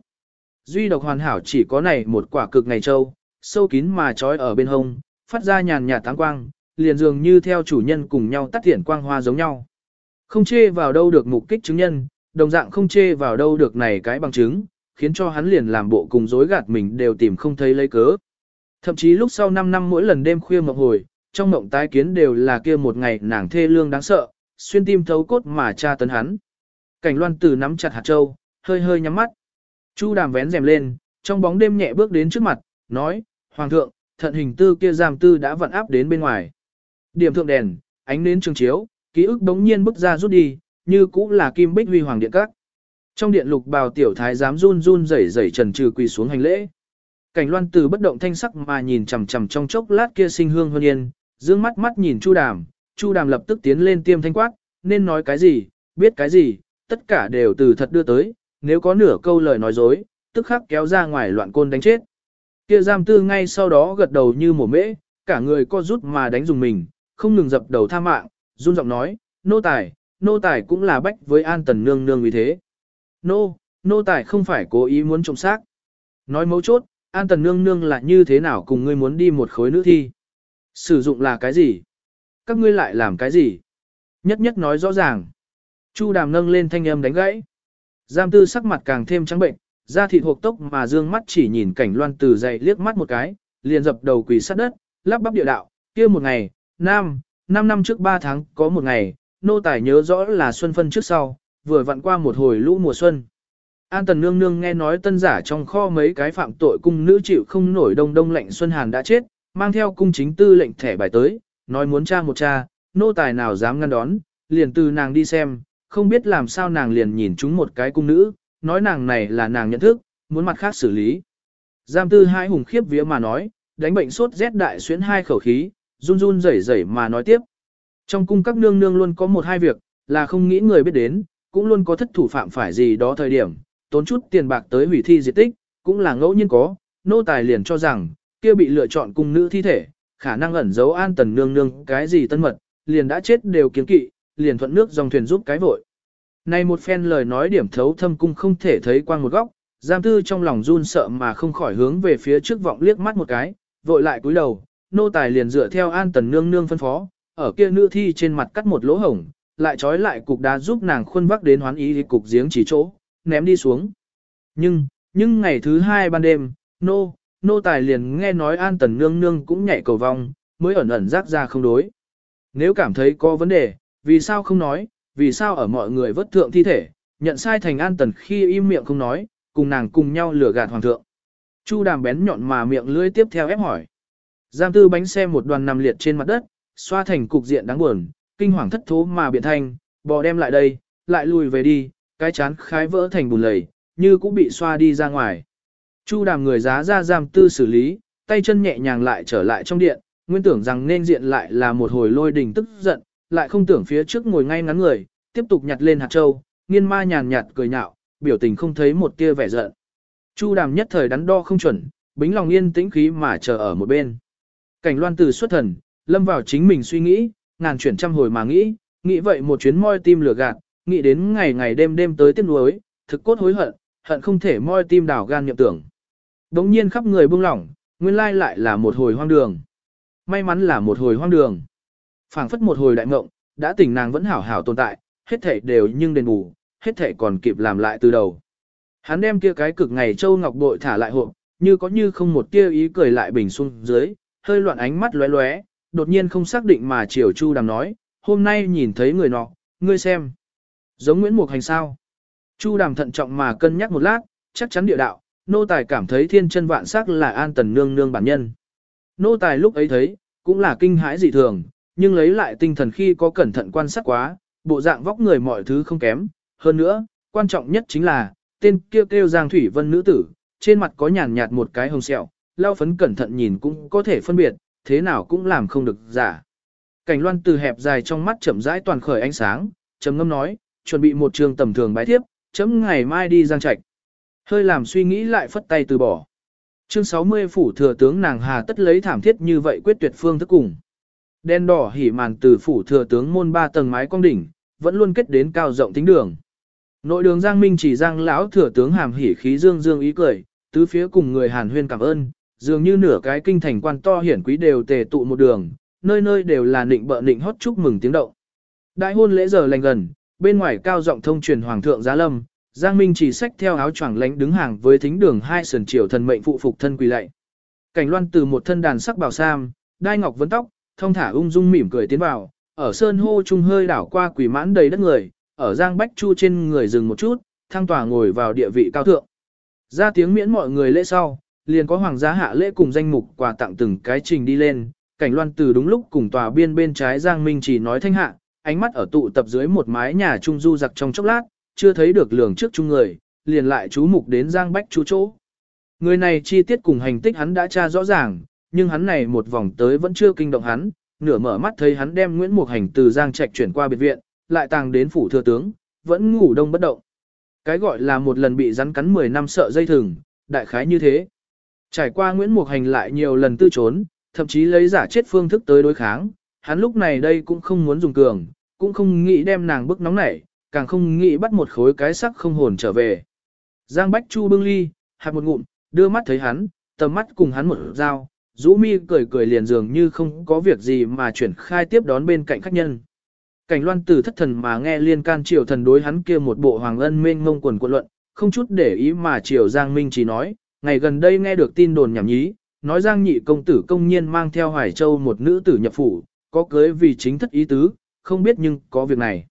Duy độc hoàn hảo chỉ có này một quả cực ngày châu, sâu kín mà trói ở bên hông, phát ra nhàn nhạt táng quang, liền dường như theo chủ nhân cùng nhau tắt thiện quang hoa giống nhau. Không chê vào đâu được mục kích chứng nhân, đồng dạng không chê vào đâu được này cái bằng chứng, khiến cho hắn liền làm bộ cùng dối gạt mình đều tìm không thấy lấy cớ. Thậm chí lúc sau 5 năm mỗi lần đêm khuya mộng hồi, trong mộng tái kiến đều là kia một ngày nàng thê lương đáng sợ, xuyên tim thấu cốt mà tra tấn hắn. Cảnh loan tử nắm chặt hạt châu, hơi hơi nhắm mắt. Chu đàm vén rèm lên, trong bóng đêm nhẹ bước đến trước mặt, nói, Hoàng thượng, thận hình tư kia giam tư đã vận áp đến bên ngoài. Điểm thượng đèn, ánh nến trường chiếu, ký ức đống nhiên bức ra rút đi, như cũ là kim bích huy hoàng điện các. Trong điện lục bào tiểu thái dám run run rẩy rẩy trần trừ quỳ xuống hành lễ. Cảnh loan từ bất động thanh sắc mà nhìn chằm chằm trong chốc lát kia sinh hương hơn yên, dương mắt mắt nhìn chu đàm, Chu Đàm lập tức tiến lên tiêm thanh quát, nên nói cái gì, biết cái gì, tất cả đều từ thật đưa tới, nếu có nửa câu lời nói dối, tức khắc kéo ra ngoài loạn côn đánh chết. Kia giam tư ngay sau đó gật đầu như mổ mễ, cả người co rút mà đánh dùng mình, không ngừng dập đầu tha mạng, run giọng nói, nô tài, nô tài cũng là bách với an tần nương nương vì thế. Nô, nô tài không phải cố ý muốn trộm xác. Nói mấu chốt, an tần nương nương là như thế nào cùng ngươi muốn đi một khối nữ thi. Sử dụng là cái gì? Các ngươi lại làm cái gì? Nhất nhất nói rõ ràng. Chu đàm nâng lên thanh âm đánh gãy. Giam tư sắc mặt càng thêm trắng bệnh, da thịt hộp tốc mà dương mắt chỉ nhìn cảnh loan từ dậy liếc mắt một cái, liền dập đầu quỳ sát đất, lắp bắp địa đạo, kia một ngày, nam, năm năm trước ba tháng có một ngày, nô tài nhớ rõ là xuân phân trước sau, vừa vặn qua một hồi lũ mùa xuân. An tần nương nương nghe nói tân giả trong kho mấy cái phạm tội cung nữ chịu không nổi đông đông lệnh xuân hàn đã chết, mang theo cung chính tư lệnh thẻ bài tới, nói muốn tra một cha, nô tài nào dám ngăn đón, liền từ nàng đi xem, không biết làm sao nàng liền nhìn chúng một cái cung nữ, nói nàng này là nàng nhận thức, muốn mặt khác xử lý. Giam tư hai hùng khiếp vía mà nói, đánh bệnh sốt rét đại xuyến hai khẩu khí, run run rẩy rẩy mà nói tiếp. Trong cung các nương nương luôn có một hai việc, là không nghĩ người biết đến, cũng luôn có thất thủ phạm phải gì đó thời điểm, tốn chút tiền bạc tới hủy thi diệt tích, cũng là ngẫu nhiên có, nô tài liền cho rằng, kia bị lựa chọn cung nữ thi thể, khả năng ẩn giấu an tần nương nương cái gì tân mật, liền đã chết đều kiến kỵ, liền thuận nước dòng thuyền giúp cái vội. Này một phen lời nói điểm thấu thâm cung không thể thấy quang một góc, giam tư trong lòng run sợ mà không khỏi hướng về phía trước vọng liếc mắt một cái, vội lại cúi đầu, nô tài liền dựa theo an tần nương nương phân phó, ở kia nữ thi trên mặt cắt một lỗ hổng, lại trói lại cục đá giúp nàng khuôn vác đến hoán ý cục giếng chỉ chỗ, ném đi xuống. Nhưng, nhưng ngày thứ hai ban đêm, nô, nô tài liền nghe nói an tần nương nương cũng nhảy cầu vong, mới ẩn ẩn rác ra không đối. Nếu cảm thấy có vấn đề, vì sao không nói, vì sao ở mọi người vất thượng thi thể, nhận sai thành an tần khi im miệng không nói, cùng nàng cùng nhau lừa gạt hoàng thượng. Chu đàm bén nhọn mà miệng lưỡi tiếp theo ép hỏi. Giam tư bánh xe một đoàn nằm liệt trên mặt đất, xoa thành cục diện đáng buồn, kinh hoàng thất thố mà biện thanh, bò đem lại đây, lại lùi về đi, cái chán khái vỡ thành bùn lầy, như cũng bị xoa đi ra ngoài. Chu đàm người giá ra giam tư xử lý, tay chân nhẹ nhàng lại trở lại trong điện, nguyên tưởng rằng nên diện lại là một hồi lôi đình tức giận, lại không tưởng phía trước ngồi ngay ngắn người, tiếp tục nhặt lên hạt châu, nghiên ma nhàn nhạt cười nhạo, biểu tình không thấy một tia vẻ giận. Chu đàm nhất thời đắn đo không chuẩn, bính lòng yên tĩnh khí mà chờ ở một bên. Cảnh loan từ xuất thần, lâm vào chính mình suy nghĩ, ngàn chuyển trăm hồi mà nghĩ, nghĩ vậy một chuyến moi tim lửa gạt, nghĩ đến ngày ngày đêm đêm tới tiếp nuối, thực cốt hối hận, hận không thể moi tim đảo gan nhậm tưởng. Đống nhiên khắp người buông lỏng, nguyên lai lại là một hồi hoang đường. May mắn là một hồi hoang đường. phảng phất một hồi đại mộng, đã tỉnh nàng vẫn hảo hảo tồn tại, hết thể đều nhưng đền bù, hết thể còn kịp làm lại từ đầu. Hắn đem kia cái cực ngày châu ngọc bội thả lại hộp, như có như không một tia ý cười lại bình xuống dưới, hơi loạn ánh mắt lóe lóe, đột nhiên không xác định mà chiều Chu Đàm nói, hôm nay nhìn thấy người nọ, ngươi xem. Giống Nguyễn Mục Hành sao? Chu Đàm thận trọng mà cân nhắc một lát, chắc chắn địa đạo, nô tài cảm thấy thiên chân vạn sắc là an tần nương nương bản nhân. Nô tài lúc ấy thấy, cũng là kinh hãi dị thường, nhưng lấy lại tinh thần khi có cẩn thận quan sát quá, bộ dạng vóc người mọi thứ không kém. Hơn nữa, quan trọng nhất chính là, tên kêu kêu Giang Thủy Vân nữ tử, trên mặt có nhàn nhạt một cái hồng sẹo, lao phấn cẩn thận nhìn cũng có thể phân biệt, thế nào cũng làm không được giả. Cảnh loan từ hẹp dài trong mắt chậm rãi toàn khởi ánh sáng, trầm ngâm nói, chuẩn bị một trường tầm thường bái thiếp, chấm ngày mai đi giang trạch. Hơi làm suy nghĩ lại phất tay từ bỏ. Chương 60 phủ thừa tướng nàng hà tất lấy thảm thiết như vậy quyết tuyệt phương thức cùng. Đen đỏ hỉ màn từ phủ thừa tướng môn ba tầng mái cong đỉnh, vẫn luôn kết đến cao rộng tính đường. Nội đường Giang Minh chỉ Giang lão thừa tướng hàm hỉ khí dương dương ý cười, tứ phía cùng người Hàn Huyên cảm ơn, dường như nửa cái kinh thành quan to hiển quý đều tề tụ một đường, nơi nơi đều là nịnh bợ nịnh hót chúc mừng tiếng động. Đại hôn lễ giờ lành gần, bên ngoài cao giọng thông truyền hoàng thượng giá lâm, Giang Minh chỉ xách theo áo choàng lánh đứng hàng với thính đường hai sườn triều thần mệnh phụ phục thân quỳ lạy. Cảnh Loan từ một thân đàn sắc bào sam, đai ngọc vấn tóc, thông thả ung dung mỉm cười tiến vào, ở sơn hô trung hơi đảo qua quỷ mãn đầy đất người, ở Giang Bách Chu trên người dừng một chút, thăng tòa ngồi vào địa vị cao thượng. Ra tiếng miễn mọi người lễ sau, liền có hoàng gia hạ lễ cùng danh mục quà tặng từng cái trình đi lên, cảnh loan từ đúng lúc cùng tòa biên bên trái Giang Minh chỉ nói thanh hạ, ánh mắt ở tụ tập dưới một mái nhà trung du giặc trong chốc lát, chưa thấy được lường trước chung người, liền lại chú mục đến Giang Bách chú chỗ. Người này chi tiết cùng hành tích hắn đã tra rõ ràng, nhưng hắn này một vòng tới vẫn chưa kinh động hắn, nửa mở mắt thấy hắn đem Nguyễn Mục Hành từ Giang Trạch chuyển qua biệt viện, lại tàng đến phủ thừa tướng, vẫn ngủ đông bất động. Cái gọi là một lần bị rắn cắn 10 năm sợ dây thừng, đại khái như thế. Trải qua Nguyễn Mục Hành lại nhiều lần tư trốn, thậm chí lấy giả chết phương thức tới đối kháng, hắn lúc này đây cũng không muốn dùng cường, cũng không nghĩ đem nàng bức nóng nảy, càng không nghĩ bắt một khối cái sắc không hồn trở về. Giang Bách Chu bưng ly, hạt một ngụm, đưa mắt thấy hắn, tầm mắt cùng hắn một dao, rũ mi cười cười liền dường như không có việc gì mà chuyển khai tiếp đón bên cạnh khách nhân. Cảnh loan Tử thất thần mà nghe liên can triều thần đối hắn kia một bộ hoàng ân mênh ngông quần quận luận, không chút để ý mà triều Giang Minh chỉ nói, ngày gần đây nghe được tin đồn nhảm nhí, nói Giang nhị công tử công nhiên mang theo Hoài Châu một nữ tử nhập phủ, có cưới vì chính thất ý tứ, không biết nhưng có việc này.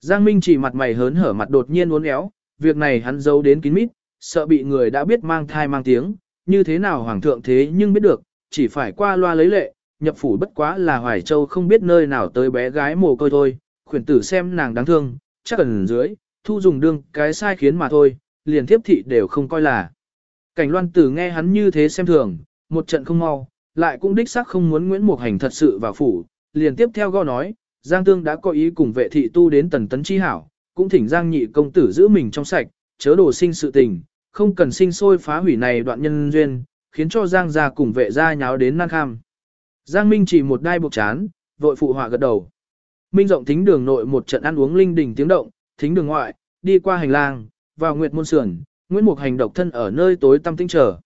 Giang Minh chỉ mặt mày hớn hở mặt đột nhiên uốn éo, việc này hắn giấu đến kín mít, sợ bị người đã biết mang thai mang tiếng, như thế nào hoàng thượng thế nhưng biết được, chỉ phải qua loa lấy lệ, nhập phủ bất quá là Hoài Châu không biết nơi nào tới bé gái mồ côi thôi, khuyển tử xem nàng đáng thương, chắc cần dưới, thu dùng đương cái sai khiến mà thôi, liền thiếp thị đều không coi là. Cảnh loan tử nghe hắn như thế xem thường, một trận không mau, lại cũng đích xác không muốn Nguyễn Mục Hành thật sự vào phủ, liền tiếp theo go nói, Giang Tương đã có ý cùng vệ thị tu đến tần tấn chi hảo, cũng thỉnh Giang nhị công tử giữ mình trong sạch, chớ đồ sinh sự tình, không cần sinh sôi phá hủy này đoạn nhân duyên, khiến cho Giang gia cùng vệ gia nháo đến nan kham. Giang Minh chỉ một đai buộc chán, vội phụ họa gật đầu. Minh rộng thính đường nội một trận ăn uống linh đình tiếng động, thính đường ngoại, đi qua hành lang, vào nguyệt môn sườn, Nguyễn Mục hành độc thân ở nơi tối tăm tinh trở.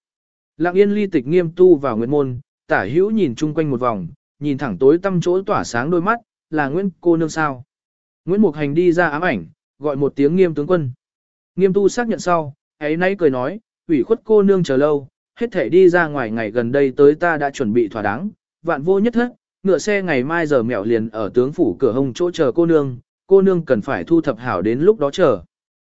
Lặng yên ly tịch nghiêm tu vào nguyễn môn, tả hữu nhìn chung quanh một vòng, nhìn thẳng tối tăm chỗ tỏa sáng đôi mắt, là Nguyễn cô nương sao. Nguyễn Mục hành đi ra ám ảnh, gọi một tiếng nghiêm tướng quân. Nghiêm tu xác nhận sau, ấy nay cười nói, ủy khuất cô nương chờ lâu, hết thể đi ra ngoài ngày gần đây tới ta đã chuẩn bị thỏa đáng, vạn vô nhất thất, ngựa xe ngày mai giờ mẹo liền ở tướng phủ cửa hông chỗ chờ cô nương, cô nương cần phải thu thập hảo đến lúc đó chờ.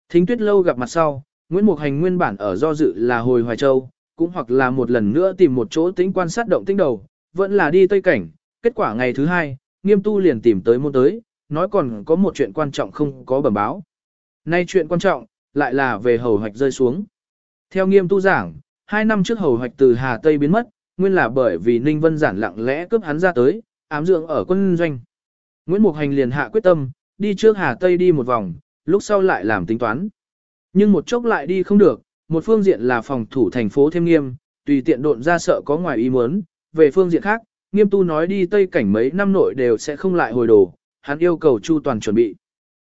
Thính tuyết lâu gặp mặt sau, Nguyễn Mục Hành nguyên bản ở do dự là hồi Hoài Châu, cũng hoặc là một lần nữa tìm một chỗ tính quan sát động tinh đầu, vẫn là đi Tây Cảnh, kết quả ngày thứ hai, nghiêm tu liền tìm tới môn tới, nói còn có một chuyện quan trọng không có bẩm báo. Nay chuyện quan trọng, lại là về hầu hoạch rơi xuống. Theo nghiêm tu giảng, hai năm trước hầu hoạch từ Hà Tây biến mất, nguyên là bởi vì Ninh Vân giản lặng lẽ cướp hắn ra tới, ám dưỡng ở quân doanh. Nguyễn Mục Hành liền hạ quyết tâm, đi trước Hà Tây đi một vòng, lúc sau lại làm tính toán. Nhưng một chốc lại đi không được, một phương diện là phòng thủ thành phố thêm nghiêm, tùy tiện độn ra sợ có ngoài ý muốn, về phương diện khác, nghiêm tu nói đi Tây cảnh mấy năm nội đều sẽ không lại hồi đồ, hắn yêu cầu chu toàn chuẩn bị.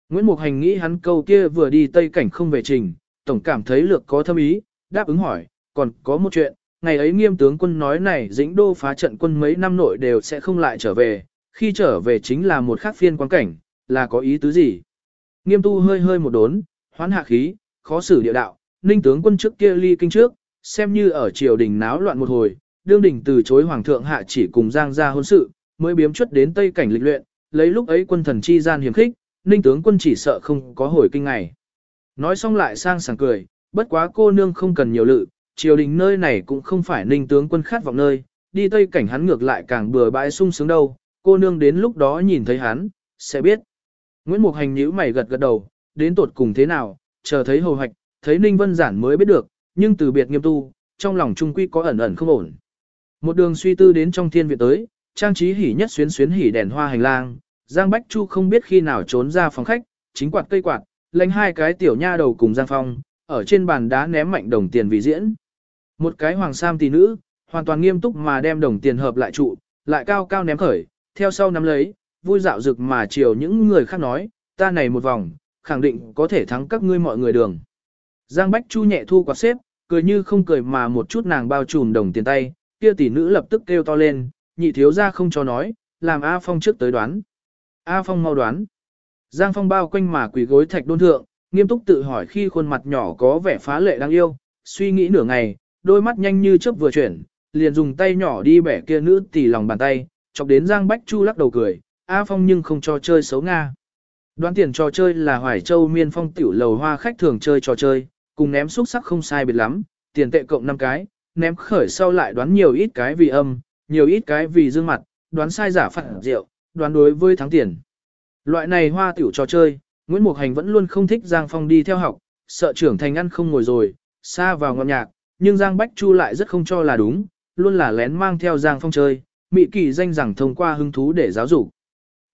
Nguyễn Mục Hành nghĩ hắn câu kia vừa đi Tây cảnh không về trình, tổng cảm thấy lược có thâm ý, đáp ứng hỏi, còn có một chuyện, ngày ấy nghiêm tướng quân nói này dĩnh đô phá trận quân mấy năm nội đều sẽ không lại trở về, khi trở về chính là một khác phiên quan cảnh, là có ý tứ gì. Nghiêm tu hơi hơi một đốn, hoán hạ khí, khó xử địa đạo, ninh tướng quân trước kia ly kinh trước, xem như ở triều đình náo loạn một hồi, đương đình từ chối hoàng thượng hạ chỉ cùng giang ra hôn sự, mới biếm chuất đến tây cảnh lịch luyện, lấy lúc ấy quân thần chi gian hiểm khích, ninh tướng quân chỉ sợ không có hồi kinh ngày. Nói xong lại sang sảng cười, bất quá cô nương không cần nhiều lự, triều đình nơi này cũng không phải ninh tướng quân khát vọng nơi, đi tây cảnh hắn ngược lại càng bừa bãi sung sướng đâu, cô nương đến lúc đó nhìn thấy hắn, sẽ biết. Nguyễn Mục Hành nhíu mày gật gật đầu, đến tột cùng thế nào, chờ thấy hầu hoạch, thấy Ninh Vân Giản mới biết được, nhưng từ biệt nghiêm tu, trong lòng trung quy có ẩn ẩn không ổn. Một đường suy tư đến trong thiên viện tới, trang trí hỉ nhất xuyến xuyến hỉ đèn hoa hành lang, Giang Bách Chu không biết khi nào trốn ra phòng khách, chính quạt cây quạt, lấy hai cái tiểu nha đầu cùng Giang Phong, ở trên bàn đá ném mạnh đồng tiền vì diễn. Một cái hoàng sam tỷ nữ, hoàn toàn nghiêm túc mà đem đồng tiền hợp lại trụ, lại cao cao ném khởi, theo sau nắm lấy, vui dạo rực mà chiều những người khác nói, ta này một vòng, khẳng định có thể thắng các ngươi mọi người đường. Giang Bách Chu nhẹ thu quạt xếp, cười như không cười mà một chút nàng bao trùm đồng tiền tay, kia tỷ nữ lập tức kêu to lên, nhị thiếu ra không cho nói, làm A Phong trước tới đoán. A Phong mau đoán. Giang Phong bao quanh mà quỳ gối thạch đôn thượng, nghiêm túc tự hỏi khi khuôn mặt nhỏ có vẻ phá lệ đáng yêu, suy nghĩ nửa ngày, đôi mắt nhanh như chớp vừa chuyển, liền dùng tay nhỏ đi bẻ kia nữ tỷ lòng bàn tay, chọc đến Giang Bách Chu lắc đầu cười, A Phong nhưng không cho chơi xấu Nga. Đoán tiền trò chơi là Hoài Châu Miên Phong tiểu lầu hoa khách thường chơi trò chơi, cùng ném xúc sắc không sai biệt lắm, tiền tệ cộng 5 cái, ném khởi sau lại đoán nhiều ít cái vì âm, nhiều ít cái vì dương mặt, đoán sai giả phản rượu, đoán đối với thắng tiền. Loại này hoa tiểu trò chơi, Nguyễn Mục Hành vẫn luôn không thích Giang Phong đi theo học, sợ trưởng thành ăn không ngồi rồi, xa vào ngọn nhạc, nhưng Giang Bách Chu lại rất không cho là đúng, luôn là lén mang theo Giang Phong chơi, mị kỳ danh rằng thông qua hứng thú để giáo dục.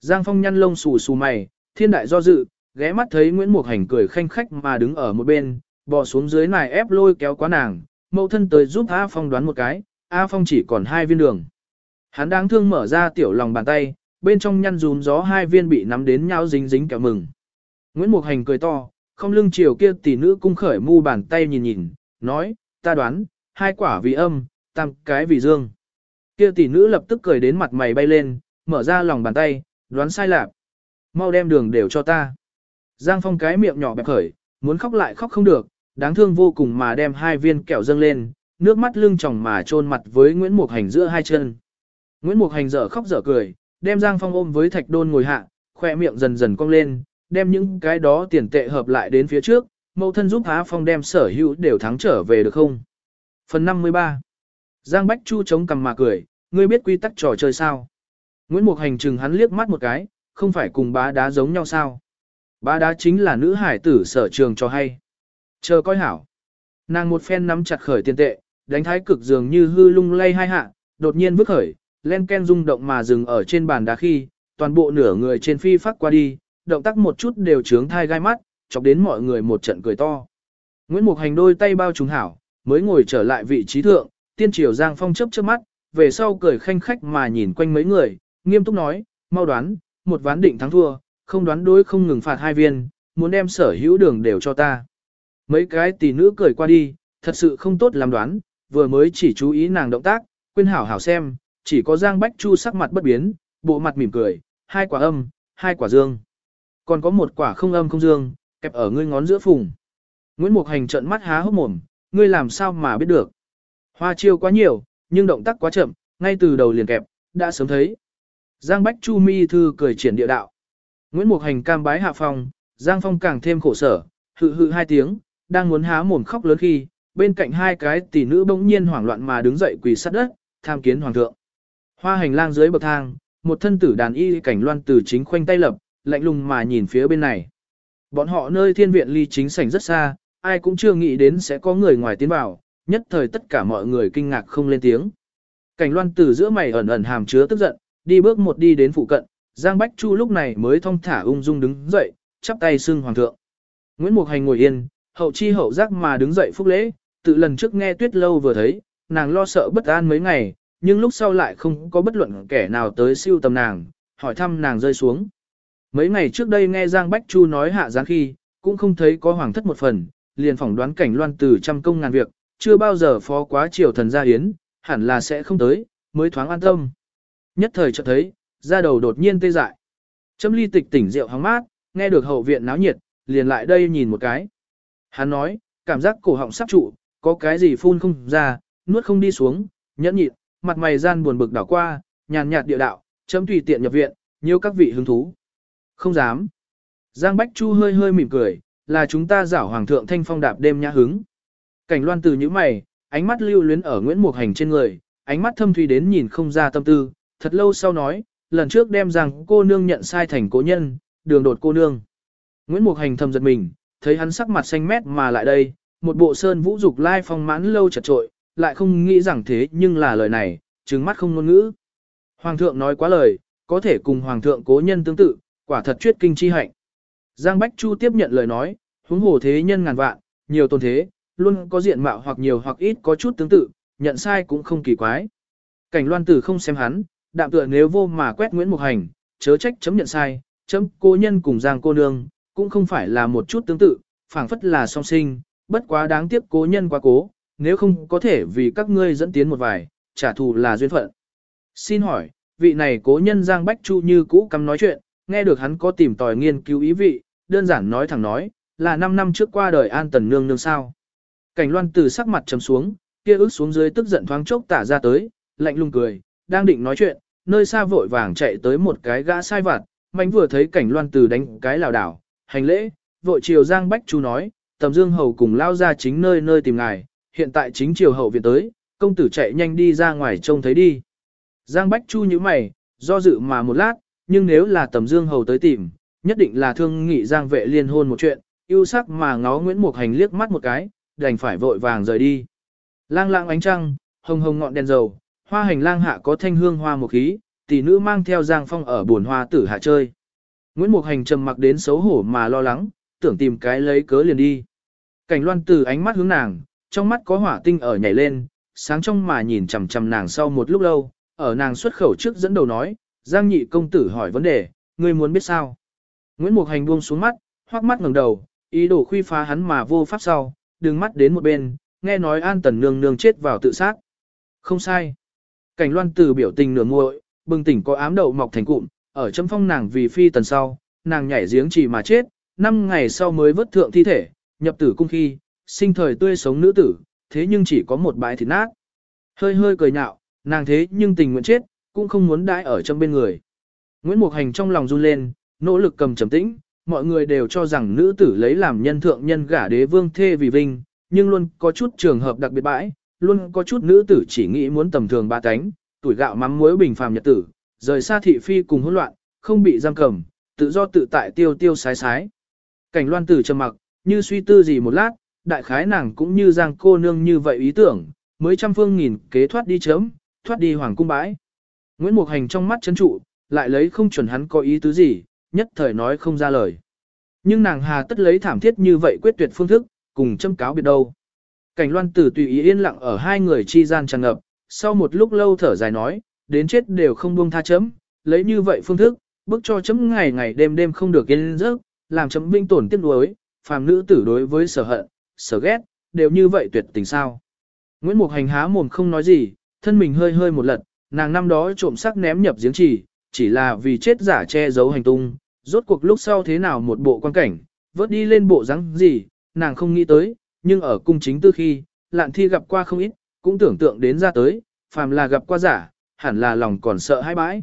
Giang Phong nhăn lông xù xù mày, thiên đại do dự, ghé mắt thấy Nguyễn Mục Hành cười khanh khách mà đứng ở một bên, bò xuống dưới này ép lôi kéo quá nàng, mẫu thân tới giúp A Phong đoán một cái, A Phong chỉ còn hai viên đường. Hắn đáng thương mở ra tiểu lòng bàn tay, bên trong nhăn rúm gió hai viên bị nắm đến nhau dính dính kẹo mừng. Nguyễn Mục Hành cười to, không lưng chiều kia tỷ nữ cung khởi mu bàn tay nhìn nhìn, nói, ta đoán, hai quả vì âm, tam cái vì dương. Kia tỷ nữ lập tức cười đến mặt mày bay lên, mở ra lòng bàn tay, đoán sai lạc. Mau đem đường đều cho ta. Giang Phong cái miệng nhỏ bẹp khởi, muốn khóc lại khóc không được, đáng thương vô cùng mà đem hai viên kẹo dâng lên, nước mắt lưng tròng mà trôn mặt với Nguyễn Mục Hành giữa hai chân. Nguyễn Mục Hành dở khóc dở cười, đem Giang Phong ôm với thạch đôn ngồi hạ, khoe miệng dần dần cong lên, đem những cái đó tiền tệ hợp lại đến phía trước, mẫu thân giúp Á Phong đem sở hữu đều thắng trở về được không? Phần 53 Giang Bách Chu chống cằm mà cười, ngươi biết quy tắc trò chơi sao? Nguyễn Mục Hành chừng hắn liếc mắt một cái, không phải cùng bá đá giống nhau sao? Bá đá chính là nữ hải tử sở trường cho hay. Chờ coi hảo. Nàng một phen nắm chặt khởi tiền tệ, đánh thái cực dường như hư lung lay hai hạ, đột nhiên vứt khởi, len ken rung động mà dừng ở trên bàn đá khi, toàn bộ nửa người trên phi phát qua đi, động tác một chút đều trướng thai gai mắt, chọc đến mọi người một trận cười to. Nguyễn Mục Hành đôi tay bao trùng hảo, mới ngồi trở lại vị trí thượng, tiên triều Giang Phong chớp trước mắt, về sau cười khanh khách mà nhìn quanh mấy người, nghiêm túc nói, mau đoán, một ván định thắng thua, không đoán đối không ngừng phạt hai viên, muốn đem sở hữu đường đều cho ta. Mấy cái tỷ nữ cười qua đi, thật sự không tốt làm đoán, vừa mới chỉ chú ý nàng động tác, quên hảo hảo xem, chỉ có Giang Bách Chu sắc mặt bất biến, bộ mặt mỉm cười, hai quả âm, hai quả dương. Còn có một quả không âm không dương, kẹp ở ngươi ngón giữa phùng. Nguyễn Mục Hành trợn mắt há hốc mồm, ngươi làm sao mà biết được. Hoa chiêu quá nhiều, nhưng động tác quá chậm, ngay từ đầu liền kẹp, đã sớm thấy. Giang Bách Chu mi thư cười triển địa đạo. Nguyễn Mục Hành cam bái hạ phong, Giang Phong càng thêm khổ sở, hự hự hai tiếng, đang muốn há mồm khóc lớn khi, bên cạnh hai cái tỷ nữ bỗng nhiên hoảng loạn mà đứng dậy quỳ sát đất, tham kiến hoàng thượng. Hoa hành lang dưới bậc thang, một thân tử đàn y cảnh loan từ chính khoanh tay lập, lạnh lùng mà nhìn phía bên này. Bọn họ nơi thiên viện ly chính sảnh rất xa, ai cũng chưa nghĩ đến sẽ có người ngoài tiến vào, nhất thời tất cả mọi người kinh ngạc không lên tiếng. Cảnh loan từ giữa mày ẩn ẩn hàm chứa tức giận, đi bước một đi đến phụ cận, Giang Bách Chu lúc này mới thong thả ung dung đứng dậy, chắp tay xưng hoàng thượng. Nguyễn Mục Hành ngồi yên, hậu chi hậu giác mà đứng dậy phúc lễ, tự lần trước nghe tuyết lâu vừa thấy, nàng lo sợ bất an mấy ngày, nhưng lúc sau lại không có bất luận kẻ nào tới siêu tầm nàng, hỏi thăm nàng rơi xuống. Mấy ngày trước đây nghe Giang Bách Chu nói hạ giáng khi, cũng không thấy có hoàng thất một phần, liền phỏng đoán cảnh loan từ trăm công ngàn việc, chưa bao giờ phó quá triều thần gia hiến, hẳn là sẽ không tới, mới thoáng an tâm. Nhất thời chợt thấy, ra đầu đột nhiên tê dại. Châm ly tịch tỉnh rượu hóng mát, nghe được hậu viện náo nhiệt, liền lại đây nhìn một cái. Hắn nói, cảm giác cổ họng sắp trụ, có cái gì phun không ra, nuốt không đi xuống, nhẫn nhịn, mặt mày gian buồn bực đảo qua, nhàn nhạt địa đạo, chấm tùy tiện nhập viện, nhiều các vị hứng thú. Không dám. Giang Bách Chu hơi hơi mỉm cười, là chúng ta giảo hoàng thượng thanh phong đạp đêm nhã hứng. Cảnh loan từ những mày, ánh mắt lưu luyến ở Nguyễn Mục Hành trên người, ánh mắt thâm thủy đến nhìn không ra tâm tư, thật lâu sau nói, lần trước đem rằng cô nương nhận sai thành cố nhân, đường đột cô nương. Nguyễn Mục Hành thầm giật mình, thấy hắn sắc mặt xanh mét mà lại đây, một bộ sơn vũ dục lai phong mãn lâu chật trội, lại không nghĩ rằng thế nhưng là lời này, trừng mắt không ngôn ngữ. Hoàng thượng nói quá lời, có thể cùng hoàng thượng cố nhân tương tự, quả thật chuyết kinh chi hạnh. Giang Bách Chu tiếp nhận lời nói, huống hồ thế nhân ngàn vạn, nhiều tôn thế, luôn có diện mạo hoặc nhiều hoặc ít có chút tương tự, nhận sai cũng không kỳ quái. Cảnh loan tử không xem hắn, đạm tựa nếu vô mà quét Nguyễn Mục Hành, chớ trách chấm nhận sai, chấm cô nhân cùng Giang cô nương, cũng không phải là một chút tương tự, phảng phất là song sinh, bất quá đáng tiếc cố nhân quá cố, nếu không có thể vì các ngươi dẫn tiến một vài, trả thù là duyên phận. Xin hỏi, vị này cố nhân Giang Bách Chu như cũ cắm nói chuyện, nghe được hắn có tìm tòi nghiên cứu ý vị, đơn giản nói thẳng nói, là 5 năm trước qua đời An Tần Nương nương sao. Cảnh loan từ sắc mặt trầm xuống, kia ước xuống dưới tức giận thoáng chốc tả ra tới, lạnh lùng cười, đang định nói chuyện, nơi xa vội vàng chạy tới một cái gã sai vặt, mạnh vừa thấy cảnh loan từ đánh cái lào đảo, hành lễ, vội chiều Giang Bách Chu nói, tầm dương hầu cùng lao ra chính nơi nơi tìm ngài, hiện tại chính chiều hậu viện tới, công tử chạy nhanh đi ra ngoài trông thấy đi. Giang Bách Chu như mày, do dự mà một lát, nhưng nếu là tầm dương hầu tới tìm, nhất định là thương nghị Giang vệ liên hôn một chuyện, yêu sắc mà ngó Nguyễn Mục Hành liếc mắt một cái, đành phải vội vàng rời đi. Lang lang ánh trăng, hồng hồng ngọn đèn dầu, hoa hành lang hạ có thanh hương hoa một khí, tỷ nữ mang theo Giang Phong ở buồn hoa tử hạ chơi. Nguyễn Mục Hành trầm mặc đến xấu hổ mà lo lắng, tưởng tìm cái lấy cớ liền đi. Cảnh loan từ ánh mắt hướng nàng, trong mắt có hỏa tinh ở nhảy lên, sáng trong mà nhìn chằm chằm nàng sau một lúc lâu, ở nàng xuất khẩu trước dẫn đầu nói, Giang nhị công tử hỏi vấn đề, ngươi muốn biết sao? Nguyễn Mục Hành buông xuống mắt, hoắc mắt ngẩng đầu, ý đồ khuy phá hắn mà vô pháp sau, đừng mắt đến một bên, nghe nói An Tần nương nương chết vào tự sát. Không sai. Cảnh loan từ biểu tình nửa nguội, bừng tỉnh có ám đậu mọc thành cụm, ở châm phong nàng vì phi tần sau, nàng nhảy giếng chỉ mà chết, năm ngày sau mới vớt thượng thi thể, nhập tử cung khi, sinh thời tươi sống nữ tử, thế nhưng chỉ có một bãi thịt nát. Hơi hơi cười nhạo, nàng thế nhưng tình nguyện chết, cũng không muốn đãi ở trong bên người. Nguyễn Mục Hành trong lòng run lên, nỗ lực cầm trầm tĩnh, mọi người đều cho rằng nữ tử lấy làm nhân thượng nhân gả đế vương thê vì vinh, nhưng luôn có chút trường hợp đặc biệt bãi, luôn có chút nữ tử chỉ nghĩ muốn tầm thường ba cánh, tuổi gạo mắm muối bình phàm nhật tử, rời xa thị phi cùng hỗn loạn, không bị giam cầm, tự do tự tại tiêu tiêu sái sái. Cảnh loan tử trầm mặc, như suy tư gì một lát, đại khái nàng cũng như giang cô nương như vậy ý tưởng, mới trăm phương nghìn kế thoát đi chớm thoát đi hoàng cung bãi. Nguyễn Mục Hành trong mắt chấn trụ, lại lấy không chuẩn hắn có ý tứ gì, nhất thời nói không ra lời. Nhưng nàng hà tất lấy thảm thiết như vậy quyết tuyệt phương thức, cùng châm cáo biệt đâu. Cảnh loan tử tùy ý yên lặng ở hai người chi gian tràn ngập, sau một lúc lâu thở dài nói, đến chết đều không buông tha chấm, lấy như vậy phương thức, bức cho chấm ngày ngày đêm đêm không được yên giấc, làm chấm vinh tổn tiếc nuối, phàm nữ tử đối với sở hận, sở ghét, đều như vậy tuyệt tình sao. Nguyễn Mục Hành há mồm không nói gì, thân mình hơi hơi một lật, nàng năm đó trộm sắc ném nhập giếng chỉ, chỉ là vì chết giả che giấu hành tung, rốt cuộc lúc sau thế nào một bộ quan cảnh, vớt đi lên bộ rắn gì, nàng không nghĩ tới, nhưng ở cung chính tư khi, lạn thi gặp qua không ít, cũng tưởng tượng đến ra tới, phàm là gặp qua giả, hẳn là lòng còn sợ hai bãi.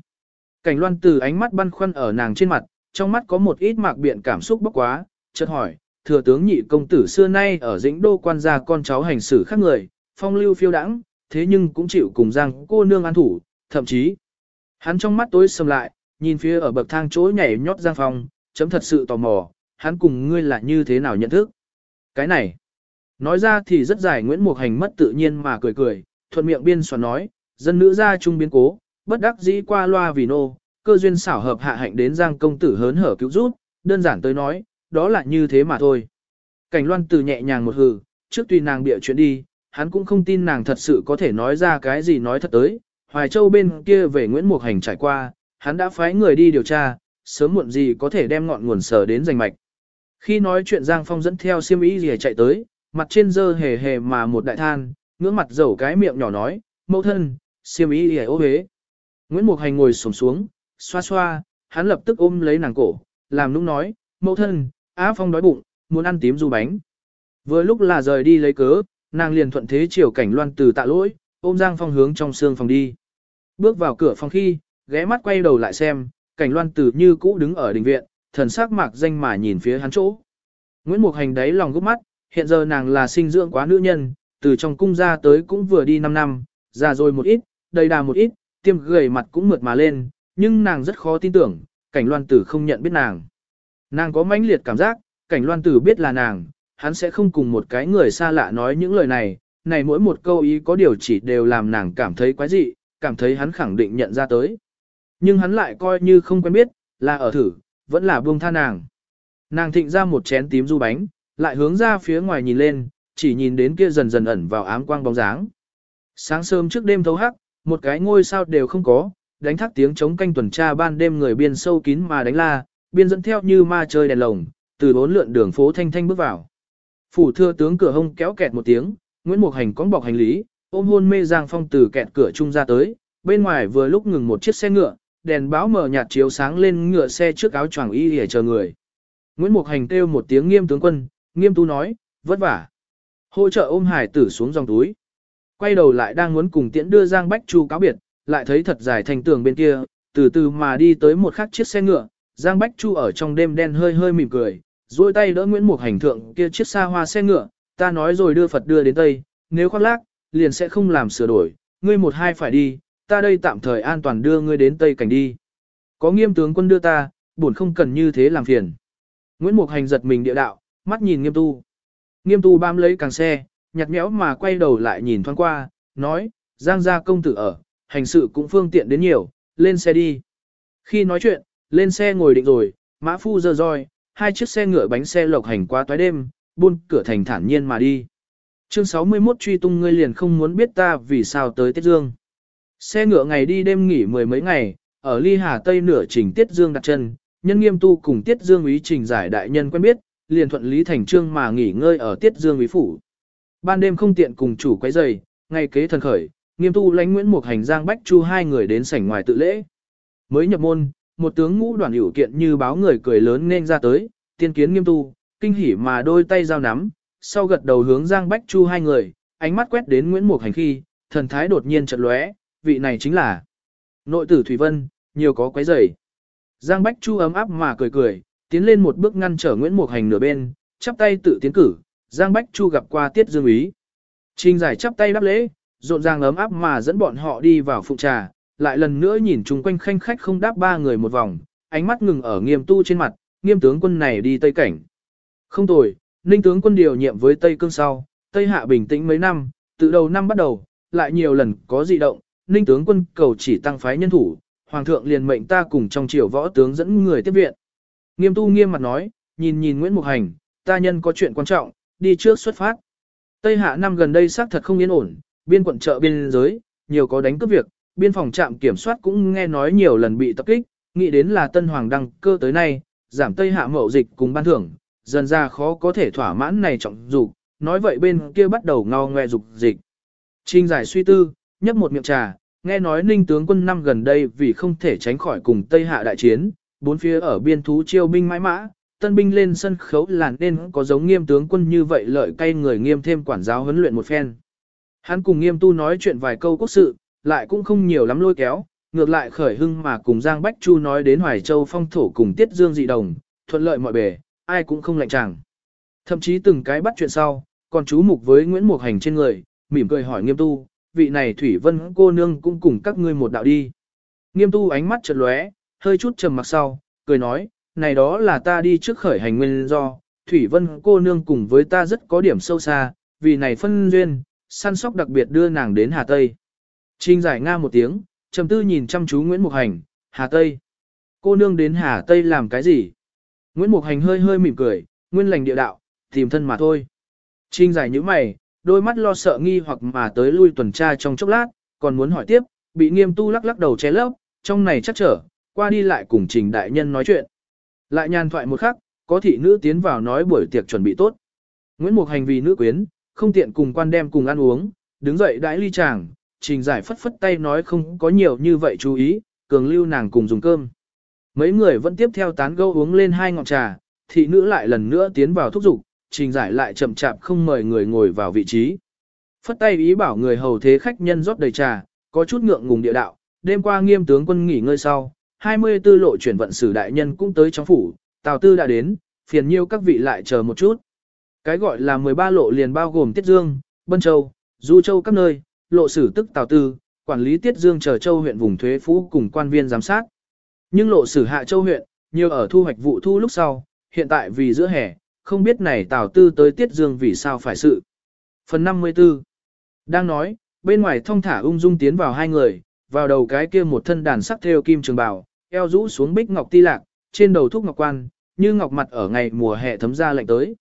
Cảnh loan từ ánh mắt băn khoăn ở nàng trên mặt, trong mắt có một ít mạc biện cảm xúc bốc quá, chợt hỏi, thừa tướng nhị công tử xưa nay ở dĩnh đô quan gia con cháu hành xử khác người, phong lưu phiêu đãng, thế nhưng cũng chịu cùng giang cô nương an thủ, thậm chí. Hắn trong mắt tối sầm lại, nhìn phía ở bậc thang chỗ nhảy nhót giang phong, chấm thật sự tò mò, hắn cùng ngươi là như thế nào nhận thức. Cái này, nói ra thì rất dài Nguyễn Mục Hành mất tự nhiên mà cười cười, thuận miệng biên soạn nói, dân nữ gia trung biến cố, bất đắc dĩ qua loa vì nô, cơ duyên xảo hợp hạ hạnh đến giang công tử hớn hở cứu giúp, đơn giản tới nói, đó là như thế mà thôi. Cảnh loan từ nhẹ nhàng một hừ, trước tùy nàng bịa chuyện đi, hắn cũng không tin nàng thật sự có thể nói ra cái gì nói thật tới. Hoài Châu bên kia về Nguyễn Mục Hành trải qua, hắn đã phái người đi điều tra, sớm muộn gì có thể đem ngọn nguồn sở đến giành mạch. Khi nói chuyện Giang Phong dẫn theo siêm ý gì chạy tới, mặt trên dơ hề hề mà một đại than, ngưỡng mặt dầu cái miệng nhỏ nói, mẫu thân, siêm ý hề ô hế. Nguyễn Mục Hành ngồi xổm xuống, xoa xoa, hắn lập tức ôm lấy nàng cổ, làm nũng nói, mẫu thân, Á Phong đói bụng, muốn ăn tím du bánh. Vừa lúc là rời đi lấy cớ, nàng liền thuận thế chiều cảnh loan từ tạ lỗi, ôm Giang Phong hướng trong xương phòng đi. Bước vào cửa phòng khi, ghé mắt quay đầu lại xem, cảnh loan từ như cũ đứng ở đình viện, thần sắc mạc danh mà nhìn phía hắn chỗ. Nguyễn Mục Hành đáy lòng gấp mắt, hiện giờ nàng là sinh dưỡng quá nữ nhân, từ trong cung ra tới cũng vừa đi 5 năm, già rồi một ít, đầy đà một ít, tiêm gầy mặt cũng mượt mà lên, nhưng nàng rất khó tin tưởng, cảnh loan tử không nhận biết nàng. Nàng có mãnh liệt cảm giác, cảnh loan tử biết là nàng, hắn sẽ không cùng một cái người xa lạ nói những lời này, này mỗi một câu ý có điều chỉ đều làm nàng cảm thấy quái dị, cảm thấy hắn khẳng định nhận ra tới. Nhưng hắn lại coi như không quen biết, là ở thử, vẫn là buông tha nàng. Nàng thịnh ra một chén tím du bánh, lại hướng ra phía ngoài nhìn lên, chỉ nhìn đến kia dần dần ẩn vào ám quang bóng dáng. Sáng sớm trước đêm thấu hắc, một cái ngôi sao đều không có, đánh thác tiếng chống canh tuần tra ban đêm người biên sâu kín mà đánh la, biên dẫn theo như ma chơi đèn lồng, từ bốn lượn đường phố thanh thanh bước vào. Phủ thưa tướng cửa hông kéo kẹt một tiếng, Nguyễn Mục Hành cóng bọc hành lý, ôm hôn mê Giang Phong từ kẹt cửa trung ra tới, bên ngoài vừa lúc ngừng một chiếc xe ngựa, đèn báo mờ nhạt chiếu sáng lên ngựa xe trước áo choàng y để chờ người. Nguyễn Mục Hành kêu một tiếng nghiêm tướng quân, nghiêm tú nói, vất vả. Hỗ trợ ôm hải tử xuống dòng túi. Quay đầu lại đang muốn cùng tiễn đưa Giang Bách Chu cáo biệt, lại thấy thật dài thành tường bên kia, từ từ mà đi tới một khắc chiếc xe ngựa, Giang Bách Chu ở trong đêm đen hơi hơi mỉm cười, duỗi tay đỡ Nguyễn Mục Hành thượng kia chiếc xa hoa xe ngựa, ta nói rồi đưa Phật đưa đến Tây, nếu khoác lác, liền sẽ không làm sửa đổi, ngươi một hai phải đi, ta đây tạm thời an toàn đưa ngươi đến Tây cảnh đi. Có nghiêm tướng quân đưa ta, buồn không cần như thế làm phiền. Nguyễn Mục Hành giật mình địa đạo, mắt nhìn nghiêm tu. Nghiêm tu bám lấy càng xe, nhặt nhẽo mà quay đầu lại nhìn thoáng qua, nói, Giang gia công tử ở, hành sự cũng phương tiện đến nhiều, lên xe đi. Khi nói chuyện, lên xe ngồi định rồi, mã phu dơ roi, hai chiếc xe ngựa bánh xe lộc hành qua toái đêm, buôn cửa thành thản nhiên mà đi. Chương 61 truy tung ngươi liền không muốn biết ta vì sao tới Tiết Dương. Xe ngựa ngày đi đêm nghỉ mười mấy ngày, ở ly hà tây nửa trình Tiết Dương đặt chân, nhân nghiêm tu cùng Tiết Dương ý trình giải đại nhân quen biết, liền thuận lý thành trương mà nghỉ ngơi ở Tiết Dương quý phủ. Ban đêm không tiện cùng chủ quấy giày, ngày kế thần khởi, nghiêm tu lãnh Nguyễn Mục Hành Giang Bách Chu hai người đến sảnh ngoài tự lễ. Mới nhập môn, một tướng ngũ đoàn hữu kiện như báo người cười lớn nên ra tới, tiên kiến nghiêm tu, kinh hỉ mà đôi tay giao nắm, sau gật đầu hướng Giang Bách Chu hai người, ánh mắt quét đến Nguyễn Mục Hành khi, thần thái đột nhiên chợt lóe, vị này chính là nội tử Thủy Vân, nhiều có quấy rầy. Giang Bách Chu ấm áp mà cười cười, tiến lên một bước ngăn trở Nguyễn Mục Hành nửa bên, chắp tay tự tiến cử, Giang Bách Chu gặp qua Tiết Dương Ý. Trình giải chắp tay đáp lễ, rộn ràng ấm áp mà dẫn bọn họ đi vào phụ trà, lại lần nữa nhìn chung quanh khanh khách không đáp ba người một vòng, ánh mắt ngừng ở nghiêm tu trên mặt, nghiêm tướng quân này đi Tây Cảnh. Không tồi, ninh tướng quân điều nhiệm với Tây Cương sau, Tây Hạ bình tĩnh mấy năm, từ đầu năm bắt đầu, lại nhiều lần có dị động, ninh tướng quân cầu chỉ tăng phái nhân thủ, hoàng thượng liền mệnh ta cùng trong triều võ tướng dẫn người tiếp viện. Nghiêm tu nghiêm mặt nói, nhìn nhìn Nguyễn Mục Hành, ta nhân có chuyện quan trọng, đi trước xuất phát. Tây Hạ năm gần đây xác thật không yên ổn, biên quận chợ biên giới, nhiều có đánh cướp việc, biên phòng trạm kiểm soát cũng nghe nói nhiều lần bị tập kích, nghĩ đến là tân hoàng đăng cơ tới nay, giảm Tây Hạ mậu dịch cùng ban thưởng, dần ra khó có thể thỏa mãn này trọng dục, nói vậy bên kia bắt đầu ngao ngoe dục dịch. Trình giải suy tư, nhấp một miệng trà, nghe nói ninh tướng quân năm gần đây vì không thể tránh khỏi cùng Tây Hạ đại chiến, bốn phía ở biên thú chiêu binh mãi mã, tân binh lên sân khấu là nên có giống nghiêm tướng quân như vậy lợi cay người nghiêm thêm quản giáo huấn luyện một phen. Hắn cùng nghiêm tu nói chuyện vài câu quốc sự, lại cũng không nhiều lắm lôi kéo, ngược lại khởi hưng mà cùng Giang Bách Chu nói đến Hoài Châu phong thổ cùng Tiết Dương dị đồng, thuận lợi mọi bề, ai cũng không lạnh chàng. Thậm chí từng cái bắt chuyện sau, còn chú mục với Nguyễn Mục Hành trên người, mỉm cười hỏi nghiêm tu, vị này Thủy Vân cô nương cũng cùng các ngươi một đạo đi. Nghiêm tu ánh mắt chợt lóe, hơi chút trầm mặc sau, cười nói, này đó là ta đi trước khởi hành nguyên do, Thủy Vân cô nương cùng với ta rất có điểm sâu xa, vì này phân duyên, săn sóc đặc biệt đưa nàng đến Hà Tây. Trình giải nga một tiếng, trầm tư nhìn chăm chú Nguyễn Mục Hành, Hà Tây. Cô nương đến Hà Tây làm cái gì? Nguyễn Mục Hành hơi hơi mỉm cười, nguyên lành địa đạo, tìm thân mà thôi. Trình giải như mày, đôi mắt lo sợ nghi hoặc mà tới lui tuần tra trong chốc lát, còn muốn hỏi tiếp, bị nghiêm tu lắc lắc đầu che lấp, trong này chắc trở, qua đi lại cùng trình đại nhân nói chuyện. Lại nhàn thoại một khắc, có thị nữ tiến vào nói buổi tiệc chuẩn bị tốt. Nguyễn Mục Hành vì nữ quyến, không tiện cùng quan đem cùng ăn uống, đứng dậy đãi ly chàng, trình giải phất phất tay nói không có nhiều như vậy chú ý, cường lưu nàng cùng dùng cơm. Mấy người vẫn tiếp theo tán gẫu uống lên hai ngọn trà, thị nữ lại lần nữa tiến vào thúc giục, trình giải lại chậm chạp không mời người ngồi vào vị trí. Phất tay ý bảo người hầu thế khách nhân rót đầy trà, có chút ngượng ngùng địa đạo, đêm qua nghiêm tướng quân nghỉ ngơi sau, 24 lộ chuyển vận sử đại nhân cũng tới trong phủ, Tào Tư đã đến, phiền nhiêu các vị lại chờ một chút. Cái gọi là 13 lộ liền bao gồm Tiết Dương, Bân Châu, Du Châu các nơi, lộ sử tức Tào Tư, quản lý Tiết Dương chờ Châu huyện vùng thuế phú cùng quan viên giám sát. Nhưng lộ sử Hạ Châu huyện, nhiều ở thu hoạch vụ thu lúc sau, hiện tại vì giữa hè, không biết này Tào Tư tới Tiết Dương vì sao phải sự. Phần 54 Đang nói, bên ngoài thông thả ung dung tiến vào hai người, vào đầu cái kia một thân đàn sắc theo kim trường bào, eo rũ xuống bích ngọc ti lạc, trên đầu thúc ngọc quan, như ngọc mặt ở ngày mùa hè thấm ra lạnh tới.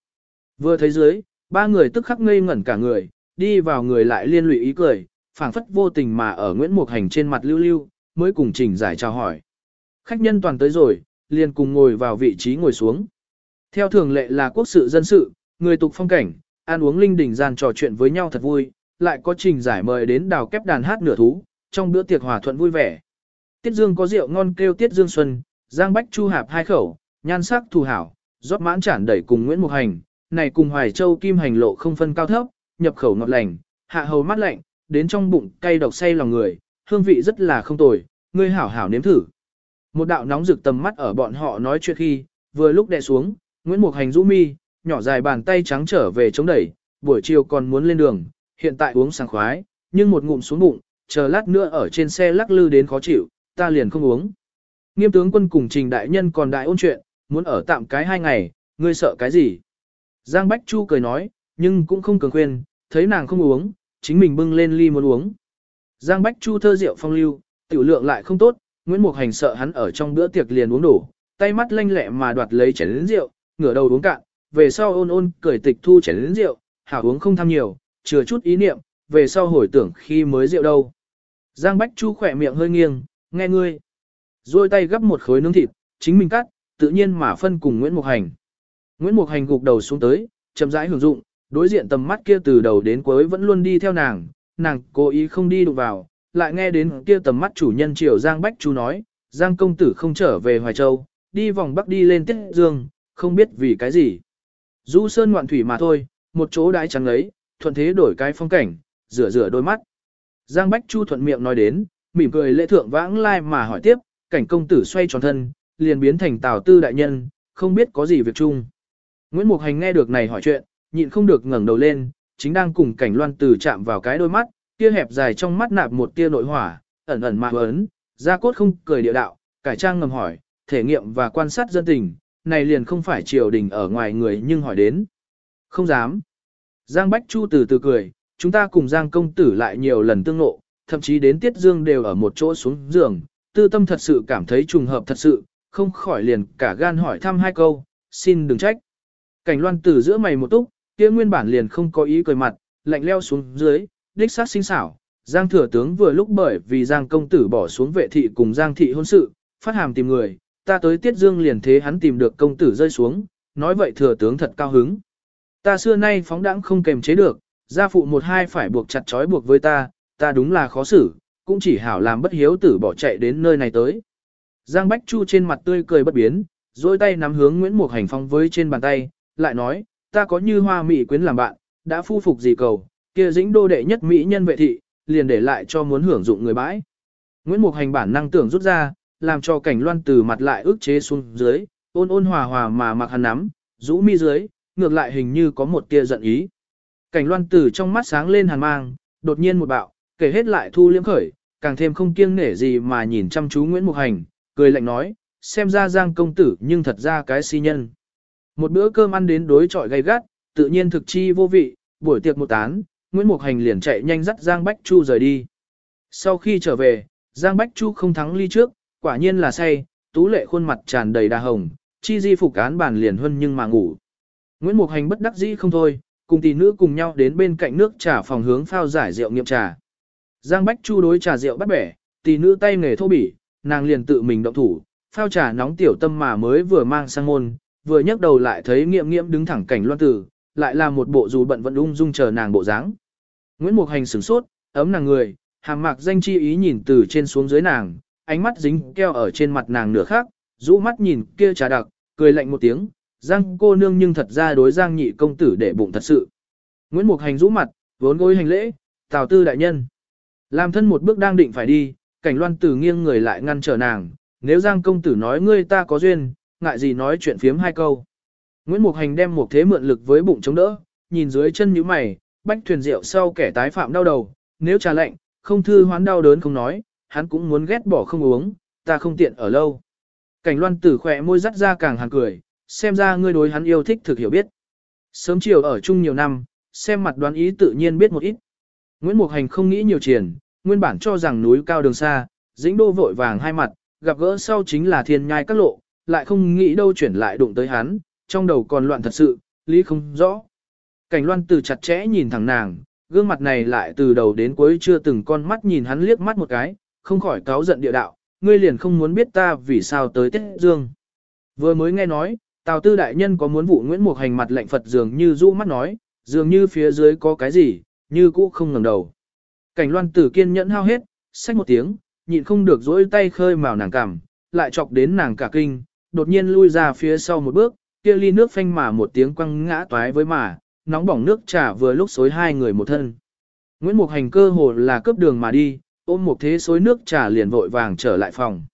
Vừa thấy dưới, ba người tức khắc ngây ngẩn cả người, đi vào người lại liên lụy ý cười, phảng phất vô tình mà ở Nguyễn Mục Hành trên mặt lưu lưu, mới cùng trình giải chào hỏi. Khách nhân toàn tới rồi, liền cùng ngồi vào vị trí ngồi xuống. Theo thường lệ là quốc sự dân sự, người tục phong cảnh, ăn uống linh đình gian trò chuyện với nhau thật vui, lại có trình giải mời đến đào kép đàn hát nửa thú, trong bữa tiệc hòa thuận vui vẻ. Tiết Dương có rượu ngon kêu Tiết Dương Xuân, Giang Bách Chu Hạp hai khẩu, nhan sắc thù hảo, rót mãn chản đẩy cùng Nguyễn Mục Hành, này cùng Hoài Châu Kim Hành lộ không phân cao thấp, nhập khẩu ngọt lành, hạ hầu mát lạnh, đến trong bụng cay độc say lòng người, hương vị rất là không tồi, ngươi hảo hảo nếm thử. Một đạo nóng rực tầm mắt ở bọn họ nói chuyện khi, vừa lúc đè xuống, Nguyễn Mục Hành rũ mi, nhỏ dài bàn tay trắng trở về chống đẩy, buổi chiều còn muốn lên đường, hiện tại uống sảng khoái, nhưng một ngụm xuống bụng, chờ lát nữa ở trên xe lắc lư đến khó chịu, ta liền không uống. Nghiêm tướng quân cùng trình đại nhân còn đại ôn chuyện, muốn ở tạm cái hai ngày, ngươi sợ cái gì? Giang Bách Chu cười nói, nhưng cũng không cường khuyên, thấy nàng không uống, chính mình bưng lên ly muốn uống. Giang Bách Chu thơ rượu phong lưu, tiểu lượng lại không tốt, Nguyễn Mục Hành sợ hắn ở trong bữa tiệc liền uống đổ, tay mắt lanh lẹ mà đoạt lấy chén rượu, ngửa đầu uống cạn, về sau ôn ôn cười tịch thu chén rượu, hảo uống không tham nhiều, chừa chút ý niệm, về sau hồi tưởng khi mới rượu đâu. Giang Bách Chu khỏe miệng hơi nghiêng, nghe ngươi. Rồi tay gấp một khối nướng thịt, chính mình cắt, tự nhiên mà phân cùng Nguyễn Mục Hành. Nguyễn Mục Hành gục đầu xuống tới, chậm rãi hưởng dụng, đối diện tầm mắt kia từ đầu đến cuối vẫn luôn đi theo nàng, nàng cố ý không đi đụng vào, lại nghe đến kia tầm mắt chủ nhân triều Giang Bách Chu nói, Giang công tử không trở về Hoài Châu, đi vòng bắc đi lên Tiết Dương, không biết vì cái gì. Du sơn ngoạn thủy mà thôi, một chỗ đái trắng ấy, thuận thế đổi cái phong cảnh, rửa rửa đôi mắt. Giang Bách Chu thuận miệng nói đến, mỉm cười lễ thượng vãng lai mà hỏi tiếp, cảnh công tử xoay tròn thân, liền biến thành tào tư đại nhân, không biết có gì việc chung. Nguyễn Mục Hành nghe được này hỏi chuyện, nhịn không được ngẩng đầu lên, chính đang cùng cảnh loan từ chạm vào cái đôi mắt, kia hẹp dài trong mắt nạp một tia nội hỏa, ẩn ẩn mà ấn, ra cốt không cười địa đạo, cải trang ngầm hỏi, thể nghiệm và quan sát dân tình, này liền không phải triều đình ở ngoài người nhưng hỏi đến. Không dám. Giang Bách Chu từ từ cười, chúng ta cùng Giang công tử lại nhiều lần tương ngộ, thậm chí đến Tiết Dương đều ở một chỗ xuống giường, tư tâm thật sự cảm thấy trùng hợp thật sự, không khỏi liền cả gan hỏi thăm hai câu, xin đừng trách. Cảnh loan từ giữa mày một túc, kia nguyên bản liền không có ý cười mặt, lạnh leo xuống dưới, đích sát sinh xảo. Giang thừa tướng vừa lúc bởi vì Giang công tử bỏ xuống vệ thị cùng Giang thị hôn sự, phát hàm tìm người, ta tới Tiết Dương liền thế hắn tìm được công tử rơi xuống, nói vậy thừa tướng thật cao hứng. Ta xưa nay phóng đãng không kềm chế được, gia phụ một hai phải buộc chặt trói buộc với ta, ta đúng là khó xử, cũng chỉ hảo làm bất hiếu tử bỏ chạy đến nơi này tới. Giang Bách Chu trên mặt tươi cười bất biến, dôi tay nắm hướng Nguyễn Mục Hành phong với trên bàn tay, lại nói, ta có như hoa mỹ quyến làm bạn, đã phu phục gì cầu, kia dĩnh đô đệ nhất mỹ nhân vệ thị, liền để lại cho muốn hưởng dụng người bãi. Nguyễn Mục Hành bản năng tưởng rút ra, làm cho cảnh loan từ mặt lại ức chế xuống dưới, ôn ôn hòa hòa mà mặc hắn nắm, rũ mi dưới, ngược lại hình như có một tia giận ý. Cảnh loan từ trong mắt sáng lên hàn mang, đột nhiên một bạo, kể hết lại thu liễm khởi, càng thêm không kiêng nể gì mà nhìn chăm chú Nguyễn Mục Hành, cười lạnh nói, xem ra giang công tử nhưng thật ra cái si nhân. Một bữa cơm ăn đến đối trọi gay gắt, tự nhiên thực chi vô vị, buổi tiệc một tán, Nguyễn Mục Hành liền chạy nhanh dắt Giang Bách Chu rời đi. Sau khi trở về, Giang Bách Chu không thắng ly trước, quả nhiên là say, tú lệ khuôn mặt tràn đầy đà hồng, chi di phục án bàn liền huân nhưng mà ngủ. Nguyễn Mục Hành bất đắc dĩ không thôi, cùng tỷ nữ cùng nhau đến bên cạnh nước trà phòng hướng phao giải rượu nghiệm trà. Giang Bách Chu đối trà rượu bắt bẻ, tỷ nữ tay nghề thô bỉ, nàng liền tự mình động thủ, phao trà nóng tiểu tâm mà mới vừa mang sang môn, vừa nhấc đầu lại thấy nghiệm nghiệm đứng thẳng cảnh loan tử, lại là một bộ dù bận vẫn ung dung chờ nàng bộ dáng. Nguyễn Mục Hành sửng sốt, ấm nàng người, hàm mạc danh chi ý nhìn từ trên xuống dưới nàng, ánh mắt dính keo ở trên mặt nàng nửa khác, rũ mắt nhìn kia trà đặc, cười lạnh một tiếng, Giang cô nương nhưng thật ra đối Giang nhị công tử để bụng thật sự. Nguyễn Mục Hành rũ mặt, vốn gối hành lễ, tào tư đại nhân. Làm thân một bước đang định phải đi, cảnh loan tử nghiêng người lại ngăn trở nàng, nếu Giang công tử nói ngươi ta có duyên, ngại gì nói chuyện phiếm hai câu. Nguyễn Mục Hành đem một thế mượn lực với bụng chống đỡ, nhìn dưới chân như mày, bách thuyền rượu sau kẻ tái phạm đau đầu, nếu trà lạnh, không thư hoán đau đớn không nói, hắn cũng muốn ghét bỏ không uống, ta không tiện ở lâu. Cảnh loan tử khỏe môi dắt ra càng hàng cười, xem ra ngươi đối hắn yêu thích thực hiểu biết. Sớm chiều ở chung nhiều năm, xem mặt đoán ý tự nhiên biết một ít. Nguyễn Mục Hành không nghĩ nhiều triển, nguyên bản cho rằng núi cao đường xa, dĩnh đô vội vàng hai mặt, gặp gỡ sau chính là thiên nhai các lộ, lại không nghĩ đâu chuyển lại đụng tới hắn, trong đầu còn loạn thật sự, lý không rõ. Cảnh loan từ chặt chẽ nhìn thẳng nàng, gương mặt này lại từ đầu đến cuối chưa từng con mắt nhìn hắn liếc mắt một cái, không khỏi cáo giận địa đạo, ngươi liền không muốn biết ta vì sao tới Tết Dương. Vừa mới nghe nói, Tào Tư Đại Nhân có muốn vụ Nguyễn Mục hành mặt lệnh Phật dường như rũ mắt nói, dường như phía dưới có cái gì, như cũ không ngẩng đầu. Cảnh loan tử kiên nhẫn hao hết, xách một tiếng, nhịn không được dỗi tay khơi màu nàng cằm, lại chọc đến nàng cả kinh, đột nhiên lui ra phía sau một bước, kia ly nước phanh mà một tiếng quăng ngã toái với mà, nóng bỏng nước trà vừa lúc xối hai người một thân. Nguyễn Mục Hành cơ hồ là cướp đường mà đi, ôm một thế xối nước trà liền vội vàng trở lại phòng.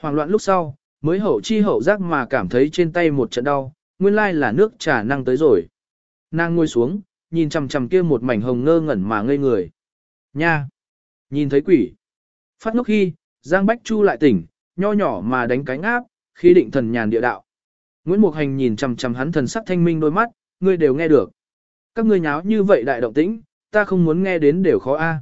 Hoàng loạn lúc sau, mới hậu chi hậu giác mà cảm thấy trên tay một trận đau, nguyên lai là nước trà năng tới rồi. Nàng ngồi xuống, nhìn chằm chằm kia một mảnh hồng ngơ ngẩn mà ngây người. Nha! Nhìn thấy quỷ. Phát ngốc khi, Giang Bách Chu lại tỉnh, nho nhỏ mà đánh cánh áp, khi định thần nhàn địa đạo. Nguyễn Mục Hành nhìn chằm chằm hắn thần sắc thanh minh đôi mắt, ngươi đều nghe được. Các ngươi nháo như vậy đại động tĩnh, ta không muốn nghe đến đều khó a.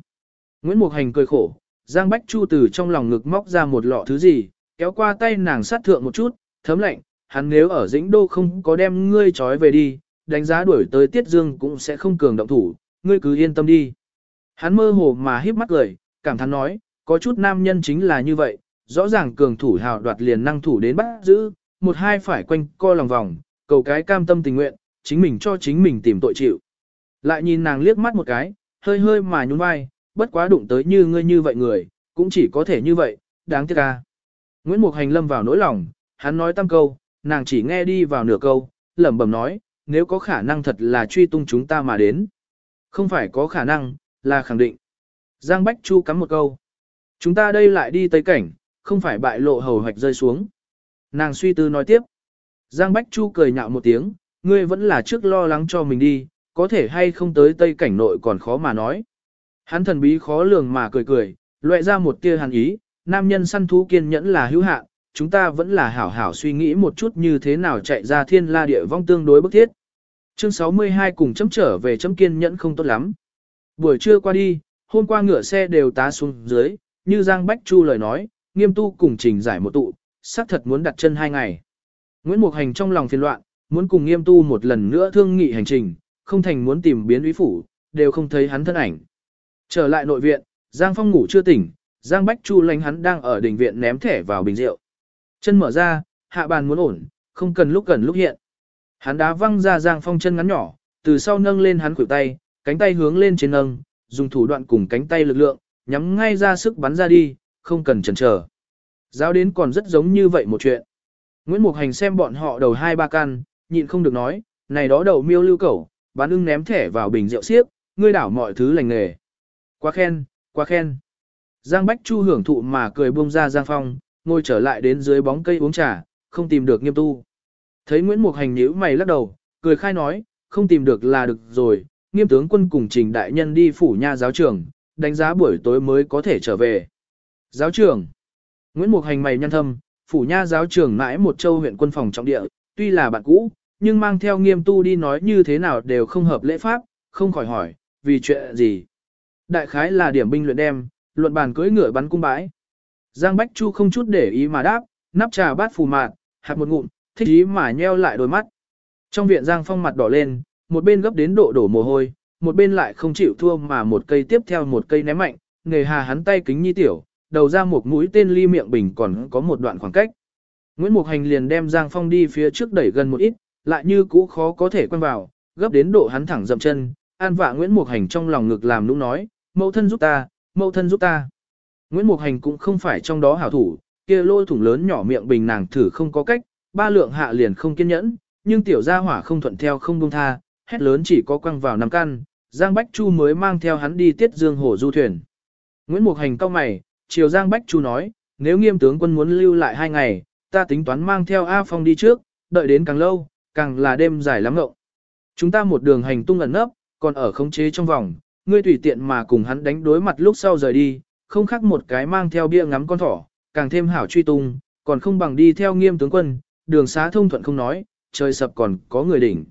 Nguyễn Mục Hành cười khổ, Giang Bách Chu từ trong lòng ngực móc ra một lọ thứ gì, kéo qua tay nàng sát thượng một chút, thấm lạnh, hắn nếu ở dĩnh đô không có đem ngươi trói về đi, đánh giá đuổi tới Tiết Dương cũng sẽ không cường động thủ, ngươi cứ yên tâm đi. Hắn mơ hồ mà híp mắt cười, cảm thán nói, có chút nam nhân chính là như vậy, rõ ràng cường thủ hào đoạt liền năng thủ đến bắt giữ, một hai phải quanh co lòng vòng, cầu cái cam tâm tình nguyện, chính mình cho chính mình tìm tội chịu. Lại nhìn nàng liếc mắt một cái, hơi hơi mà nhún vai, bất quá đụng tới như ngươi như vậy người, cũng chỉ có thể như vậy, đáng tiếc ca. Nguyễn Mục Hành lâm vào nỗi lòng, hắn nói tam câu, nàng chỉ nghe đi vào nửa câu, lẩm bẩm nói, nếu có khả năng thật là truy tung chúng ta mà đến. Không phải có khả năng, là khẳng định. Giang Bách Chu cắm một câu. Chúng ta đây lại đi Tây Cảnh, không phải bại lộ hầu hoạch rơi xuống. Nàng suy tư nói tiếp. Giang Bách Chu cười nhạo một tiếng, ngươi vẫn là trước lo lắng cho mình đi, có thể hay không tới Tây Cảnh nội còn khó mà nói. Hắn thần bí khó lường mà cười cười, loại ra một tia hàn ý, nam nhân săn thú kiên nhẫn là hữu hạn, chúng ta vẫn là hảo hảo suy nghĩ một chút như thế nào chạy ra thiên la địa vong tương đối bức thiết. Chương 62 cùng chấm trở về chấm kiên nhẫn không tốt lắm. Buổi trưa qua đi, hôm qua ngựa xe đều tá xuống dưới, như Giang Bách Chu lời nói, nghiêm tu cùng trình giải một tụ, xác thật muốn đặt chân hai ngày. Nguyễn Mục Hành trong lòng phiền loạn, muốn cùng nghiêm tu một lần nữa thương nghị hành trình, không thành muốn tìm biến úy phủ, đều không thấy hắn thân ảnh. Trở lại nội viện, Giang Phong ngủ chưa tỉnh, Giang Bách Chu lánh hắn đang ở đỉnh viện ném thẻ vào bình rượu. Chân mở ra, hạ bàn muốn ổn, không cần lúc gần lúc hiện. Hắn đá văng ra Giang Phong chân ngắn nhỏ, từ sau nâng lên hắn khuỷu tay, cánh tay hướng lên trên nâng, dùng thủ đoạn cùng cánh tay lực lượng, nhắm ngay ra sức bắn ra đi, không cần chần chờ. Giáo đến còn rất giống như vậy một chuyện. Nguyễn Mục Hành xem bọn họ đầu hai ba căn, nhịn không được nói, này đó đầu miêu lưu cẩu, bán ưng ném thẻ vào bình rượu xiếc, ngươi đảo mọi thứ lành nghề. Quá khen, quá khen. Giang Bách Chu hưởng thụ mà cười buông ra Giang Phong, ngồi trở lại đến dưới bóng cây uống trà, không tìm được nghiêm tu. Thấy Nguyễn Mục Hành nhíu mày lắc đầu, cười khai nói, không tìm được là được rồi, nghiêm tướng quân cùng trình đại nhân đi phủ nha giáo trường, đánh giá buổi tối mới có thể trở về. Giáo trưởng, Nguyễn Mục Hành mày nhăn thâm, phủ nha giáo trưởng mãi một châu huyện quân phòng trọng địa, tuy là bạn cũ, nhưng mang theo nghiêm tu đi nói như thế nào đều không hợp lễ pháp, không khỏi hỏi, vì chuyện gì. Đại khái là điểm binh luyện đem, luận bàn cưỡi ngựa bắn cung bãi. Giang Bách Chu không chút để ý mà đáp, nắp trà bát phù mạt, hạt một ngụm, thích ý mà nheo lại đôi mắt. Trong viện Giang Phong mặt đỏ lên, một bên gấp đến độ đổ mồ hôi, một bên lại không chịu thua mà một cây tiếp theo một cây ném mạnh, nghề hà hắn tay kính nhi tiểu, đầu ra một mũi tên ly miệng bình còn có một đoạn khoảng cách. Nguyễn Mục Hành liền đem Giang Phong đi phía trước đẩy gần một ít, lại như cũ khó có thể quen vào, gấp đến độ hắn thẳng dậm chân, an vạ Nguyễn Mục Hành trong lòng ngực làm nũng nói, mẫu thân giúp ta, mẫu thân giúp ta. Nguyễn Mục Hành cũng không phải trong đó hảo thủ, kia lôi thủng lớn nhỏ miệng bình nàng thử không có cách, ba lượng hạ liền không kiên nhẫn, nhưng tiểu gia hỏa không thuận theo không buông tha, hét lớn chỉ có quăng vào năm căn, Giang Bách Chu mới mang theo hắn đi tiết dương hồ du thuyền. Nguyễn Mục Hành cao mày, chiều Giang Bách Chu nói, nếu nghiêm tướng quân muốn lưu lại hai ngày, ta tính toán mang theo A Phong đi trước, đợi đến càng lâu, càng là đêm dài lắm ngộng. Chúng ta một đường hành tung ẩn nấp, còn ở khống chế trong vòng, ngươi tùy tiện mà cùng hắn đánh đối mặt lúc sau rời đi, không khác một cái mang theo bia ngắm con thỏ, càng thêm hảo truy tung, còn không bằng đi theo nghiêm tướng quân, đường xá thông thuận không nói, trời sập còn có người đỉnh.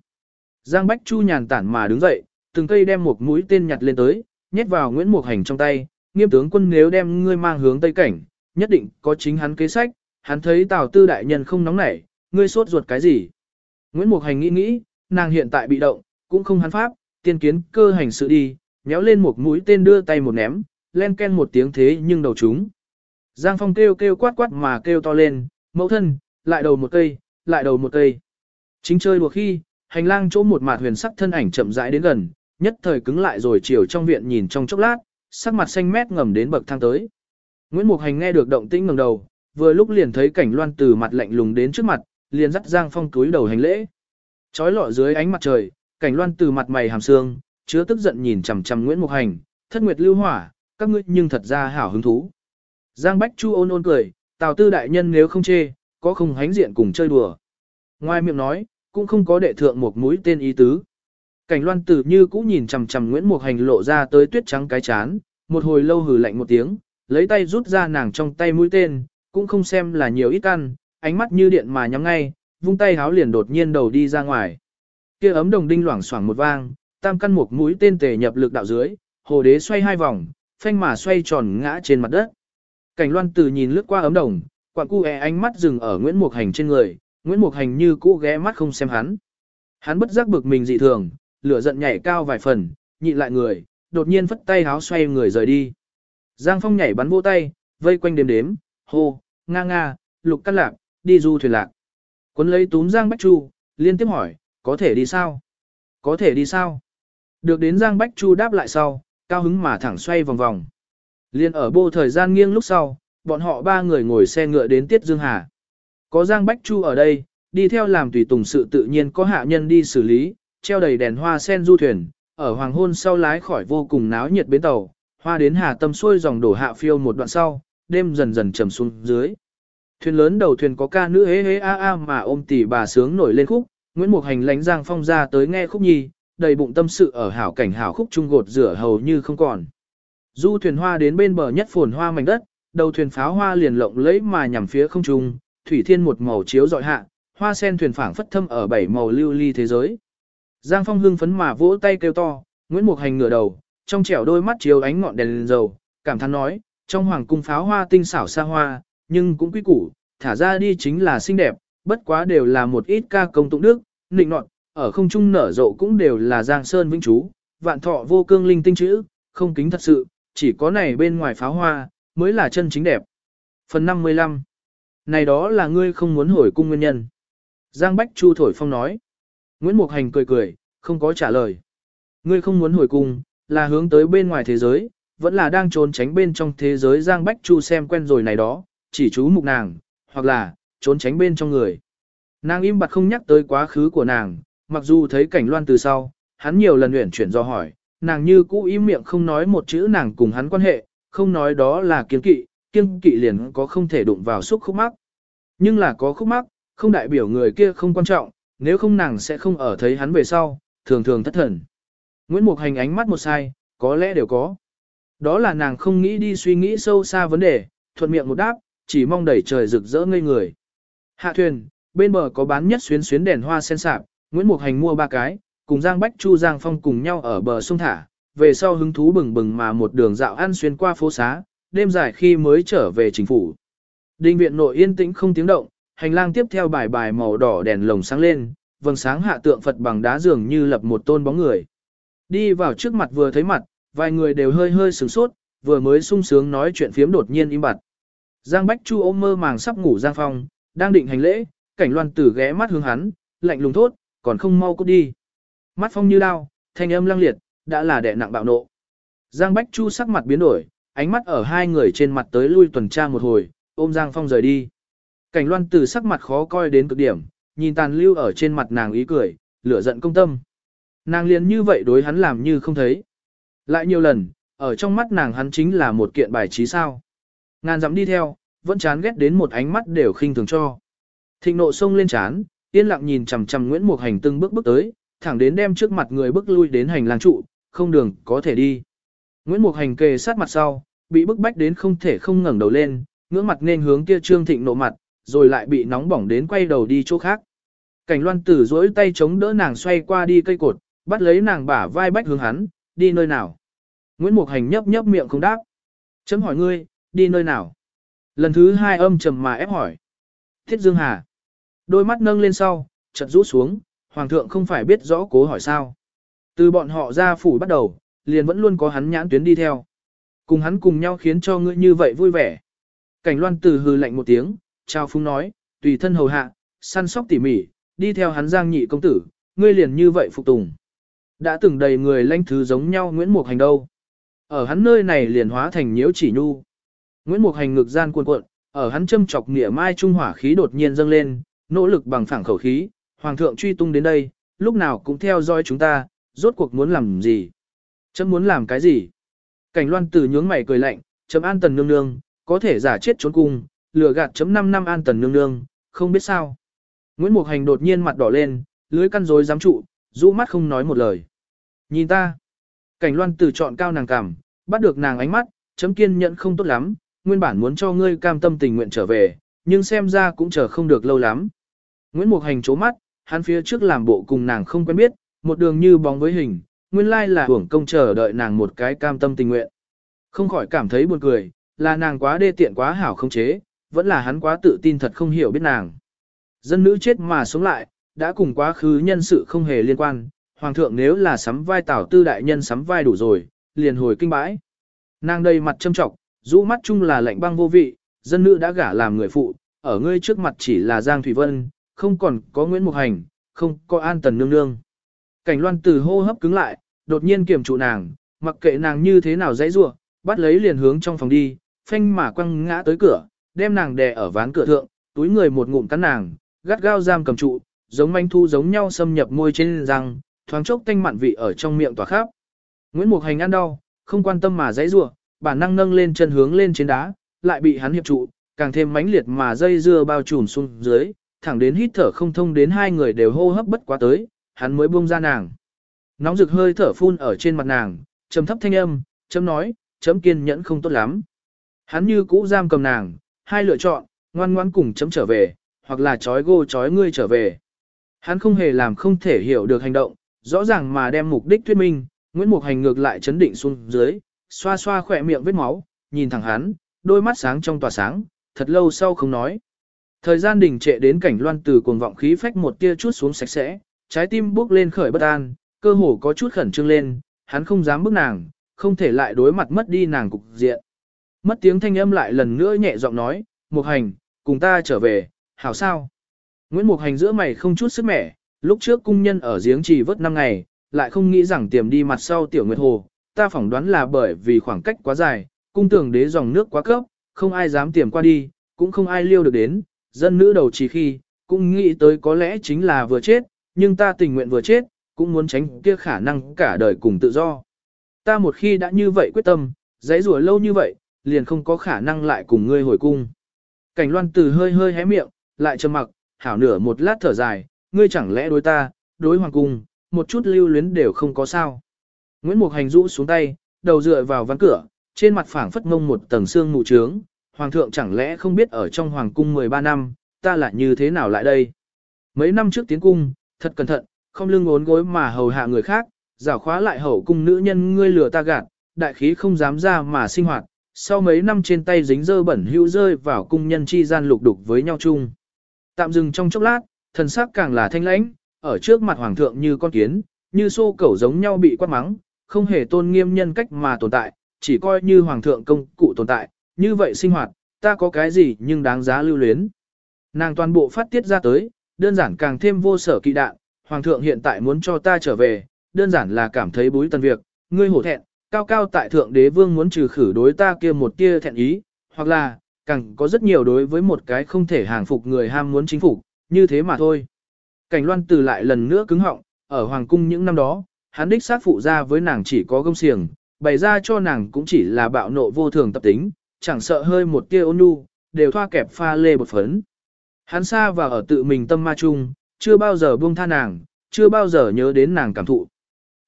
Giang Bách Chu nhàn tản mà đứng dậy, từng cây đem một mũi tên nhặt lên tới, nhét vào Nguyễn Mục Hành trong tay, nghiêm tướng quân nếu đem ngươi mang hướng Tây Cảnh, nhất định có chính hắn kế sách, hắn thấy Tào Tư đại nhân không nóng nảy, ngươi sốt ruột cái gì. Nguyễn Mục Hành nghĩ nghĩ, nàng hiện tại bị động, cũng không hắn pháp, tiên kiến cơ hành sự đi, nhéo lên một mũi tên đưa tay một ném, len ken một tiếng thế nhưng đầu chúng. Giang Phong kêu kêu quát quát mà kêu to lên, mẫu thân, lại đầu một cây, lại đầu một cây. Chính chơi đùa khi, hành lang chỗ một mạt huyền sắc thân ảnh chậm rãi đến gần, nhất thời cứng lại rồi chiều trong viện nhìn trong chốc lát, sắc mặt xanh mét ngầm đến bậc thang tới. Nguyễn Mục Hành nghe được động tĩnh ngẩng đầu, vừa lúc liền thấy cảnh loan từ mặt lạnh lùng đến trước mặt, liền dắt Giang Phong túi đầu hành lễ. Chói lọi dưới ánh mặt trời, cảnh loan từ mặt mày hàm xương, chứa tức giận nhìn chằm chằm Nguyễn Mục Hành, thất nguyệt lưu hỏa, các ngươi nhưng thật ra hảo hứng thú. Giang Bách Chu ôn ôn cười, Tào Tư đại nhân nếu không chê, có không hánh diện cùng chơi đùa. Ngoài miệng nói, cũng không có đệ thượng một mũi tên ý tứ. Cảnh loan tử như cũ nhìn chằm chằm Nguyễn Mục Hành lộ ra tới tuyết trắng cái chán, một hồi lâu hừ lạnh một tiếng, lấy tay rút ra nàng trong tay mũi tên, cũng không xem là nhiều ít căn, ánh mắt như điện mà nhắm ngay, vung tay háo liền đột nhiên đầu đi ra ngoài. Kia ấm đồng đinh loảng xoảng một vang, tam căn một mũi tên tề nhập lực đạo dưới, hồ đế xoay hai vòng, phanh mà xoay tròn ngã trên mặt đất. Cảnh loan từ nhìn lướt qua ấm đồng, quặng cu e ánh mắt dừng ở Nguyễn Mục Hành trên người, Nguyễn Mục Hành như cũ ghé mắt không xem hắn. Hắn bất giác bực mình dị thường, lửa giận nhảy cao vài phần, nhịn lại người, đột nhiên phất tay háo xoay người rời đi. Giang Phong nhảy bắn vô tay, vây quanh đếm đếm, hô, nga nga, lục cắt lạc, đi du thuyền lạc. Quấn lấy túm Giang Bách Chu, liên tiếp hỏi, có thể đi sao? Có thể đi sao? Được đến Giang Bách Chu đáp lại sau, cao hứng mà thẳng xoay vòng vòng. Liên ở bô thời gian nghiêng lúc sau, bọn họ ba người ngồi xe ngựa đến Tiết Dương Hà. Có Giang Bách Chu ở đây, đi theo làm tùy tùng sự tự nhiên có hạ nhân đi xử lý, treo đầy đèn hoa sen du thuyền, ở hoàng hôn sau lái khỏi vô cùng náo nhiệt bến tàu, hoa đến hà tâm xuôi dòng đổ hạ phiêu một đoạn sau, đêm dần dần trầm xuống dưới. Thuyền lớn đầu thuyền có ca nữ hế hế a a mà ôm tỷ bà sướng nổi lên khúc, Nguyễn Mục Hành lánh Giang Phong ra tới nghe khúc nhi, đầy bụng tâm sự ở hảo cảnh hảo khúc trung gột rửa hầu như không còn. Du thuyền hoa đến bên bờ nhất phồn hoa mảnh đất, đầu thuyền pháo hoa liền lộng lẫy mà nhằm phía không trung, thủy thiên một màu chiếu dọi hạ, hoa sen thuyền phảng phất thâm ở bảy màu lưu ly thế giới. Giang Phong hưng phấn mà vỗ tay kêu to, Nguyễn Mục Hành ngửa đầu, trong trẻo đôi mắt chiếu ánh ngọn đèn lên dầu, cảm thán nói, trong hoàng cung pháo hoa tinh xảo xa hoa, nhưng cũng quý củ, thả ra đi chính là xinh đẹp, bất quá đều là một ít ca công tụng đức, nịnh nọt, ở không trung nở rộ cũng đều là giang sơn vĩnh chú, vạn thọ vô cương linh tinh chữ, không kính thật sự, chỉ có này bên ngoài pháo hoa, mới là chân chính đẹp. Phần 55 Này đó là ngươi không muốn hồi cung nguyên nhân. Giang Bách Chu thổi phong nói. Nguyễn Mục Hành cười cười, không có trả lời. Ngươi không muốn hồi cung, là hướng tới bên ngoài thế giới, vẫn là đang trốn tránh bên trong thế giới Giang Bách Chu xem quen rồi này đó, chỉ chú mục nàng, hoặc là, trốn tránh bên trong người. Nàng im bặt không nhắc tới quá khứ của nàng, mặc dù thấy cảnh loan từ sau, hắn nhiều lần luyện chuyển do hỏi, nàng như cũ im miệng không nói một chữ nàng cùng hắn quan hệ, không nói đó là kiên kỵ, kiên kỵ liền có không thể đụng vào xúc khúc mắc. Nhưng là có khúc mắc, không đại biểu người kia không quan trọng, nếu không nàng sẽ không ở thấy hắn về sau, thường thường thất thần. Nguyễn Mục Hành ánh mắt một sai, có lẽ đều có. Đó là nàng không nghĩ đi suy nghĩ sâu xa vấn đề, thuận miệng một đáp, chỉ mong đẩy trời rực rỡ ngây người. Hạ thuyền, bên bờ có bán nhất xuyến xuyến đèn hoa sen sạp, Nguyễn Mục Hành mua ba cái, cùng Giang Bách Chu Giang Phong cùng nhau ở bờ sông thả, về sau hứng thú bừng bừng mà một đường dạo ăn xuyên qua phố xá, đêm dài khi mới trở về chính phủ. Đinh viện nội yên tĩnh không tiếng động, hành lang tiếp theo bài bài màu đỏ đèn lồng sáng lên, vầng sáng hạ tượng Phật bằng đá dường như lập một tôn bóng người. Đi vào trước mặt vừa thấy mặt, vài người đều hơi hơi sửng sốt, vừa mới sung sướng nói chuyện phiếm đột nhiên im bặt. Giang Bách Chu ôm mơ màng sắp ngủ Giang Phong, đang định hành lễ, cảnh loan tử ghé mắt hướng hắn, lạnh lùng thốt, còn không mau cút đi. Mắt Phong như đao, thanh âm lăng liệt, đã là đẻ nặng bạo nộ. Giang Bách Chu sắc mặt biến đổi, ánh mắt ở hai người trên mặt tới lui tuần tra một hồi, ôm Giang Phong rời đi. Cảnh loan từ sắc mặt khó coi đến cực điểm, nhìn tàn lưu ở trên mặt nàng ý cười, lửa giận công tâm. Nàng liền như vậy đối hắn làm như không thấy. Lại nhiều lần, ở trong mắt nàng hắn chính là một kiện bài trí sao. Ngàn dặm đi theo, vẫn chán ghét đến một ánh mắt đều khinh thường cho. Thịnh nộ sông lên chán, yên lặng nhìn chằm chằm Nguyễn Mục Hành từng bước bước tới, thẳng đến đem trước mặt người bước lui đến hành lang trụ, không đường có thể đi. Nguyễn Mục Hành kề sát mặt sau, bị bức bách đến không thể không ngẩng đầu lên, ngưỡng mặt nên hướng kia Trương Thịnh nộ mặt, rồi lại bị nóng bỏng đến quay đầu đi chỗ khác. Cảnh Loan Tử duỗi tay chống đỡ nàng xoay qua đi cây cột, bắt lấy nàng bả vai bách hướng hắn, đi nơi nào. Nguyễn Mục Hành nhấp nhấp miệng không đáp. Chấm hỏi ngươi, đi nơi nào? Lần thứ hai âm trầm mà ép hỏi. Thiết Dương Hà. Đôi mắt nâng lên sau, chợt rũ xuống, Hoàng thượng không phải biết rõ cố hỏi sao. Từ bọn họ ra phủ bắt đầu, liền vẫn luôn có hắn nhãn tuyến đi theo. Cùng hắn cùng nhau khiến cho ngươi như vậy vui vẻ. Cảnh loan từ hư lạnh một tiếng, trao phúng nói, tùy thân hầu hạ, săn sóc tỉ mỉ, đi theo hắn giang nhị công tử, ngươi liền như vậy phục tùng. Đã từng đầy người lãnh thứ giống nhau Nguyễn Mục Hành đâu. Ở hắn nơi này liền hóa thành nhiễu chỉ nhu. Nguyễn Mục Hành ngực gian cuộn cuộn, ở hắn châm chọc nghĩa mai trung hỏa khí đột nhiên dâng lên, nỗ lực bằng phẳng khẩu khí, hoàng thượng truy tung đến đây, lúc nào cũng theo dõi chúng ta, rốt cuộc muốn làm gì? Chấm muốn làm cái gì? Cảnh loan tử nhướng mày cười lạnh, chấm an tần nương nương, có thể giả chết trốn cung, lừa gạt chấm 5 năm an tần nương nương, không biết sao. Nguyễn Mục Hành đột nhiên mặt đỏ lên, lưới căn rối giám trụ, rũ mắt không nói một lời. Nhìn ta. Cảnh loan tử chọn cao nàng cảm, bắt được nàng ánh mắt, chấm kiên nhẫn không tốt lắm, nguyên bản muốn cho ngươi cam tâm tình nguyện trở về, nhưng xem ra cũng chờ không được lâu lắm. Nguyễn Mục Hành chố mắt, hắn phía trước làm bộ cùng nàng không quen biết, một đường như bóng với hình, nguyên lai là hưởng công chờ đợi nàng một cái cam tâm tình nguyện. Không khỏi cảm thấy buồn cười, là nàng quá đê tiện quá hảo không chế, vẫn là hắn quá tự tin thật không hiểu biết nàng. Dân nữ chết mà sống lại, đã cùng quá khứ nhân sự không hề liên quan, hoàng thượng nếu là sắm vai tảo tư đại nhân sắm vai đủ rồi, liền hồi kinh bãi. Nàng đầy mặt châm trọng, rũ mắt chung là lạnh băng vô vị, dân nữ đã gả làm người phụ, ở ngươi trước mặt chỉ là Giang Thủy Vân, không còn có Nguyễn Mục Hành, không có An Tần Nương Nương. Cảnh loan từ hô hấp cứng lại, đột nhiên kiểm trụ nàng, mặc kệ nàng như thế nào dãy rủa, bắt lấy liền hướng trong phòng đi, phanh mà quăng ngã tới cửa, đem nàng đè ở ván cửa thượng, túi người một ngụm cắn nàng, gắt gao giam cầm trụ, giống manh thu giống nhau xâm nhập môi trên răng, thoáng chốc tanh mặn vị ở trong miệng tỏa khắp. Nguyễn Mục Hành ăn đau, không quan tâm mà dãy rủa, bản năng nâng lên chân hướng lên trên đá, lại bị hắn hiệp trụ, càng thêm mãnh liệt mà dây dưa bao trùm xuống dưới, thẳng đến hít thở không thông đến hai người đều hô hấp bất quá tới, hắn mới buông ra nàng. Nóng rực hơi thở phun ở trên mặt nàng, trầm thấp thanh âm, chấm nói, chấm kiên nhẫn không tốt lắm. Hắn như cũ giam cầm nàng, hai lựa chọn, ngoan ngoan cùng chấm trở về, hoặc là chói gô chói ngươi trở về. Hắn không hề làm không thể hiểu được hành động, rõ ràng mà đem mục đích thuyết minh, Nguyễn Mục Hành ngược lại chấn định xuống dưới, xoa xoa khỏe miệng vết máu, nhìn thẳng hắn, đôi mắt sáng trong tỏa sáng, thật lâu sau không nói. Thời gian đình trệ đến cảnh loan từ cuồng vọng khí phách một tia chút xuống sạch sẽ, trái tim bước lên khởi bất an, cơ hồ có chút khẩn trương lên, hắn không dám bước nàng, không thể lại đối mặt mất đi nàng cục diện. Mất tiếng thanh âm lại lần nữa nhẹ giọng nói, Mục Hành, cùng ta trở về, hảo sao? Nguyễn Mục Hành giữa mày không chút sức mẻ, lúc trước cung nhân ở giếng trì vớt năm ngày, lại không nghĩ rằng tiềm đi mặt sau tiểu nguyệt hồ, ta phỏng đoán là bởi vì khoảng cách quá dài, cung tưởng đế dòng nước quá cấp, không ai dám tiềm qua đi, cũng không ai liêu được đến, dân nữ đầu chỉ khi, cũng nghĩ tới có lẽ chính là vừa chết, nhưng ta tình nguyện vừa chết, cũng muốn tránh kia khả năng cả đời cùng tự do. Ta một khi đã như vậy quyết tâm, giấy rủa lâu như vậy, liền không có khả năng lại cùng ngươi hồi cung. Cảnh loan từ hơi hơi hé miệng, lại trầm mặc, hảo nửa một lát thở dài, ngươi chẳng lẽ đối ta, đối hoàng cung, một chút lưu luyến đều không có sao. Nguyễn Mục Hành rũ xuống tay, đầu dựa vào ván cửa, trên mặt phảng phất ngông một tầng xương mù trướng, hoàng thượng chẳng lẽ không biết ở trong hoàng cung 13 năm, ta lại như thế nào lại đây. Mấy năm trước tiến cung, thật cẩn thận, không lưng ốn gối mà hầu hạ người khác, giảo khóa lại hậu cung nữ nhân ngươi lừa ta gạt, đại khí không dám ra mà sinh hoạt, sau mấy năm trên tay dính dơ bẩn hữu rơi vào cung nhân chi gian lục đục với nhau chung. Tạm dừng trong chốc lát, thần sắc càng là thanh lãnh, ở trước mặt hoàng thượng như con kiến, như xô cẩu giống nhau bị quát mắng, không hề tôn nghiêm nhân cách mà tồn tại, chỉ coi như hoàng thượng công cụ tồn tại, như vậy sinh hoạt, ta có cái gì nhưng đáng giá lưu luyến. Nàng toàn bộ phát tiết ra tới, đơn giản càng thêm vô sở kỵ đạn, hoàng thượng hiện tại muốn cho ta trở về, đơn giản là cảm thấy bối tần việc, ngươi hổ thẹn, cao cao tại thượng đế vương muốn trừ khử đối ta kia một tia thẹn ý, hoặc là, càng có rất nhiều đối với một cái không thể hàng phục người ham muốn chính phục, như thế mà thôi. Cảnh loan từ lại lần nữa cứng họng, ở hoàng cung những năm đó, hắn đích sát phụ ra với nàng chỉ có gông xiềng, bày ra cho nàng cũng chỉ là bạo nộ vô thường tập tính, chẳng sợ hơi một tia ôn nhu, đều thoa kẹp pha lê bột phấn. Hắn xa và ở tự mình tâm ma chung, chưa bao giờ buông tha nàng, chưa bao giờ nhớ đến nàng cảm thụ.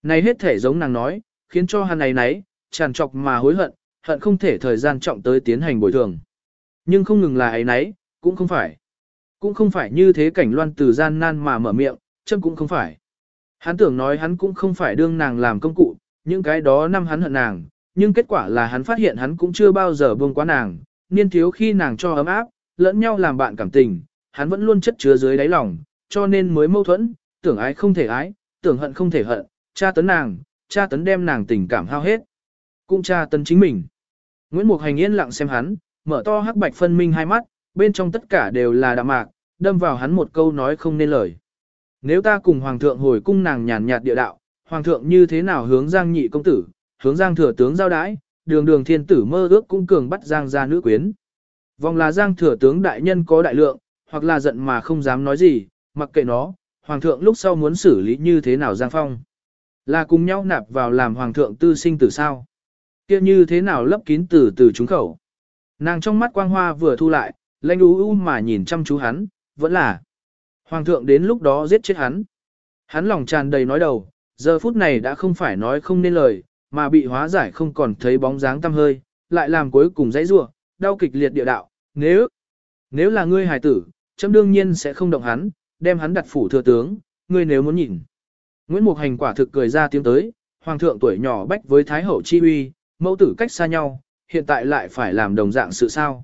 Này hết thể giống nàng nói, khiến cho hắn này nấy, tràn trọc mà hối hận, hận không thể thời gian trọng tới tiến hành bồi thường. Nhưng không ngừng là ấy nấy, cũng không phải. Cũng không phải như thế cảnh loan từ gian nan mà mở miệng, chân cũng không phải. Hắn tưởng nói hắn cũng không phải đương nàng làm công cụ, những cái đó năm hắn hận nàng, nhưng kết quả là hắn phát hiện hắn cũng chưa bao giờ buông quá nàng, niên thiếu khi nàng cho ấm áp, lẫn nhau làm bạn cảm tình, hắn vẫn luôn chất chứa dưới đáy lòng, cho nên mới mâu thuẫn, tưởng ái không thể ái, tưởng hận không thể hận, cha tấn nàng, cha tấn đem nàng tình cảm hao hết. Cũng cha tấn chính mình. Nguyễn Mục Hành yên lặng xem hắn, mở to hắc bạch phân minh hai mắt, bên trong tất cả đều là đạm mạc, đâm vào hắn một câu nói không nên lời. Nếu ta cùng hoàng thượng hồi cung nàng nhàn nhạt địa đạo, hoàng thượng như thế nào hướng Giang nhị công tử, hướng Giang thừa tướng giao đái, đường đường thiên tử mơ ước cũng cường bắt Giang ra nữ quyến. Vòng là Giang thừa tướng đại nhân có đại lượng, hoặc là giận mà không dám nói gì, mặc kệ nó, hoàng thượng lúc sau muốn xử lý như thế nào Giang Phong. Là cùng nhau nạp vào làm hoàng thượng tư sinh tử sao. kia như thế nào lấp kín từ từ trúng khẩu. Nàng trong mắt quang hoa vừa thu lại, lanh ú u mà nhìn chăm chú hắn, vẫn là. Hoàng thượng đến lúc đó giết chết hắn. Hắn lòng tràn đầy nói đầu, giờ phút này đã không phải nói không nên lời, mà bị hóa giải không còn thấy bóng dáng tăm hơi, lại làm cuối cùng dãy rủa, đau kịch liệt địa đạo, nếu, nếu là ngươi hài tử, chấm đương nhiên sẽ không động hắn, đem hắn đặt phủ thừa tướng, ngươi nếu muốn nhìn. Nguyễn Mục Hành quả thực cười ra tiếng tới, hoàng thượng tuổi nhỏ bách với thái hậu chi uy, mẫu tử cách xa nhau, hiện tại lại phải làm đồng dạng sự sao.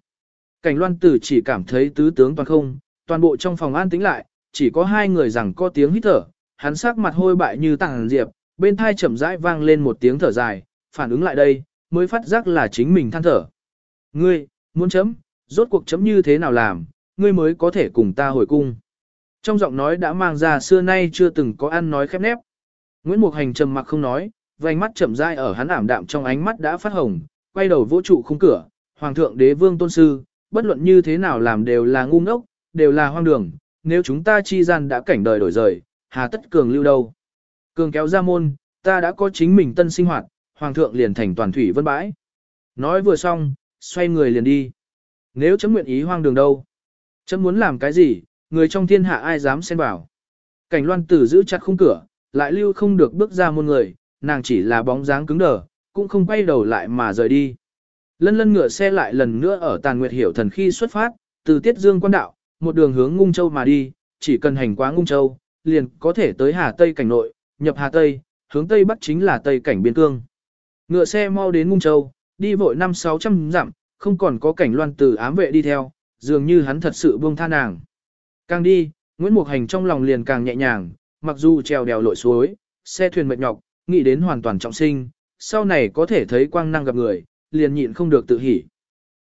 Cảnh loan tử chỉ cảm thấy tứ tướng toàn không, toàn bộ trong phòng an tĩnh lại, chỉ có hai người rằng có tiếng hít thở, hắn sắc mặt hôi bại như tàng diệp, bên thai chậm rãi vang lên một tiếng thở dài, phản ứng lại đây, mới phát giác là chính mình than thở. Ngươi, muốn chấm, rốt cuộc chấm như thế nào làm, ngươi mới có thể cùng ta hồi cung. Trong giọng nói đã mang ra xưa nay chưa từng có ăn nói khép nép. Nguyễn Mục Hành trầm mặc không nói, vành mắt chậm rãi ở hắn ảm đạm trong ánh mắt đã phát hồng, quay đầu vũ trụ khung cửa, hoàng thượng đế vương tôn sư, bất luận như thế nào làm đều là ngu ngốc, đều là hoang đường, nếu chúng ta chi gian đã cảnh đời đổi rời, hà tất cường lưu đâu. Cường kéo ra môn, ta đã có chính mình tân sinh hoạt, hoàng thượng liền thành toàn thủy vân bãi. Nói vừa xong, xoay người liền đi. Nếu chấm nguyện ý hoang đường đâu? Chấm muốn làm cái gì, người trong thiên hạ ai dám xen vào. Cảnh loan tử giữ chặt khung cửa, lại lưu không được bước ra môn người, nàng chỉ là bóng dáng cứng đờ, cũng không quay đầu lại mà rời đi. Lân lân ngựa xe lại lần nữa ở tàn nguyệt hiểu thần khi xuất phát, từ tiết dương quan đạo, một đường hướng ngung châu mà đi, chỉ cần hành quá ngung châu, liền có thể tới Hà Tây cảnh nội, nhập Hà Tây, hướng Tây Bắc chính là Tây cảnh biên cương. Ngựa xe mau đến ngung châu, đi vội năm sáu trăm dặm, không còn có cảnh loan từ ám vệ đi theo, dường như hắn thật sự buông tha nàng. Càng đi, Nguyễn Mục Hành trong lòng liền càng nhẹ nhàng, mặc dù trèo đèo lội suối, xe thuyền mệt nhọc, nghĩ đến hoàn toàn trọng sinh, sau này có thể thấy quang năng gặp người, liền nhịn không được tự hỉ.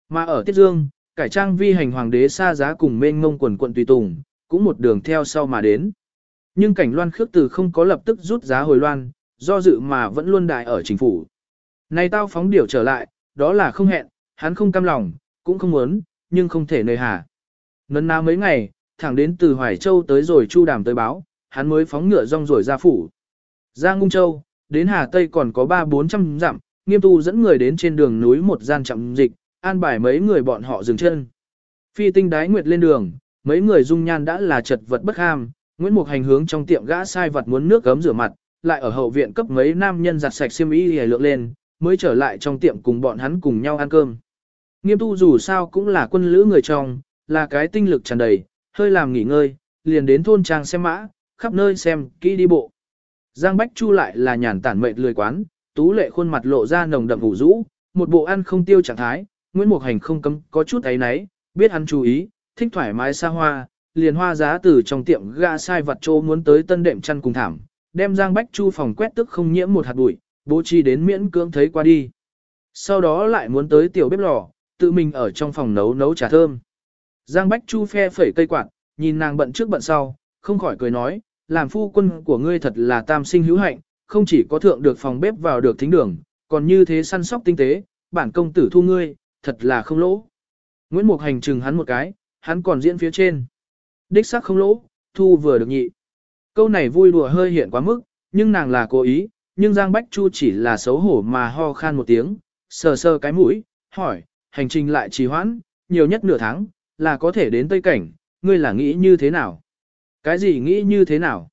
Mà ở Tiết Dương, cải trang vi hành hoàng đế xa giá cùng mênh ngông quần quận tùy tùng, cũng một đường theo sau mà đến. Nhưng cảnh loan khước từ không có lập tức rút giá hồi loan, do dự mà vẫn luôn đại ở chính phủ. Này tao phóng điểu trở lại, đó là không hẹn, hắn không cam lòng, cũng không muốn, nhưng không thể nơi hà. Nấn ná mấy ngày, thẳng đến từ Hoài Châu tới rồi Chu Đàm tới báo, hắn mới phóng ngựa rong rồi ra phủ. Ra Ngung Châu, đến Hà Tây còn có 3-400 dặm, nghiêm tu dẫn người đến trên đường núi một gian chậm dịch, an bài mấy người bọn họ dừng chân. Phi tinh đái nguyệt lên đường, mấy người dung nhan đã là chật vật bất ham, Nguyễn Mục hành hướng trong tiệm gã sai vật muốn nước gấm rửa mặt, lại ở hậu viện cấp mấy nam nhân giặt sạch xiêm y hề lượng lên, mới trở lại trong tiệm cùng bọn hắn cùng nhau ăn cơm. Nghiêm tu dù sao cũng là quân lữ người trong, là cái tinh lực tràn đầy, hơi làm nghỉ ngơi, liền đến thôn trang xem mã, khắp nơi xem, kỹ đi bộ. Giang Bách Chu lại là nhàn tản mệt lười quán, tú lệ khuôn mặt lộ ra nồng đậm ngủ rũ, một bộ ăn không tiêu trạng thái, Nguyễn Mục Hành không cấm có chút ấy nấy, biết hắn chú ý, thích thoải mái xa hoa, liền hoa giá từ trong tiệm gã sai vật trô muốn tới tân đệm chăn cùng thảm, đem Giang Bách Chu phòng quét tức không nhiễm một hạt bụi, bố trí đến miễn cưỡng thấy qua đi. Sau đó lại muốn tới tiểu bếp lò, tự mình ở trong phòng nấu nấu trà thơm. Giang Bách Chu phe phẩy cây quạt, nhìn nàng bận trước bận sau, không khỏi cười nói, làm phu quân của ngươi thật là tam sinh hữu hạnh, không chỉ có thượng được phòng bếp vào được thính đường, còn như thế săn sóc tinh tế, bản công tử thu ngươi, thật là không lỗ. Nguyễn Mục Hành chừng hắn một cái, hắn còn diễn phía trên. Đích xác không lỗ, thu vừa được nhị. Câu này vui đùa hơi hiện quá mức, nhưng nàng là cố ý, nhưng Giang Bách Chu chỉ là xấu hổ mà ho khan một tiếng, sờ sờ cái mũi, hỏi, hành trình lại trì hoãn, nhiều nhất nửa tháng, là có thể đến Tây Cảnh, ngươi là nghĩ như thế nào? Cái gì nghĩ như thế nào?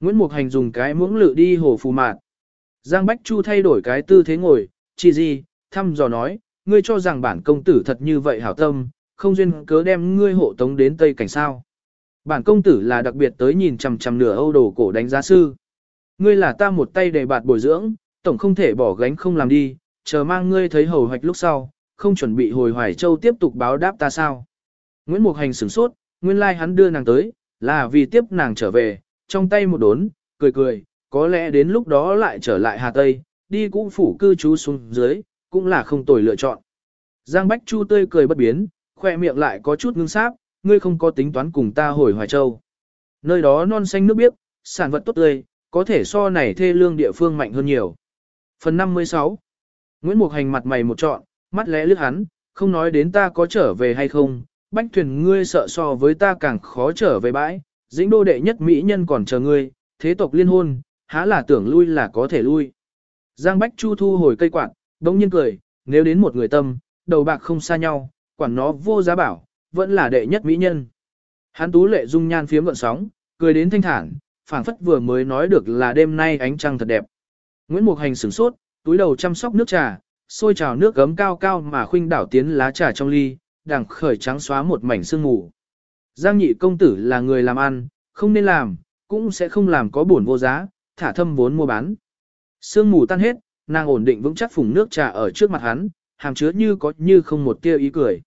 Nguyễn Mục Hành dùng cái muỗng lự đi hồ phù mạt. Giang Bách Chu thay đổi cái tư thế ngồi, chỉ gì, thăm dò nói, ngươi cho rằng bản công tử thật như vậy hảo tâm, không duyên cớ đem ngươi hộ tống đến Tây Cảnh sao. Bản công tử là đặc biệt tới nhìn chằm chằm nửa Âu đồ cổ đánh giá sư. Ngươi là ta một tay để bạt bồi dưỡng, tổng không thể bỏ gánh không làm đi, chờ mang ngươi thấy hầu hoạch lúc sau, không chuẩn bị hồi Hoài Châu tiếp tục báo đáp ta sao. Nguyễn Mục Hành sửng sốt, nguyên lai like hắn đưa nàng tới, là vì tiếp nàng trở về, trong tay một đốn, cười cười, có lẽ đến lúc đó lại trở lại Hà Tây, đi cũ phủ cư trú xuống dưới, cũng là không tồi lựa chọn. Giang Bách Chu tươi cười bất biến, khoe miệng lại có chút ngưng sáp, ngươi không có tính toán cùng ta hồi Hoài Châu. Nơi đó non xanh nước biếc, sản vật tốt tươi, có thể so này thê lương địa phương mạnh hơn nhiều. Phần 56 Nguyễn Mục Hành mặt mày một trọn, mắt lẽ lướt hắn, không nói đến ta có trở về hay không, bách thuyền ngươi sợ so với ta càng khó trở về bãi, dĩnh đô đệ nhất mỹ nhân còn chờ ngươi, thế tộc liên hôn, há là tưởng lui là có thể lui. Giang Bách Chu thu hồi cây quạt, đống nhiên cười, nếu đến một người tâm, đầu bạc không xa nhau, quản nó vô giá bảo, vẫn là đệ nhất mỹ nhân. Hắn tú lệ dung nhan phiếm gợn sóng, cười đến thanh thản, phảng phất vừa mới nói được là đêm nay ánh trăng thật đẹp. Nguyễn Mục Hành sửng sốt, túi đầu chăm sóc nước trà, sôi trào nước gấm cao cao mà khuynh đảo tiến lá trà trong ly, đằng khởi trắng xóa một mảnh sương mù. Giang nhị công tử là người làm ăn, không nên làm, cũng sẽ không làm có buồn vô giá, thả thâm vốn mua bán. Sương mù tan hết, nàng ổn định vững chắc phùng nước trà ở trước mặt hắn, hàm chứa như có như không một tia ý cười.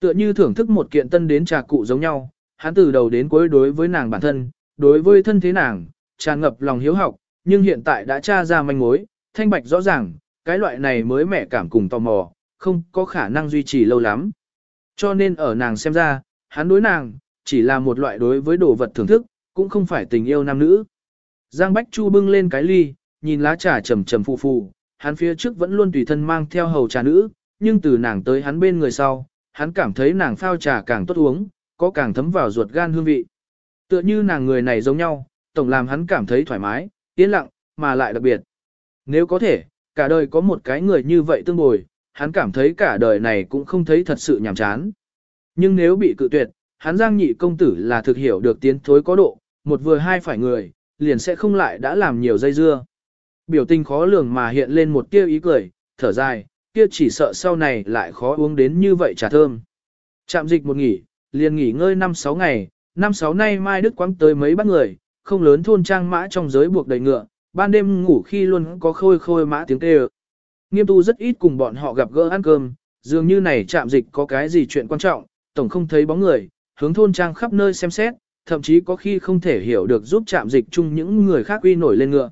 Tựa như thưởng thức một kiện tân đến trà cụ giống nhau, hắn từ đầu đến cuối đối với nàng bản thân, đối với thân thế nàng, tràn ngập lòng hiếu học, nhưng hiện tại đã tra ra manh mối, thanh bạch rõ ràng, cái loại này mới mẻ cảm cùng tò mò, không có khả năng duy trì lâu lắm. Cho nên ở nàng xem ra, hắn đối nàng, chỉ là một loại đối với đồ vật thưởng thức, cũng không phải tình yêu nam nữ. Giang Bách Chu bưng lên cái ly, nhìn lá trà trầm trầm phù phù, hắn phía trước vẫn luôn tùy thân mang theo hầu trà nữ, nhưng từ nàng tới hắn bên người sau, hắn cảm thấy nàng phao trà càng tốt uống, có càng thấm vào ruột gan hương vị. Tựa như nàng người này giống nhau, tổng làm hắn cảm thấy thoải mái, yên lặng, mà lại đặc biệt. Nếu có thể, cả đời có một cái người như vậy tương bồi, hắn cảm thấy cả đời này cũng không thấy thật sự nhàm chán. Nhưng nếu bị cự tuyệt, hắn giang nhị công tử là thực hiểu được tiến thối có độ, một vừa hai phải người, liền sẽ không lại đã làm nhiều dây dưa. Biểu tình khó lường mà hiện lên một tia ý cười, thở dài, kia chỉ sợ sau này lại khó uống đến như vậy trà thơm. Trạm dịch một nghỉ, liền nghỉ ngơi 5-6 ngày, năm sáu nay Mai Đức quăng tới mấy bác người, không lớn thôn trang mã trong giới buộc đầy ngựa, ban đêm ngủ khi luôn có khôi khôi mã tiếng kêu. Nghiêm tu rất ít cùng bọn họ gặp gỡ ăn cơm, dường như này trạm dịch có cái gì chuyện quan trọng, tổng không thấy bóng người, hướng thôn trang khắp nơi xem xét, thậm chí có khi không thể hiểu được giúp trạm dịch chung những người khác uy nổi lên ngựa.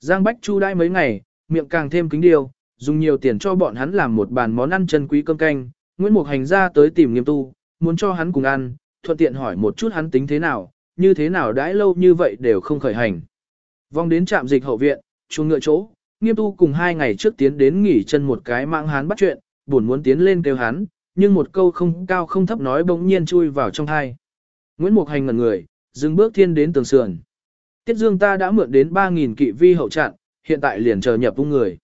Giang Bách Chu đai mấy ngày, miệng càng thêm kính điều, dùng nhiều tiền cho bọn hắn làm một bàn món ăn chân quý cơm canh, Nguyễn Mục Hành ra tới tìm nghiêm tu, muốn cho hắn cùng ăn, thuận tiện hỏi một chút hắn tính thế nào, như thế nào đãi lâu như vậy đều không khởi hành. Vong đến trạm dịch hậu viện, chuồng ngựa chỗ, nghiêm tu cùng hai ngày trước tiến đến nghỉ chân một cái mạng hắn bắt chuyện, buồn muốn tiến lên kêu hắn, nhưng một câu không cao không thấp nói bỗng nhiên chui vào trong thai. Nguyễn Mục Hành ngẩn người, dừng bước thiên đến tường sườn. Tiết Dương ta đã mượn đến 3.000 kỵ vi hậu trạng, hiện tại liền chờ nhập vung người.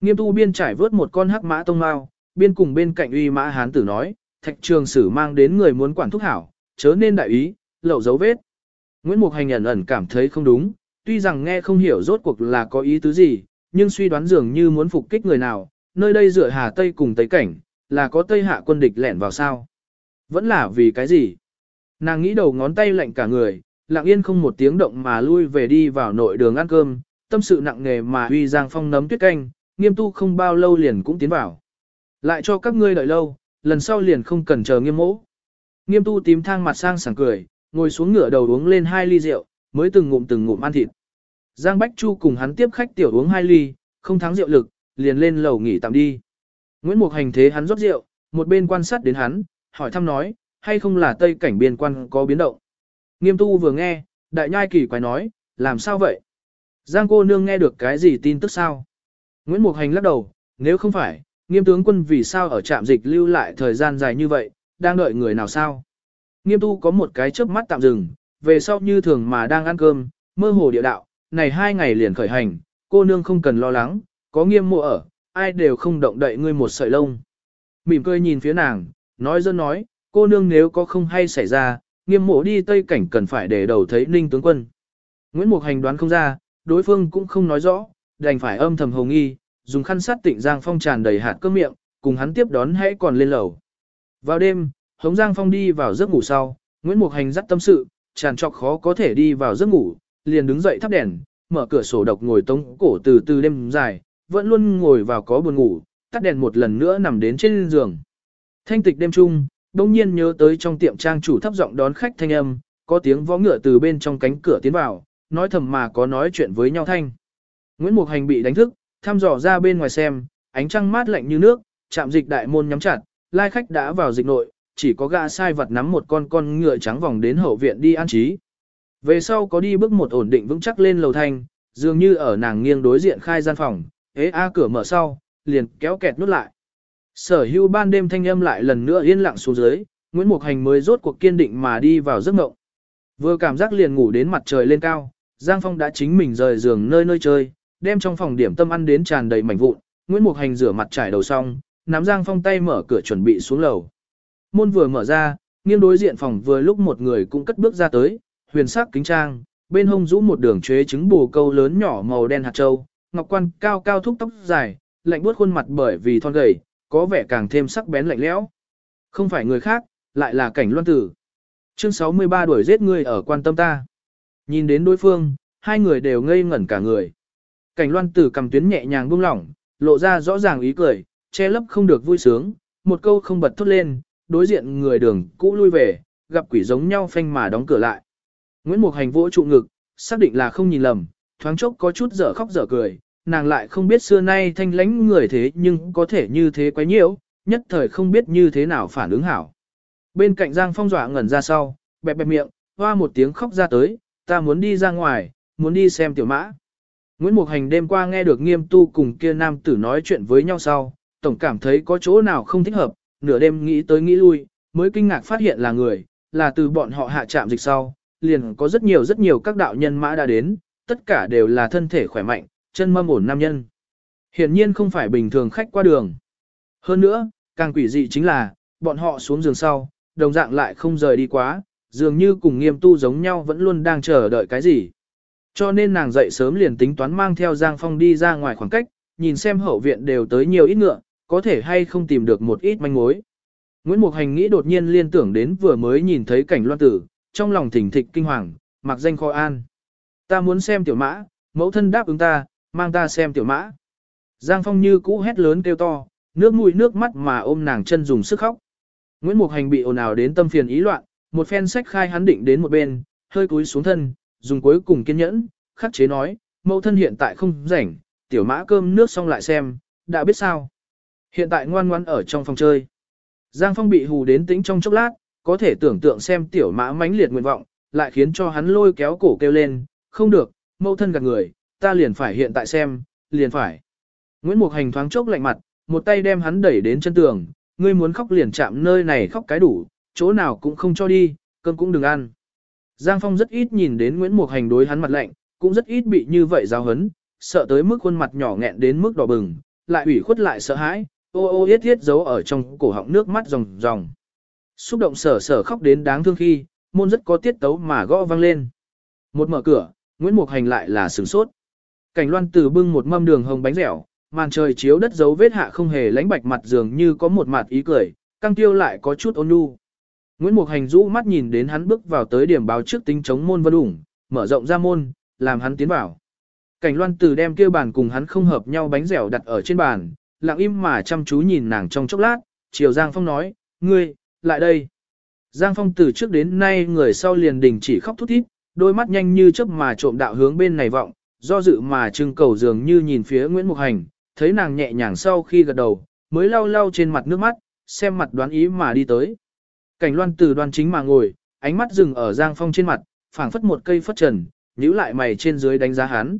Nghiêm tu biên trải vớt một con hắc mã tông mao, biên cùng bên cạnh uy mã hán tử nói, thạch trường sử mang đến người muốn quản thúc hảo, chớ nên đại ý, lậu dấu vết. Nguyễn Mục Hành ẩn ẩn cảm thấy không đúng, tuy rằng nghe không hiểu rốt cuộc là có ý tứ gì, nhưng suy đoán dường như muốn phục kích người nào, nơi đây dựa Hà Tây cùng Tây Cảnh, là có Tây Hạ quân địch lẻn vào sao. Vẫn là vì cái gì? Nàng nghĩ đầu ngón tay lạnh cả người, lặng yên không một tiếng động mà lui về đi vào nội đường ăn cơm, tâm sự nặng nề mà huy giang phong nấm tuyết canh, nghiêm tu không bao lâu liền cũng tiến vào. Lại cho các ngươi đợi lâu, lần sau liền không cần chờ nghiêm mỗ. Nghiêm tu tím thang mặt sang sảng cười, ngồi xuống ngửa đầu uống lên hai ly rượu, mới từng ngụm từng ngụm ăn thịt. Giang Bách Chu cùng hắn tiếp khách tiểu uống hai ly, không thắng rượu lực, liền lên lầu nghỉ tạm đi. Nguyễn Mục hành thế hắn rót rượu, một bên quan sát đến hắn, hỏi thăm nói, hay không là Tây cảnh biên quan có biến động. Nghiêm tu vừa nghe, đại nhai kỳ quái nói, làm sao vậy? Giang cô nương nghe được cái gì tin tức sao? Nguyễn Mục hành lắc đầu, nếu không phải, nghiêm tướng quân vì sao ở trạm dịch lưu lại thời gian dài như vậy, đang đợi người nào sao? Nghiêm tu có một cái chớp mắt tạm dừng, về sau như thường mà đang ăn cơm, mơ hồ địa đạo, này hai ngày liền khởi hành, cô nương không cần lo lắng, có nghiêm mộ ở, ai đều không động đậy ngươi một sợi lông. Mỉm cười nhìn phía nàng, nói dân nói, cô nương nếu có không hay xảy ra, nghiêm mộ đi tây cảnh cần phải để đầu thấy ninh tướng quân. Nguyễn Mục Hành đoán không ra, đối phương cũng không nói rõ, đành phải âm thầm hồng nghi, dùng khăn sát tịnh Giang Phong tràn đầy hạt cơm miệng, cùng hắn tiếp đón hãy còn lên lầu. Vào đêm, Hống Giang Phong đi vào giấc ngủ sau, Nguyễn Mục Hành dắt tâm sự, tràn trọc khó có thể đi vào giấc ngủ, liền đứng dậy thắp đèn, mở cửa sổ độc ngồi tống cổ từ từ đêm dài, vẫn luôn ngồi vào có buồn ngủ, tắt đèn một lần nữa nằm đến trên giường. Thanh tịch đêm trung, đông nhiên nhớ tới trong tiệm trang chủ thấp giọng đón khách thanh âm, có tiếng võ ngựa từ bên trong cánh cửa tiến vào, nói thầm mà có nói chuyện với nhau thanh. Nguyễn Mục Hành bị đánh thức, thăm dò ra bên ngoài xem, ánh trăng mát lạnh như nước, chạm dịch đại môn nhắm chặt, lai khách đã vào dịch nội, chỉ có gã sai vật nắm một con con ngựa trắng vòng đến hậu viện đi an trí. Về sau có đi bước một ổn định vững chắc lên lầu thanh, dường như ở nàng nghiêng đối diện khai gian phòng, ế a cửa mở sau, liền kéo kẹt nút lại. Sở hưu ban đêm thanh âm lại lần nữa yên lặng xuống dưới, Nguyễn Mục Hành mới rốt cuộc kiên định mà đi vào giấc ngộng. Vừa cảm giác liền ngủ đến mặt trời lên cao, Giang Phong đã chính mình rời giường nơi nơi chơi, đem trong phòng điểm tâm ăn đến tràn đầy mảnh vụn, Nguyễn Mục Hành rửa mặt trải đầu xong, nắm Giang Phong tay mở cửa chuẩn bị xuống lầu. Môn vừa mở ra, nghiêng đối diện phòng vừa lúc một người cũng cất bước ra tới, huyền sắc kính trang, bên hông rũ một đường chế trứng bù câu lớn nhỏ màu đen hạt châu, ngọc quan cao cao thúc tóc dài, lạnh buốt khuôn mặt bởi vì thon gầy, có vẻ càng thêm sắc bén lạnh lẽo. Không phải người khác, lại là cảnh loan tử. Chương 63 đuổi giết người ở quan tâm ta. Nhìn đến đối phương, hai người đều ngây ngẩn cả người. Cảnh loan tử cầm tuyến nhẹ nhàng buông lỏng, lộ ra rõ ràng ý cười, che lấp không được vui sướng, một câu không bật thốt lên, đối diện người đường cũ lui về, gặp quỷ giống nhau phanh mà đóng cửa lại. Nguyễn Mục Hành vỗ trụ ngực, xác định là không nhìn lầm, thoáng chốc có chút dở khóc dở cười, nàng lại không biết xưa nay thanh lãnh người thế nhưng có thể như thế quấy nhiễu, nhất thời không biết như thế nào phản ứng hảo. Bên cạnh Giang Phong dọa ngẩn ra sau, bẹp bẹp miệng, hoa một tiếng khóc ra tới, ta muốn đi ra ngoài, muốn đi xem tiểu mã. Nguyễn Mục Hành đêm qua nghe được nghiêm tu cùng kia nam tử nói chuyện với nhau sau, tổng cảm thấy có chỗ nào không thích hợp, nửa đêm nghĩ tới nghĩ lui, mới kinh ngạc phát hiện là người, là từ bọn họ hạ trạm dịch sau, liền có rất nhiều rất nhiều các đạo nhân mã đã đến, tất cả đều là thân thể khỏe mạnh, chân mâm ổn nam nhân. Hiển nhiên không phải bình thường khách qua đường. Hơn nữa, càng quỷ dị chính là, bọn họ xuống giường sau, đồng dạng lại không rời đi quá, dường như cùng nghiêm tu giống nhau vẫn luôn đang chờ đợi cái gì. Cho nên nàng dậy sớm liền tính toán mang theo Giang Phong đi ra ngoài khoảng cách, nhìn xem hậu viện đều tới nhiều ít ngựa, có thể hay không tìm được một ít manh mối. Nguyễn Mục Hành nghĩ đột nhiên liên tưởng đến vừa mới nhìn thấy cảnh loan tử, trong lòng thỉnh thịch kinh hoàng, mặc danh kho an. Ta muốn xem tiểu mã, mẫu thân đáp ứng ta, mang ta xem tiểu mã. Giang Phong như cũ hét lớn kêu to, nước mũi nước mắt mà ôm nàng chân dùng sức khóc. Nguyễn Mục Hành bị ồn ào đến tâm phiền ý loạn, một phen sách khai hắn định đến một bên, hơi cúi xuống thân, dùng cuối cùng kiên nhẫn, khắc chế nói, mẫu thân hiện tại không rảnh, tiểu mã cơm nước xong lại xem, đã biết sao. Hiện tại ngoan ngoan ở trong phòng chơi. Giang Phong bị hù đến tĩnh trong chốc lát, có thể tưởng tượng xem tiểu mã mãnh liệt nguyện vọng, lại khiến cho hắn lôi kéo cổ kêu lên, không được, mẫu thân gạt người, ta liền phải hiện tại xem, liền phải. Nguyễn Mục Hành thoáng chốc lạnh mặt, một tay đem hắn đẩy đến chân tường, ngươi muốn khóc liền chạm nơi này khóc cái đủ, chỗ nào cũng không cho đi, cơm cũng đừng ăn. Giang Phong rất ít nhìn đến Nguyễn Mục Hành đối hắn mặt lạnh, cũng rất ít bị như vậy giáo hấn, sợ tới mức khuôn mặt nhỏ nghẹn đến mức đỏ bừng, lại ủy khuất lại sợ hãi, ô ô yết thiết giấu ở trong cổ họng nước mắt ròng ròng. Xúc động sở sở khóc đến đáng thương khi, môn rất có tiết tấu mà gõ vang lên. Một mở cửa, Nguyễn Mục Hành lại là sửng sốt. Cảnh loan từ bưng một mâm đường hồng bánh dẻo, màn trời chiếu đất dấu vết hạ không hề lánh bạch mặt dường như có một mặt ý cười, căng tiêu lại có chút ôn nhu. Nguyễn Mục Hành rũ mắt nhìn đến hắn bước vào tới điểm báo trước tính chống môn vân ủng, mở rộng ra môn, làm hắn tiến vào. Cảnh loan từ đem kia bàn cùng hắn không hợp nhau bánh dẻo đặt ở trên bàn, lặng im mà chăm chú nhìn nàng trong chốc lát, chiều Giang Phong nói, ngươi, lại đây. Giang Phong từ trước đến nay người sau liền đình chỉ khóc thút thít, đôi mắt nhanh như chớp mà trộm đạo hướng bên này vọng, do dự mà trưng cầu dường như nhìn phía Nguyễn Mục Hành, thấy nàng nhẹ nhàng sau khi gật đầu, mới lau lau trên mặt nước mắt, xem mặt đoán ý mà đi tới. Cảnh loan từ đoan chính mà ngồi, ánh mắt dừng ở Giang Phong trên mặt, phảng phất một cây phất trần, nhíu lại mày trên dưới đánh giá hắn.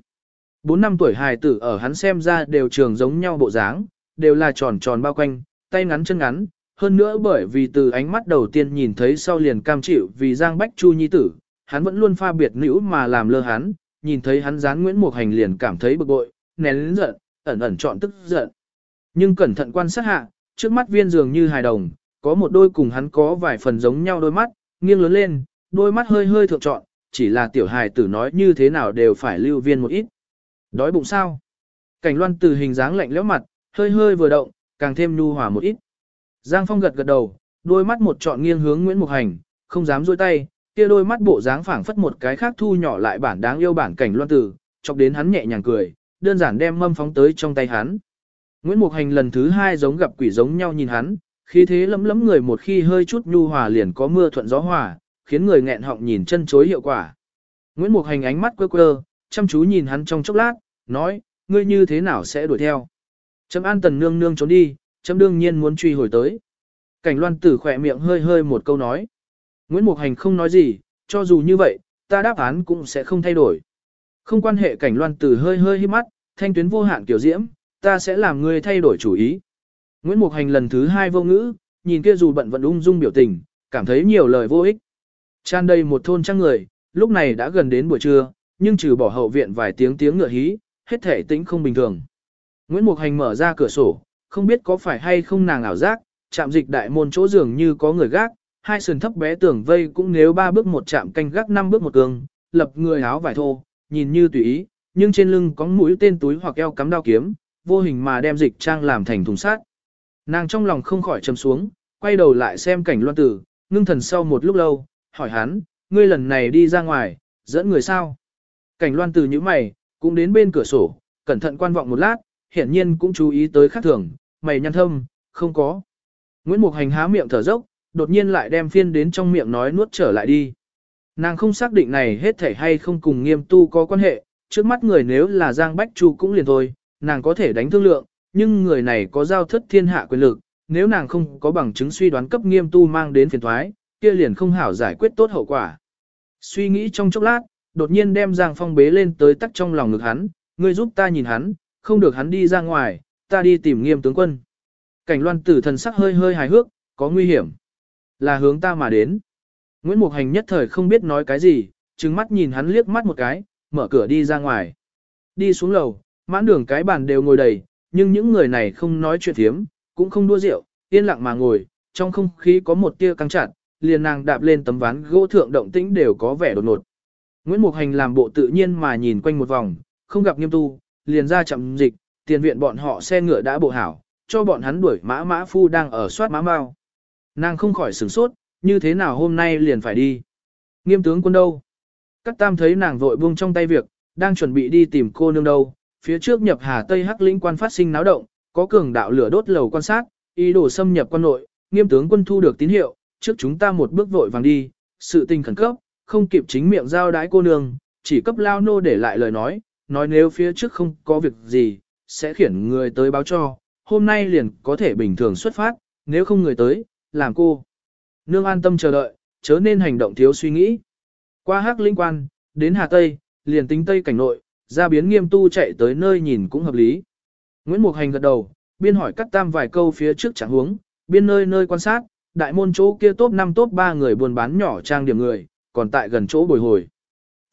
Bốn năm tuổi hài tử ở hắn xem ra đều trường giống nhau bộ dáng, đều là tròn tròn bao quanh, tay ngắn chân ngắn, hơn nữa bởi vì từ ánh mắt đầu tiên nhìn thấy sau liền cam chịu vì Giang Bách Chu nhi tử, hắn vẫn luôn pha biệt nữ mà làm lơ hắn, nhìn thấy hắn dán Nguyễn Mục Hành liền cảm thấy bực bội, nén lớn giận, ẩn ẩn chọn tức giận. Nhưng cẩn thận quan sát hạ, trước mắt viên dường như hài đồng, có một đôi cùng hắn có vài phần giống nhau đôi mắt, nghiêng lớn lên, đôi mắt hơi hơi thượng trọn, chỉ là tiểu hài tử nói như thế nào đều phải lưu viên một ít. Đói bụng sao? Cảnh loan từ hình dáng lạnh lẽo mặt, hơi hơi vừa động, càng thêm nhu hòa một ít. Giang Phong gật gật đầu, đôi mắt một trọn nghiêng hướng Nguyễn Mục Hành, không dám dôi tay, kia đôi mắt bộ dáng phảng phất một cái khác thu nhỏ lại bản đáng yêu bản cảnh loan tử, chọc đến hắn nhẹ nhàng cười, đơn giản đem mâm phóng tới trong tay hắn. Nguyễn Mục Hành lần thứ hai giống gặp quỷ giống nhau nhìn hắn, khí thế lấm lấm người một khi hơi chút nhu hòa liền có mưa thuận gió hòa, khiến người nghẹn họng nhìn chân chối hiệu quả. Nguyễn Mục Hành ánh mắt quơ quơ, chăm chú nhìn hắn trong chốc lát, nói, ngươi như thế nào sẽ đuổi theo. Trâm an tần nương nương trốn đi, chấm đương nhiên muốn truy hồi tới. Cảnh loan tử khỏe miệng hơi hơi một câu nói. Nguyễn Mục Hành không nói gì, cho dù như vậy, ta đáp án cũng sẽ không thay đổi. Không quan hệ cảnh loan tử hơi hơi hít mắt, thanh tuyến vô hạn kiểu diễm, ta sẽ làm ngươi thay đổi chủ ý. Nguyễn Mục Hành lần thứ hai vô ngữ, nhìn kia dù bận vận ung dung biểu tình, cảm thấy nhiều lời vô ích. Tràn đầy một thôn trăng người, lúc này đã gần đến buổi trưa, nhưng trừ bỏ hậu viện vài tiếng tiếng ngựa hí, hết thể tĩnh không bình thường. Nguyễn Mục Hành mở ra cửa sổ, không biết có phải hay không nàng ảo giác, chạm dịch đại môn chỗ giường như có người gác, hai sườn thấp bé tưởng vây cũng nếu ba bước một chạm canh gác năm bước một cường, lập người áo vải thô, nhìn như tùy ý, nhưng trên lưng có mũi tên túi hoặc eo cắm đao kiếm, vô hình mà đem dịch trang làm thành thùng sát. Nàng trong lòng không khỏi trầm xuống, quay đầu lại xem cảnh loan tử, ngưng thần sau một lúc lâu, hỏi hắn, ngươi lần này đi ra ngoài, dẫn người sao? Cảnh loan tử như mày, cũng đến bên cửa sổ, cẩn thận quan vọng một lát, hiển nhiên cũng chú ý tới khác thường, mày nhăn thâm, không có. Nguyễn Mục Hành há miệng thở dốc, đột nhiên lại đem phiên đến trong miệng nói nuốt trở lại đi. Nàng không xác định này hết thể hay không cùng nghiêm tu có quan hệ, trước mắt người nếu là Giang Bách Chu cũng liền thôi, nàng có thể đánh thương lượng, nhưng người này có giao thất thiên hạ quyền lực, nếu nàng không có bằng chứng suy đoán cấp nghiêm tu mang đến phiền thoái, kia liền không hảo giải quyết tốt hậu quả. Suy nghĩ trong chốc lát, đột nhiên đem Giang Phong bế lên tới tắc trong lòng ngực hắn, ngươi giúp ta nhìn hắn, không được hắn đi ra ngoài, ta đi tìm nghiêm tướng quân. Cảnh loan tử thần sắc hơi hơi hài hước, có nguy hiểm. Là hướng ta mà đến. Nguyễn Mục Hành nhất thời không biết nói cái gì, trừng mắt nhìn hắn liếc mắt một cái, mở cửa đi ra ngoài. Đi xuống lầu, mãn đường cái bàn đều ngồi đầy, nhưng những người này không nói chuyện thiếm, cũng không đua rượu, yên lặng mà ngồi, trong không khí có một tia căng chặt, liền nàng đạp lên tấm ván gỗ thượng động tĩnh đều có vẻ đột ngột. Nguyễn Mục Hành làm bộ tự nhiên mà nhìn quanh một vòng, không gặp nghiêm tu, liền ra chậm dịch, tiền viện bọn họ xe ngựa đã bộ hảo, cho bọn hắn đuổi mã mã phu đang ở soát mã mau. Nàng không khỏi sửng sốt, như thế nào hôm nay liền phải đi. Nghiêm tướng quân đâu? Các tam thấy nàng vội buông trong tay việc, đang chuẩn bị đi tìm cô nương đâu. Phía trước nhập hà Tây Hắc lĩnh quan phát sinh náo động, có cường đạo lửa đốt lầu quan sát, ý đồ xâm nhập quan nội, nghiêm tướng quân thu được tín hiệu, trước chúng ta một bước vội vàng đi, sự tình khẩn cấp, không kịp chính miệng giao đái cô nương, chỉ cấp lao nô để lại lời nói, nói nếu phía trước không có việc gì, sẽ khiển người tới báo cho, hôm nay liền có thể bình thường xuất phát, nếu không người tới, làm cô. Nương an tâm chờ đợi, chớ nên hành động thiếu suy nghĩ. Qua hắc linh quan, đến Hà Tây, liền tính Tây cảnh nội, ra biến nghiêm tu chạy tới nơi nhìn cũng hợp lý. Nguyễn Mục Hành gật đầu, biên hỏi cắt tam vài câu phía trước chẳng hướng biên nơi nơi quan sát, đại môn chỗ kia top 5 top 3 người buôn bán nhỏ trang điểm người, còn tại gần chỗ bồi hồi.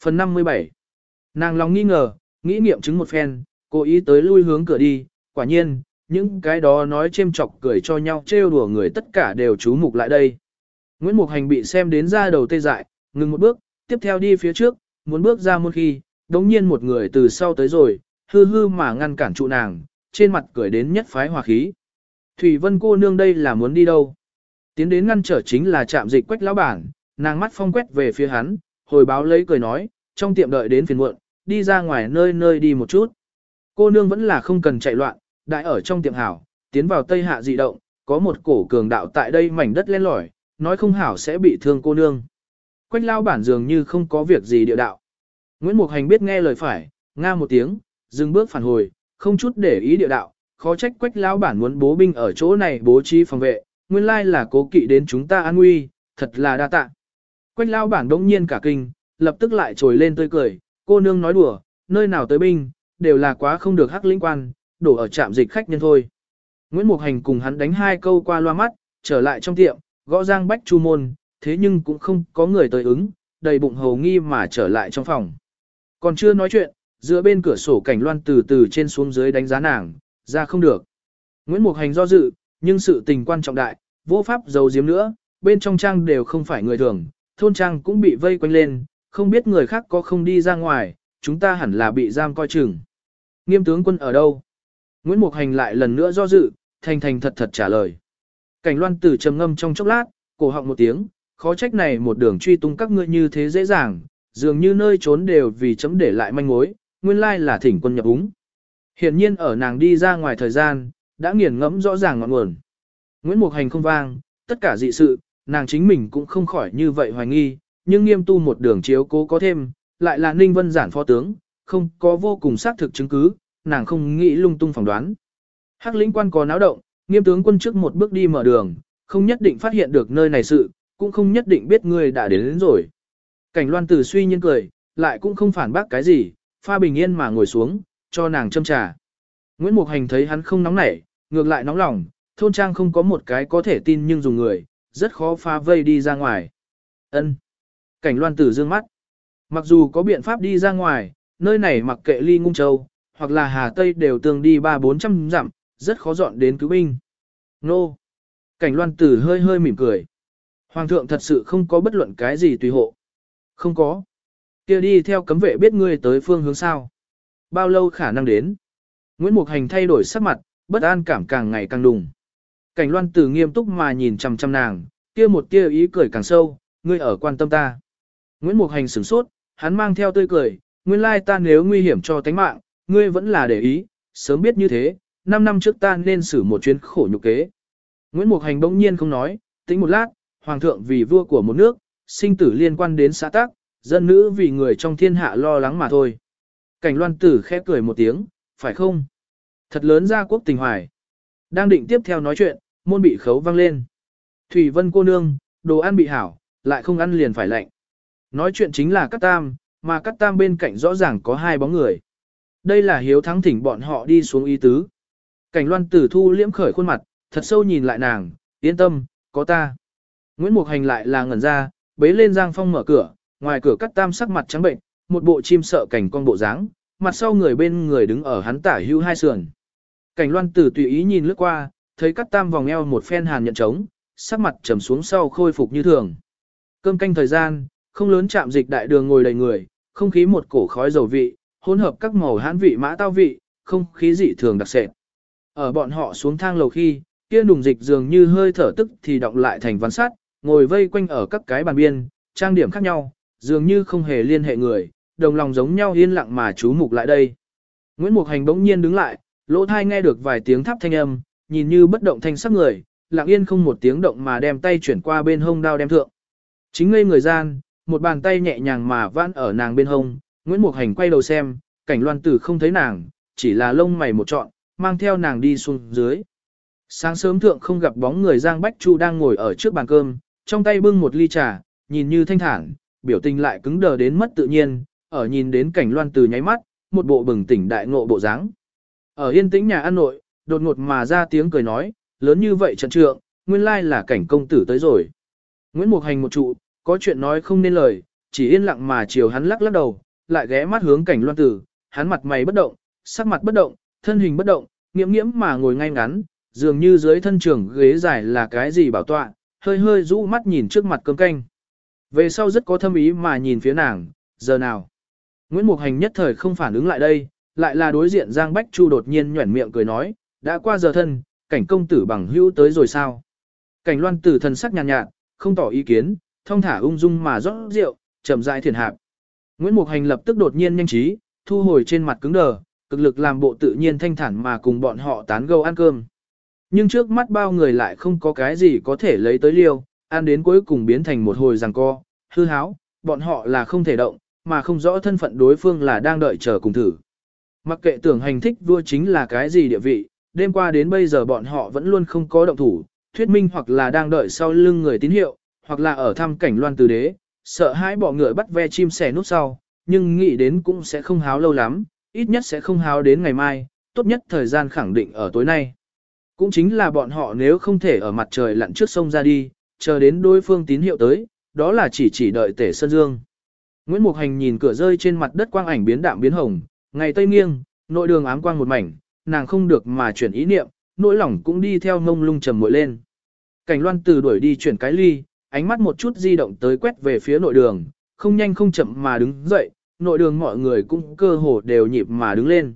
Phần 57 Nàng lòng nghi ngờ, nghĩ nghiệm chứng một phen, cố ý tới lui hướng cửa đi, quả nhiên, những cái đó nói chêm chọc cười cho nhau trêu đùa người tất cả đều chú mục lại đây. Nguyễn Mục Hành bị xem đến ra đầu tê dại, ngừng một bước, tiếp theo đi phía trước, muốn bước ra một khi, đống nhiên một người từ sau tới rồi, hư hư mà ngăn cản trụ nàng, trên mặt cười đến nhất phái hòa khí. Thủy Vân cô nương đây là muốn đi đâu? Tiến đến ngăn trở chính là trạm dịch quách lão bản, nàng mắt phong quét về phía hắn, hồi báo lấy cười nói, trong tiệm đợi đến phiền muộn, đi ra ngoài nơi nơi đi một chút. Cô nương vẫn là không cần chạy loạn, đại ở trong tiệm hảo, tiến vào tây hạ dị động, có một cổ cường đạo tại đây mảnh đất len lỏi, nói không hảo sẽ bị thương cô nương. Quách lao bản dường như không có việc gì địa đạo. Nguyễn Mục Hành biết nghe lời phải, nga một tiếng, dừng bước phản hồi, không chút để ý địa đạo, khó trách quách Lão bản muốn bố binh ở chỗ này bố trí phòng vệ, nguyên lai là cố kỵ đến chúng ta an nguy, thật là đa tạ. Quách Lão bản đống nhiên cả kinh, lập tức lại trồi lên tươi cười, cô nương nói đùa, nơi nào tới binh, đều là quá không được hắc lĩnh quan, đổ ở trạm dịch khách nhân thôi. Nguyễn Mục Hành cùng hắn đánh hai câu qua loa mắt, trở lại trong tiệm, gõ giang bách chu môn, thế nhưng cũng không có người tới ứng, đầy bụng hầu nghi mà trở lại trong phòng. Còn chưa nói chuyện, giữa bên cửa sổ cảnh loan từ từ trên xuống dưới đánh giá nàng, ra không được. Nguyễn Mục Hành do dự, nhưng sự tình quan trọng đại, vô pháp giấu giếm nữa, bên trong trang đều không phải người thường, thôn trang cũng bị vây quanh lên, không biết người khác có không đi ra ngoài, chúng ta hẳn là bị giam coi chừng. Nghiêm tướng quân ở đâu? Nguyễn Mục Hành lại lần nữa do dự, thành thành thật thật trả lời. Cảnh loan tử trầm ngâm trong chốc lát, cổ họng một tiếng, khó trách này một đường truy tung các ngươi như thế dễ dàng, dường như nơi trốn đều vì chấm để lại manh mối, nguyên lai là thỉnh quân nhập úng. Hiển nhiên ở nàng đi ra ngoài thời gian, đã nghiền ngẫm rõ ràng ngọn nguồn. Nguyễn Mục Hành không vang, tất cả dị sự, nàng chính mình cũng không khỏi như vậy hoài nghi, nhưng nghiêm tu một đường chiếu cố có thêm, lại là Ninh Vân giản phó tướng, không có vô cùng xác thực chứng cứ, nàng không nghĩ lung tung phỏng đoán. Hắc lĩnh quan có náo động, nghiêm tướng quân trước một bước đi mở đường, không nhất định phát hiện được nơi này sự, cũng không nhất định biết người đã đến, đến rồi. Cảnh loan tử suy nhiên cười, lại cũng không phản bác cái gì, pha bình yên mà ngồi xuống, cho nàng châm trà. Nguyễn Mục Hành thấy hắn không nóng nảy, ngược lại nóng lòng, thôn trang không có một cái có thể tin nhưng dùng người, rất khó phá vây đi ra ngoài. Ân. Cảnh loan tử dương mắt. Mặc dù có biện pháp đi ra ngoài, nơi này mặc kệ ly ngung châu, hoặc là Hà Tây đều tương đi ba bốn trăm dặm, rất khó dọn đến cứu binh. Nô! Cảnh loan tử hơi hơi mỉm cười. Hoàng thượng thật sự không có bất luận cái gì tùy hộ. Không có. kia đi theo cấm vệ biết ngươi tới phương hướng sao. Bao lâu khả năng đến. Nguyễn Mục Hành thay đổi sắc mặt, bất an cảm càng ngày càng đùng. Cảnh loan tử nghiêm túc mà nhìn chằm chằm nàng, kia một tia ý cười càng sâu, ngươi ở quan tâm ta. Nguyễn Mục Hành sửng sốt, hắn mang theo tươi cười, nguyên lai ta nếu nguy hiểm cho tánh mạng, ngươi vẫn là để ý, sớm biết như thế, 5 năm trước ta nên xử một chuyến khổ nhục kế. Nguyễn Mục Hành bỗng nhiên không nói, tính một lát, hoàng thượng vì vua của một nước, sinh tử liên quan đến xã tác, dân nữ vì người trong thiên hạ lo lắng mà thôi. Cảnh loan tử khẽ cười một tiếng, phải không? Thật lớn ra quốc tình hoài. Đang định tiếp theo nói chuyện, môn bị khấu vang lên. Thủy vân cô nương, đồ ăn bị hảo, lại không ăn liền phải lạnh. Nói chuyện chính là Cát Tam, mà Cát Tam bên cạnh rõ ràng có hai bóng người. Đây là hiếu thắng thỉnh bọn họ đi xuống y tứ. Cảnh loan tử thu liễm khởi khuôn mặt, thật sâu nhìn lại nàng, yên tâm, có ta. Nguyễn Mục Hành lại là ngẩn ra, bế lên Giang Phong mở cửa, ngoài cửa cắt Tam sắc mặt trắng bệnh, một bộ chim sợ cảnh con bộ dáng, mặt sau người bên người đứng ở hắn tả hưu hai sườn. Cảnh loan tử tùy ý nhìn lướt qua, thấy cắt Tam vòng eo một phen hàn nhận trống, sắc mặt trầm xuống sau khôi phục như thường. Cơm canh thời gian, không lớn chạm dịch đại đường ngồi đầy người, không khí một cổ khói dầu vị, hỗn hợp các màu hãn vị mã tao vị, không khí dị thường đặc sệt. Ở bọn họ xuống thang lầu khi, kia nùng dịch dường như hơi thở tức thì động lại thành văn sát, ngồi vây quanh ở các cái bàn biên, trang điểm khác nhau, dường như không hề liên hệ người, đồng lòng giống nhau yên lặng mà chú mục lại đây. Nguyễn Mục Hành bỗng nhiên đứng lại, lỗ thai nghe được vài tiếng tháp thanh âm, nhìn như bất động thanh sắc người, lặng yên không một tiếng động mà đem tay chuyển qua bên hông đao đem thượng. Chính ngây người gian, một bàn tay nhẹ nhàng mà vãn ở nàng bên hông, Nguyễn Mục Hành quay đầu xem, cảnh loan tử không thấy nàng, chỉ là lông mày một trọn, mang theo nàng đi xuống dưới. Sáng sớm thượng không gặp bóng người Giang Bách Chu đang ngồi ở trước bàn cơm, trong tay bưng một ly trà, nhìn như thanh thản, biểu tình lại cứng đờ đến mất tự nhiên, ở nhìn đến cảnh loan từ nháy mắt, một bộ bừng tỉnh đại ngộ bộ dáng. Ở yên tĩnh nhà ăn nội, đột ngột mà ra tiếng cười nói, lớn như vậy trận trượng, nguyên lai là cảnh công tử tới rồi. Nguyễn Mục Hành một trụ, có chuyện nói không nên lời, chỉ yên lặng mà chiều hắn lắc lắc đầu, lại ghé mắt hướng cảnh loan tử, hắn mặt mày bất động, sắc mặt bất động, thân hình bất động, nghiễm nghiễm mà ngồi ngay ngắn, dường như dưới thân trưởng ghế dài là cái gì bảo tọa, hơi hơi rũ mắt nhìn trước mặt cơm canh. Về sau rất có thâm ý mà nhìn phía nàng, giờ nào. Nguyễn Mục Hành nhất thời không phản ứng lại đây, lại là đối diện Giang Bách Chu đột nhiên nhuẩn miệng cười nói, đã qua giờ thân, cảnh công tử bằng hữu tới rồi sao. Cảnh loan tử thần sắc nhàn nhạt, nhạt, không tỏ ý kiến, thông thả ung dung mà rót rượu, chậm rãi thiền hạp. Nguyễn Mục Hành lập tức đột nhiên nhanh trí, thu hồi trên mặt cứng đờ, cực lực làm bộ tự nhiên thanh thản mà cùng bọn họ tán gẫu ăn cơm. Nhưng trước mắt bao người lại không có cái gì có thể lấy tới liêu, ăn đến cuối cùng biến thành một hồi giằng co, hư háo, bọn họ là không thể động, mà không rõ thân phận đối phương là đang đợi chờ cùng thử. Mặc kệ tưởng hành thích vua chính là cái gì địa vị, đêm qua đến bây giờ bọn họ vẫn luôn không có động thủ, thuyết minh hoặc là đang đợi sau lưng người tín hiệu, hoặc là ở thăm cảnh loan từ đế, sợ hãi bỏ người bắt ve chim sẻ nút sau, nhưng nghĩ đến cũng sẽ không háo lâu lắm, ít nhất sẽ không háo đến ngày mai, tốt nhất thời gian khẳng định ở tối nay. Cũng chính là bọn họ nếu không thể ở mặt trời lặn trước sông ra đi, chờ đến đối phương tín hiệu tới, đó là chỉ chỉ đợi tể Sơn Dương. Nguyễn Mục Hành nhìn cửa rơi trên mặt đất quang ảnh biến đạm biến hồng, ngày tây nghiêng, nội đường ám quang một mảnh, nàng không được mà chuyển ý niệm, nỗi lòng cũng đi theo ngông lung trầm muội lên. Cảnh loan từ đuổi đi chuyển cái ly, ánh mắt một chút di động tới quét về phía nội đường, không nhanh không chậm mà đứng dậy, nội đường mọi người cũng cơ hồ đều nhịp mà đứng lên.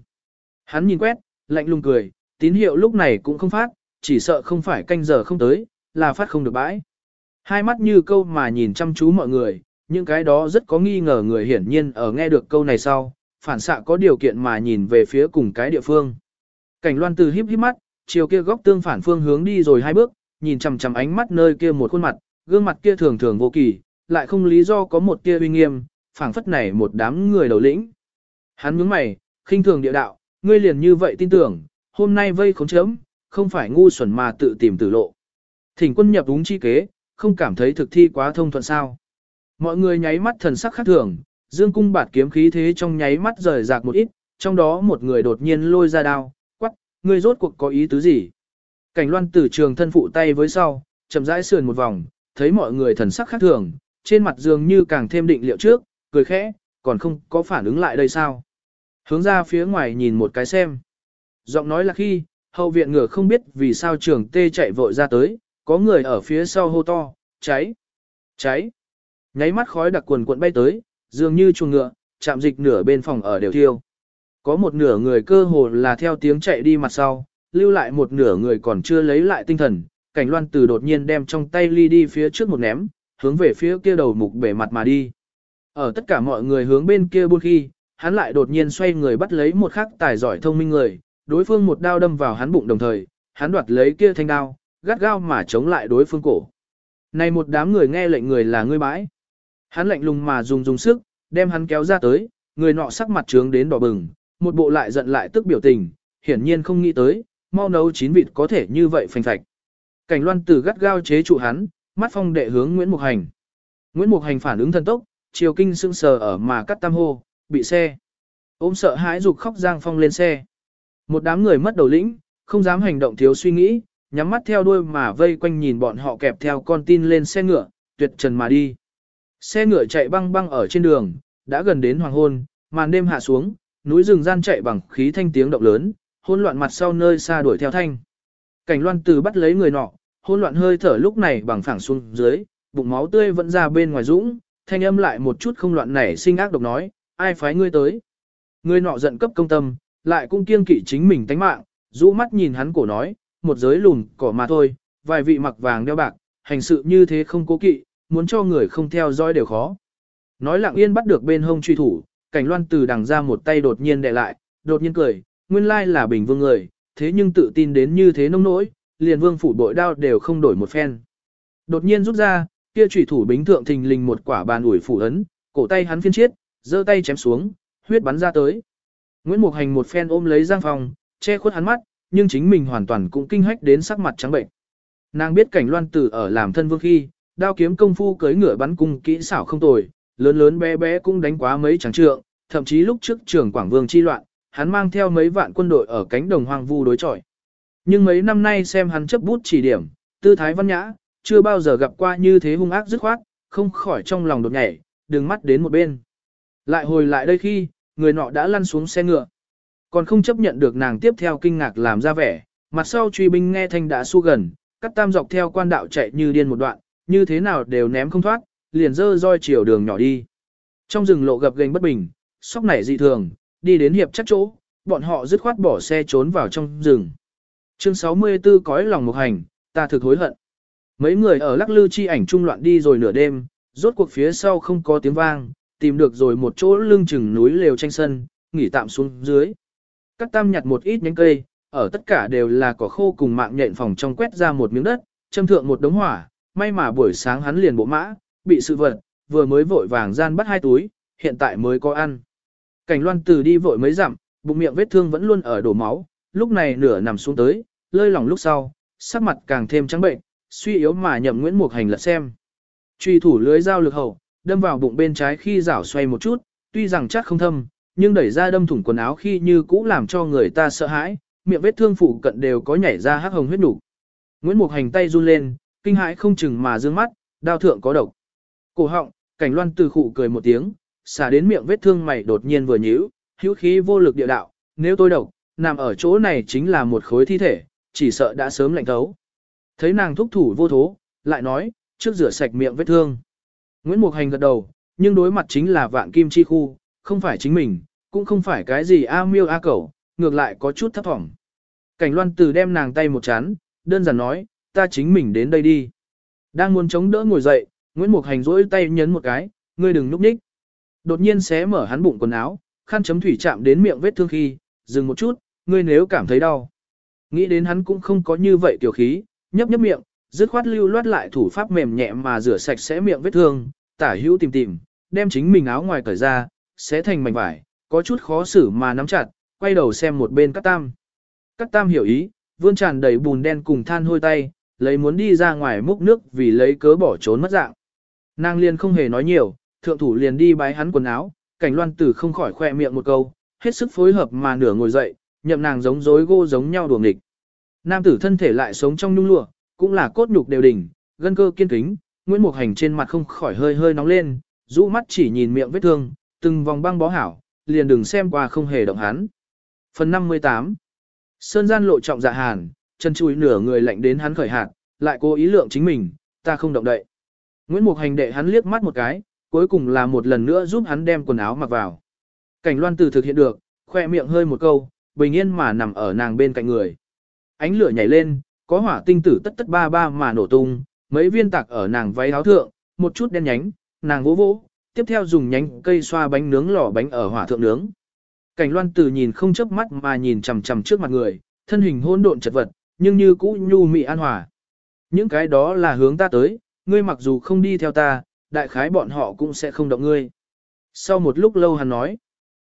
Hắn nhìn quét, lạnh lùng cười, tín hiệu lúc này cũng không phát, chỉ sợ không phải canh giờ không tới, là phát không được bãi. Hai mắt như câu mà nhìn chăm chú mọi người, những cái đó rất có nghi ngờ người hiển nhiên ở nghe được câu này sau, phản xạ có điều kiện mà nhìn về phía cùng cái địa phương. Cảnh loan từ híp híp mắt, chiều kia góc tương phản phương hướng đi rồi hai bước, nhìn chằm chằm ánh mắt nơi kia một khuôn mặt, gương mặt kia thường thường vô kỳ, lại không lý do có một tia uy nghiêm, phảng phất này một đám người đầu lĩnh. Hắn nhướng mày, khinh thường địa đạo, ngươi liền như vậy tin tưởng, hôm nay vây khốn chấm, không phải ngu xuẩn mà tự tìm tử lộ. Thỉnh quân nhập đúng chi kế, không cảm thấy thực thi quá thông thuận sao. Mọi người nháy mắt thần sắc khác thường, dương cung bạt kiếm khí thế trong nháy mắt rời rạc một ít, trong đó một người đột nhiên lôi ra đao, quắc, ngươi rốt cuộc có ý tứ gì. Cảnh loan tử trường thân phụ tay với sau, chậm rãi sườn một vòng, thấy mọi người thần sắc khác thường, trên mặt dường như càng thêm định liệu trước, cười khẽ, còn không có phản ứng lại đây sao. Hướng ra phía ngoài nhìn một cái xem. Giọng nói là khi, hậu viện ngựa không biết vì sao trường tê chạy vội ra tới, có người ở phía sau hô to, cháy, cháy. Nháy mắt khói đặc quần cuộn bay tới, dường như chuồng ngựa, chạm dịch nửa bên phòng ở đều thiêu. Có một nửa người cơ hồ là theo tiếng chạy đi mặt sau, lưu lại một nửa người còn chưa lấy lại tinh thần, cảnh loan từ đột nhiên đem trong tay ly đi phía trước một ném, hướng về phía kia đầu mục bể mặt mà đi. Ở tất cả mọi người hướng bên kia buôn khi, hắn lại đột nhiên xoay người bắt lấy một khắc tài giỏi thông minh người, đối phương một đao đâm vào hắn bụng đồng thời, hắn đoạt lấy kia thanh đao, gắt gao mà chống lại đối phương cổ. Này một đám người nghe lệnh người là ngươi bãi. Hắn lạnh lùng mà dùng dùng sức, đem hắn kéo ra tới, người nọ sắc mặt trướng đến đỏ bừng, một bộ lại giận lại tức biểu tình, hiển nhiên không nghĩ tới, mau nấu chín vịt có thể như vậy phành phạch. Cảnh loan Tử gắt gao chế trụ hắn, mắt phong đệ hướng Nguyễn Mục Hành. Nguyễn Mục Hành phản ứng thần tốc, chiều kinh sưng sờ ở mà cắt tam hô, bị xe. Ôm sợ hãi dục khóc Giang Phong lên xe. Một đám người mất đầu lĩnh, không dám hành động thiếu suy nghĩ, nhắm mắt theo đuôi mà vây quanh nhìn bọn họ kẹp theo con tin lên xe ngựa, tuyệt trần mà đi. Xe ngựa chạy băng băng ở trên đường, đã gần đến hoàng hôn, màn đêm hạ xuống, núi rừng gian chạy bằng khí thanh tiếng động lớn, hỗn loạn mặt sau nơi xa đuổi theo thanh. Cảnh loan từ bắt lấy người nọ, hỗn loạn hơi thở lúc này bằng phẳng xuống dưới, bụng máu tươi vẫn ra bên ngoài dũng, thanh âm lại một chút không loạn nảy sinh ác độc nói, ai phái ngươi tới. Người nọ giận cấp công tâm, lại cũng kiêng kỵ chính mình tánh mạng, rũ mắt nhìn hắn cổ nói, một giới lùn cỏ mà thôi, vài vị mặc vàng đeo bạc, hành sự như thế không cố kỵ, muốn cho người không theo dõi đều khó. Nói lặng yên bắt được bên hông truy thủ, cảnh loan từ đằng ra một tay đột nhiên đè lại, đột nhiên cười, nguyên lai là bình vương người, thế nhưng tự tin đến như thế nông nỗi, liền vương phủ bội đao đều không đổi một phen. Đột nhiên rút ra, kia truy thủ bính thượng thình lình một quả bàn ủi phủ ấn, cổ tay hắn phiên chiết, giơ tay chém xuống, huyết bắn ra tới. Nguyễn Mục Hành một phen ôm lấy Giang Phong, che khuất hắn mắt, nhưng chính mình hoàn toàn cũng kinh hách đến sắc mặt trắng bệnh. Nàng biết cảnh loan tử ở làm thân vương khi, đao kiếm công phu cưới ngựa bắn cung kỹ xảo không tồi, lớn lớn bé bé cũng đánh quá mấy trắng trượng, thậm chí lúc trước trường Quảng Vương chi loạn, hắn mang theo mấy vạn quân đội ở cánh đồng hoang vu đối chọi. Nhưng mấy năm nay xem hắn chấp bút chỉ điểm, tư thái văn nhã, chưa bao giờ gặp qua như thế hung ác dứt khoát, không khỏi trong lòng đột nhảy, đừng mắt đến một bên. Lại hồi lại đây khi, người nọ đã lăn xuống xe ngựa. Còn không chấp nhận được nàng tiếp theo kinh ngạc làm ra vẻ, mặt sau truy binh nghe thanh đã su gần, cắt tam dọc theo quan đạo chạy như điên một đoạn, như thế nào đều ném không thoát, liền dơ roi chiều đường nhỏ đi. Trong rừng lộ gập gành bất bình, sóc nảy dị thường, đi đến hiệp chắc chỗ, bọn họ dứt khoát bỏ xe trốn vào trong rừng. Chương 64 cõi lòng một hành, ta thực hối hận. Mấy người ở lắc lư chi ảnh trung loạn đi rồi nửa đêm, rốt cuộc phía sau không có tiếng vang, tìm được rồi một chỗ lưng chừng núi lều tranh sân, nghỉ tạm xuống dưới. Cắt tam nhặt một ít nhánh cây, ở tất cả đều là cỏ khô cùng mạng nhện phòng trong quét ra một miếng đất, châm thượng một đống hỏa, may mà buổi sáng hắn liền bộ mã, bị sự vật, vừa mới vội vàng gian bắt hai túi, hiện tại mới có ăn. Cảnh loan từ đi vội mấy dặm, bụng miệng vết thương vẫn luôn ở đổ máu, lúc này nửa nằm xuống tới, lơi lỏng lúc sau, sắc mặt càng thêm trắng bệnh, suy yếu mà nhậm Nguyễn Mục Hành lật xem. Truy thủ lưới dao lực hậu, đâm vào bụng bên trái khi rảo xoay một chút, tuy rằng chắc không thâm, nhưng đẩy ra đâm thủng quần áo khi như cũ làm cho người ta sợ hãi, miệng vết thương phụ cận đều có nhảy ra hắc hồng huyết đủ. Nguyễn Mục Hành tay run lên, kinh hãi không chừng mà dương mắt, đao thượng có độc. Cổ họng, cảnh loan từ khụ cười một tiếng, xả đến miệng vết thương mày đột nhiên vừa nhíu, hữu khí vô lực địa đạo, nếu tôi độc, nằm ở chỗ này chính là một khối thi thể, chỉ sợ đã sớm lạnh thấu. Thấy nàng thúc thủ vô thố, lại nói, trước rửa sạch miệng vết thương. Nguyễn Mục Hành gật đầu, nhưng đối mặt chính là vạn kim chi khu, không phải chính mình, cũng không phải cái gì a miêu a cẩu, ngược lại có chút thấp thỏm. Cảnh loan từ đem nàng tay một chán, đơn giản nói, ta chính mình đến đây đi. Đang muốn chống đỡ ngồi dậy, Nguyễn Mục Hành rỗi tay nhấn một cái, ngươi đừng núp nhích. Đột nhiên xé mở hắn bụng quần áo, khăn chấm thủy chạm đến miệng vết thương khi, dừng một chút, ngươi nếu cảm thấy đau. Nghĩ đến hắn cũng không có như vậy tiểu khí, nhấp nhấp miệng, dứt khoát lưu loát lại thủ pháp mềm nhẹ mà rửa sạch sẽ miệng vết thương, tả hữu tìm tìm, đem chính mình áo ngoài cởi ra, xé thành mảnh vải, có chút khó xử mà nắm chặt, quay đầu xem một bên Cát Tam. Cát Tam hiểu ý, vươn tràn đầy bùn đen cùng than hôi tay, lấy muốn đi ra ngoài múc nước vì lấy cớ bỏ trốn mất dạng. Nàng liền không hề nói nhiều, thượng thủ liền đi bái hắn quần áo, cảnh loan tử không khỏi khoe miệng một câu, hết sức phối hợp mà nửa ngồi dậy, nhậm nàng giống rối gô giống nhau đùa nghịch. Nam tử thân thể lại sống trong nhung lụa, cũng là cốt nhục đều đỉnh, gân cơ kiên kính, Nguyễn Mục Hành trên mặt không khỏi hơi hơi nóng lên, rũ mắt chỉ nhìn miệng vết thương, từng vòng băng bó hảo, liền đừng xem qua không hề động hắn. Phần 58 Sơn gian lộ trọng dạ hàn, chân chui nửa người lạnh đến hắn khởi hạt, lại cố ý lượng chính mình, ta không động đậy. Nguyễn Mục Hành đệ hắn liếc mắt một cái, cuối cùng là một lần nữa giúp hắn đem quần áo mặc vào. Cảnh loan từ thực hiện được, khoe miệng hơi một câu, bình yên mà nằm ở nàng bên cạnh người. Ánh lửa nhảy lên, có hỏa tinh tử tất tất ba ba mà nổ tung, mấy viên tạc ở nàng váy áo thượng, một chút đen nhánh, nàng vỗ vỗ, tiếp theo dùng nhánh cây xoa bánh nướng lò bánh ở hỏa thượng nướng. Cảnh loan từ nhìn không chớp mắt mà nhìn chằm chằm trước mặt người, thân hình hỗn độn chật vật, nhưng như cũ nhu mị an hòa. Những cái đó là hướng ta tới, ngươi mặc dù không đi theo ta, đại khái bọn họ cũng sẽ không động ngươi. Sau một lúc lâu hắn nói,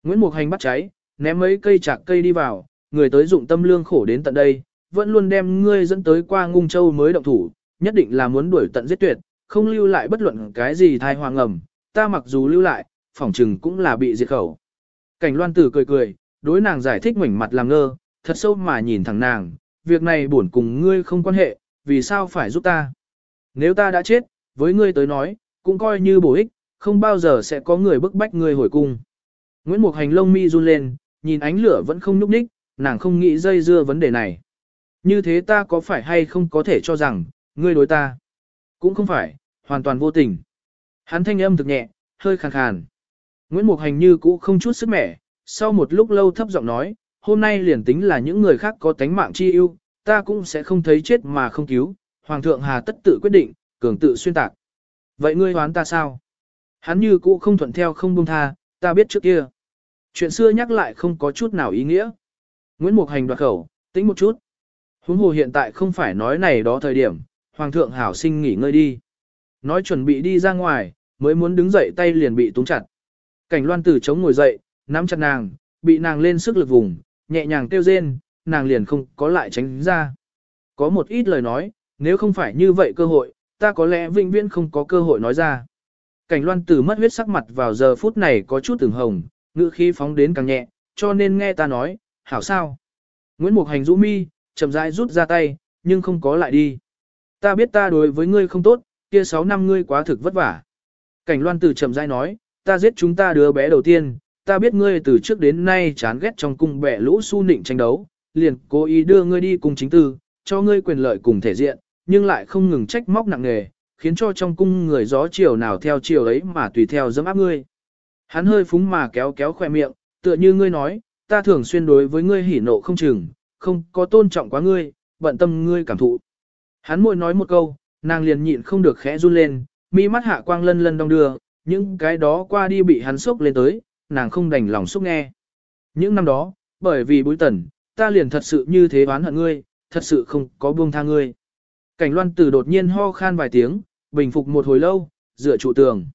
Nguyễn Mục Hành bắt cháy, ném mấy cây chạc cây đi vào, người tới dụng tâm lương khổ đến tận đây, vẫn luôn đem ngươi dẫn tới qua ngung châu mới động thủ, nhất định là muốn đuổi tận giết tuyệt, không lưu lại bất luận cái gì thai hoàng ẩm, ta mặc dù lưu lại, phỏng trừng cũng là bị diệt khẩu. Cảnh loan tử cười cười, đối nàng giải thích mảnh mặt làm ngơ, thật sâu mà nhìn thẳng nàng, việc này buồn cùng ngươi không quan hệ, vì sao phải giúp ta? Nếu ta đã chết, với ngươi tới nói, cũng coi như bổ ích, không bao giờ sẽ có người bức bách ngươi hồi cung. Nguyễn Mục Hành lông mi run lên, nhìn ánh lửa vẫn không nhúc nhích, nàng không nghĩ dây dưa vấn đề này. Như thế ta có phải hay không có thể cho rằng, ngươi đối ta? Cũng không phải, hoàn toàn vô tình. Hắn thanh âm thực nhẹ, hơi khàn khàn. Nguyễn Mục Hành như cũ không chút sức mẻ, sau một lúc lâu thấp giọng nói, hôm nay liền tính là những người khác có tánh mạng chi ưu, ta cũng sẽ không thấy chết mà không cứu, Hoàng thượng hà tất tự quyết định, cường tự xuyên tạc. Vậy ngươi hoán ta sao? Hắn như cũ không thuận theo không buông tha, ta biết trước kia. Chuyện xưa nhắc lại không có chút nào ý nghĩa. Nguyễn Mục Hành đoạt khẩu, tính một chút. Huống hồ hiện tại không phải nói này đó thời điểm, Hoàng thượng hảo sinh nghỉ ngơi đi. Nói chuẩn bị đi ra ngoài, mới muốn đứng dậy tay liền bị túng chặt. Cảnh loan tử chống ngồi dậy, nắm chặt nàng, bị nàng lên sức lực vùng, nhẹ nhàng kêu rên, nàng liền không có lại tránh ra. Có một ít lời nói, nếu không phải như vậy cơ hội, ta có lẽ vĩnh viễn không có cơ hội nói ra. Cảnh loan tử mất huyết sắc mặt vào giờ phút này có chút từng hồng, ngữ khí phóng đến càng nhẹ, cho nên nghe ta nói, hảo sao. Nguyễn Mục Hành rũ mi, chậm rãi rút ra tay, nhưng không có lại đi. Ta biết ta đối với ngươi không tốt, kia 6 năm ngươi quá thực vất vả. Cảnh loan tử chậm rãi nói, ta giết chúng ta đứa bé đầu tiên, ta biết ngươi từ trước đến nay chán ghét trong cung bẻ lũ su nịnh tranh đấu, liền cố ý đưa ngươi đi cùng chính tư, cho ngươi quyền lợi cùng thể diện, nhưng lại không ngừng trách móc nặng nề, khiến cho trong cung người gió chiều nào theo chiều ấy mà tùy theo dẫm áp ngươi. Hắn hơi phúng mà kéo kéo khoe miệng, tựa như ngươi nói, ta thường xuyên đối với ngươi hỉ nộ không chừng, không có tôn trọng quá ngươi, bận tâm ngươi cảm thụ. Hắn môi nói một câu, nàng liền nhịn không được khẽ run lên, mi mắt hạ quang lân lân đong đưa, những cái đó qua đi bị hắn sốc lên tới, nàng không đành lòng xúc nghe. Những năm đó, bởi vì bối tần, ta liền thật sự như thế oán hận ngươi, thật sự không có buông tha ngươi. Cảnh loan tử đột nhiên ho khan vài tiếng, bình phục một hồi lâu, dựa trụ tường.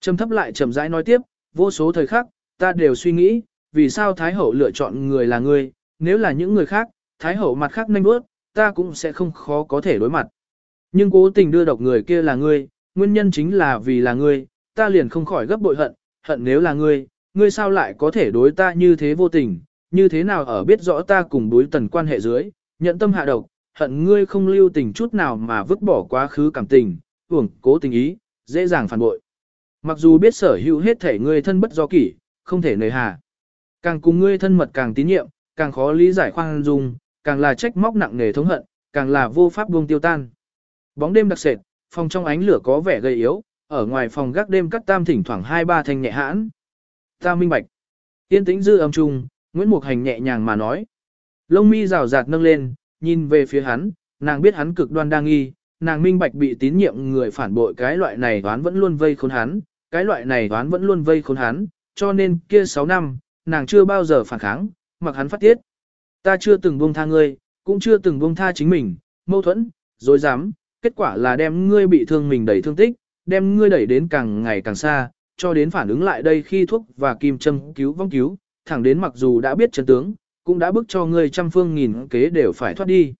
Trầm thấp lại chậm rãi nói tiếp, vô số thời khắc, ta đều suy nghĩ, vì sao Thái Hậu lựa chọn người là ngươi, nếu là những người khác, Thái Hậu mặt khác nhanh bước, ta cũng sẽ không khó có thể đối mặt. Nhưng cố tình đưa độc người kia là ngươi, nguyên nhân chính là vì là ngươi, ta liền không khỏi gấp bội hận, hận nếu là ngươi, ngươi sao lại có thể đối ta như thế vô tình, như thế nào ở biết rõ ta cùng đối tần quan hệ dưới, nhận tâm hạ độc, hận ngươi không lưu tình chút nào mà vứt bỏ quá khứ cảm tình, uổng cố tình ý, dễ dàng phản bội. Mặc dù biết sở hữu hết thể ngươi thân bất do kỷ, không thể nề hà. Càng cùng ngươi thân mật càng tín nhiệm, càng khó lý giải khoan dung, càng là trách móc nặng nề thống hận, càng là vô pháp buông tiêu tan. Bóng đêm đặc sệt, phòng trong ánh lửa có vẻ gầy yếu, ở ngoài phòng gác đêm cắt tam thỉnh thoảng hai ba thanh nhẹ hãn. Ta minh bạch. Tiên tĩnh dư âm trung, Nguyễn Mục Hành nhẹ nhàng mà nói. Lông mi rào rạt nâng lên, nhìn về phía hắn, nàng biết hắn cực đoan đang nghi, nàng minh bạch bị tín nhiệm người phản bội cái loại này đoán vẫn luôn vây khốn hắn, cái loại này đoán vẫn luôn vây khốn hắn, cho nên kia 6 năm, nàng chưa bao giờ phản kháng, mặc hắn phát tiết. Ta chưa từng buông tha ngươi, cũng chưa từng buông tha chính mình, mâu thuẫn, dối dám, kết quả là đem ngươi bị thương mình đẩy thương tích, đem ngươi đẩy đến càng ngày càng xa, cho đến phản ứng lại đây khi thuốc và kim châm cứu vong cứu, thẳng đến mặc dù đã biết chân tướng, cũng đã bức cho ngươi trăm phương nghìn kế đều phải thoát đi.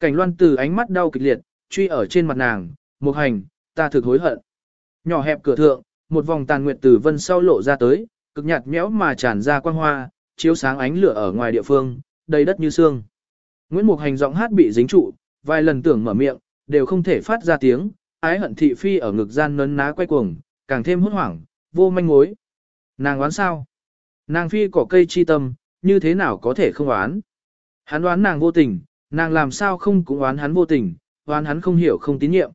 Cảnh loan từ ánh mắt đau kịch liệt, truy ở trên mặt nàng, một hành, ta thực hối hận. Nhỏ hẹp cửa thượng, một vòng tàn nguyệt tử vân sau lộ ra tới, cực nhạt méo mà tràn ra quang hoa, chiếu sáng ánh lửa ở ngoài địa phương, đầy đất như xương. Nguyễn Mục Hành giọng hát bị dính trụ, vài lần tưởng mở miệng, đều không thể phát ra tiếng, ái hận thị phi ở ngực gian nấn ná quay cuồng, càng thêm hốt hoảng, vô manh mối. Nàng oán sao? Nàng phi cỏ cây chi tâm, như thế nào có thể không oán? Hắn oán nàng vô tình, nàng làm sao không cũng oán hắn vô tình, oán hắn không hiểu không tín nhiệm.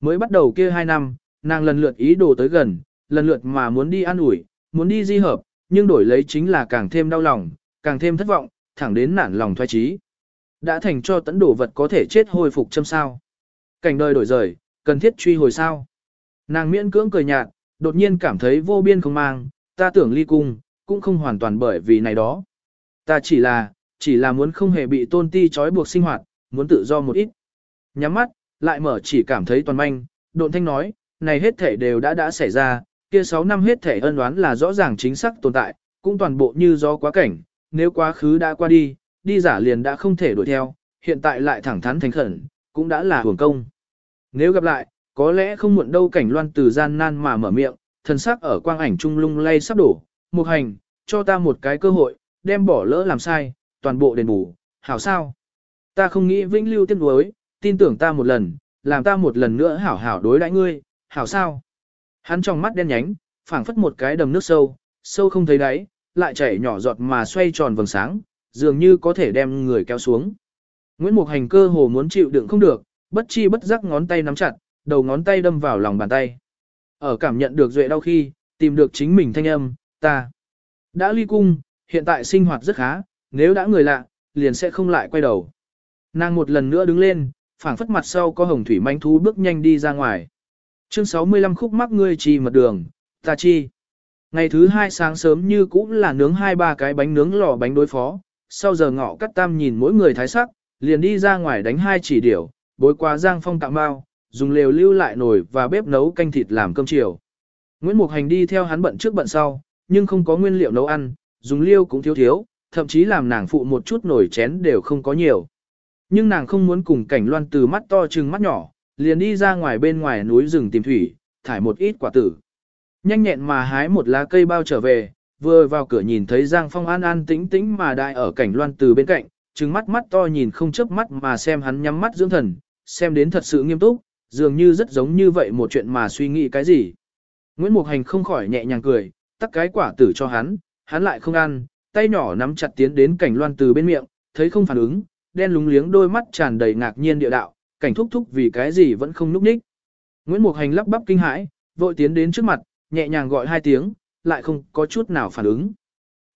Mới bắt đầu kia hai năm, nàng lần lượt ý đồ tới gần, lần lượt mà muốn đi ăn ủi, muốn đi di hợp, nhưng đổi lấy chính là càng thêm đau lòng, càng thêm thất vọng, thẳng đến nản lòng thoái trí. Đã thành cho tấn đổ vật có thể chết hồi phục châm sao. Cảnh đời đổi rời, cần thiết truy hồi sao. Nàng miễn cưỡng cười nhạt, đột nhiên cảm thấy vô biên không mang, ta tưởng ly cung, cũng không hoàn toàn bởi vì này đó. Ta chỉ là, chỉ là muốn không hề bị tôn ti trói buộc sinh hoạt, muốn tự do một ít. Nhắm mắt, lại mở chỉ cảm thấy toàn manh, độn thanh nói, này hết thể đều đã đã xảy ra, kia 6 năm hết thể ân oán là rõ ràng chính xác tồn tại, cũng toàn bộ như do quá cảnh, nếu quá khứ đã qua đi, đi giả liền đã không thể đuổi theo, hiện tại lại thẳng thắn thành khẩn, cũng đã là hưởng công. Nếu gặp lại, có lẽ không muộn đâu cảnh loan từ gian nan mà mở miệng, thần sắc ở quang ảnh trung lung lay sắp đổ, mục hành, cho ta một cái cơ hội, đem bỏ lỡ làm sai, toàn bộ đền bù, hảo sao. Ta không nghĩ vĩnh lưu tiếc nuối, tin tưởng ta một lần, làm ta một lần nữa hảo hảo đối đãi ngươi, hảo sao. Hắn trong mắt đen nhánh, phảng phất một cái đầm nước sâu, sâu không thấy đáy, lại chảy nhỏ giọt mà xoay tròn vầng sáng, dường như có thể đem người kéo xuống. Nguyễn Mục Hành cơ hồ muốn chịu đựng không được, bất chi bất giác ngón tay nắm chặt, đầu ngón tay đâm vào lòng bàn tay. Ở cảm nhận được duệ đau khi, tìm được chính mình thanh âm, ta đã ly cung, hiện tại sinh hoạt rất khá, nếu đã người lạ, liền sẽ không lại quay đầu. Nàng một lần nữa đứng lên, phảng phất mặt sau có hồng thủy manh thú bước nhanh đi ra ngoài. Chương 65 khúc mắc ngươi chi mật đường, ta chi. Ngày thứ hai sáng sớm như cũng là nướng hai ba cái bánh nướng lò bánh đối phó, sau giờ ngọ cắt tam nhìn mỗi người thái sắc, liền đi ra ngoài đánh hai chỉ điểu, bối qua giang phong tạm bao, dùng lều lưu lại nồi và bếp nấu canh thịt làm cơm chiều. Nguyễn Mục Hành đi theo hắn bận trước bận sau, nhưng không có nguyên liệu nấu ăn, dùng liêu cũng thiếu thiếu, thậm chí làm nàng phụ một chút nồi chén đều không có nhiều. Nhưng nàng không muốn cùng cảnh loan từ mắt to trừng mắt nhỏ, liền đi ra ngoài bên ngoài núi rừng tìm thủy, thải một ít quả tử. Nhanh nhẹn mà hái một lá cây bao trở về, vừa vào cửa nhìn thấy Giang Phong an an tĩnh tĩnh mà đại ở cảnh loan từ bên cạnh, trừng mắt mắt to nhìn không chớp mắt mà xem hắn nhắm mắt dưỡng thần, xem đến thật sự nghiêm túc, dường như rất giống như vậy một chuyện mà suy nghĩ cái gì. Nguyễn Mục Hành không khỏi nhẹ nhàng cười, tắt cái quả tử cho hắn, hắn lại không ăn, tay nhỏ nắm chặt tiến đến cảnh loan từ bên miệng, thấy không phản ứng, đen lúng liếng đôi mắt tràn đầy ngạc nhiên địa đạo, cảnh thúc thúc vì cái gì vẫn không núp ních. Nguyễn Mục Hành lắp bắp kinh hãi, vội tiến đến trước mặt, nhẹ nhàng gọi hai tiếng, lại không có chút nào phản ứng.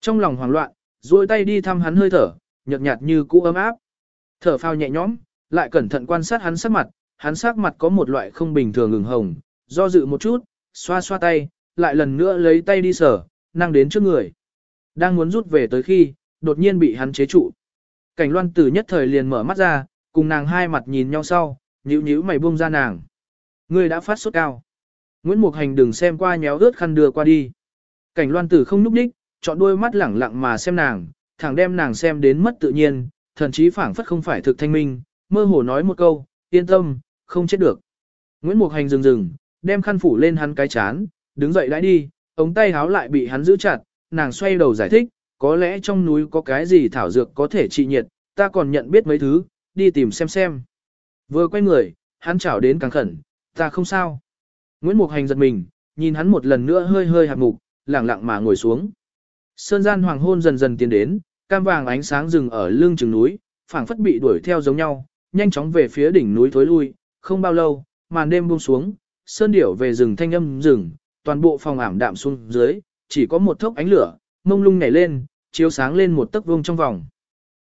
Trong lòng hoảng loạn, duỗi tay đi thăm hắn hơi thở, nhợt nhạt như cũ ấm áp. Thở phao nhẹ nhõm, lại cẩn thận quan sát hắn sắc mặt, hắn sắc mặt có một loại không bình thường ngừng hồng, do dự một chút, xoa xoa tay, lại lần nữa lấy tay đi sở, năng đến trước người. Đang muốn rút về tới khi, đột nhiên bị hắn chế trụ. Cảnh loan tử nhất thời liền mở mắt ra, cùng nàng hai mặt nhìn nhau sau, nhíu nhíu mày buông ra nàng. Ngươi đã phát sốt cao. Nguyễn Mục Hành đừng xem qua nhéo ướt khăn đưa qua đi. Cảnh loan tử không núp đích, chọn đôi mắt lẳng lặng mà xem nàng, thẳng đem nàng xem đến mất tự nhiên, thần chí phảng phất không phải thực thanh minh, mơ hồ nói một câu, yên tâm, không chết được. Nguyễn Mục Hành dừng dừng, đem khăn phủ lên hắn cái chán, đứng dậy đãi đi, ống tay háo lại bị hắn giữ chặt, nàng xoay đầu giải thích, có lẽ trong núi có cái gì thảo dược có thể trị nhiệt, ta còn nhận biết mấy thứ, đi tìm xem xem. Vừa quay người, hắn chảo đến càng khẩn, ta không sao. Nguyễn Mục Hành giật mình, nhìn hắn một lần nữa hơi hơi hạt mục, lẳng lặng mà ngồi xuống. Sơn gian hoàng hôn dần dần tiến đến, cam vàng ánh sáng rừng ở lưng chừng núi, phảng phất bị đuổi theo giống nhau, nhanh chóng về phía đỉnh núi thối lui, không bao lâu, màn đêm buông xuống, sơn điểu về rừng thanh âm rừng, toàn bộ phòng ảm đạm xuống dưới, chỉ có một thốc ánh lửa, mông lung nhảy lên, chiếu sáng lên một tấc vuông trong vòng.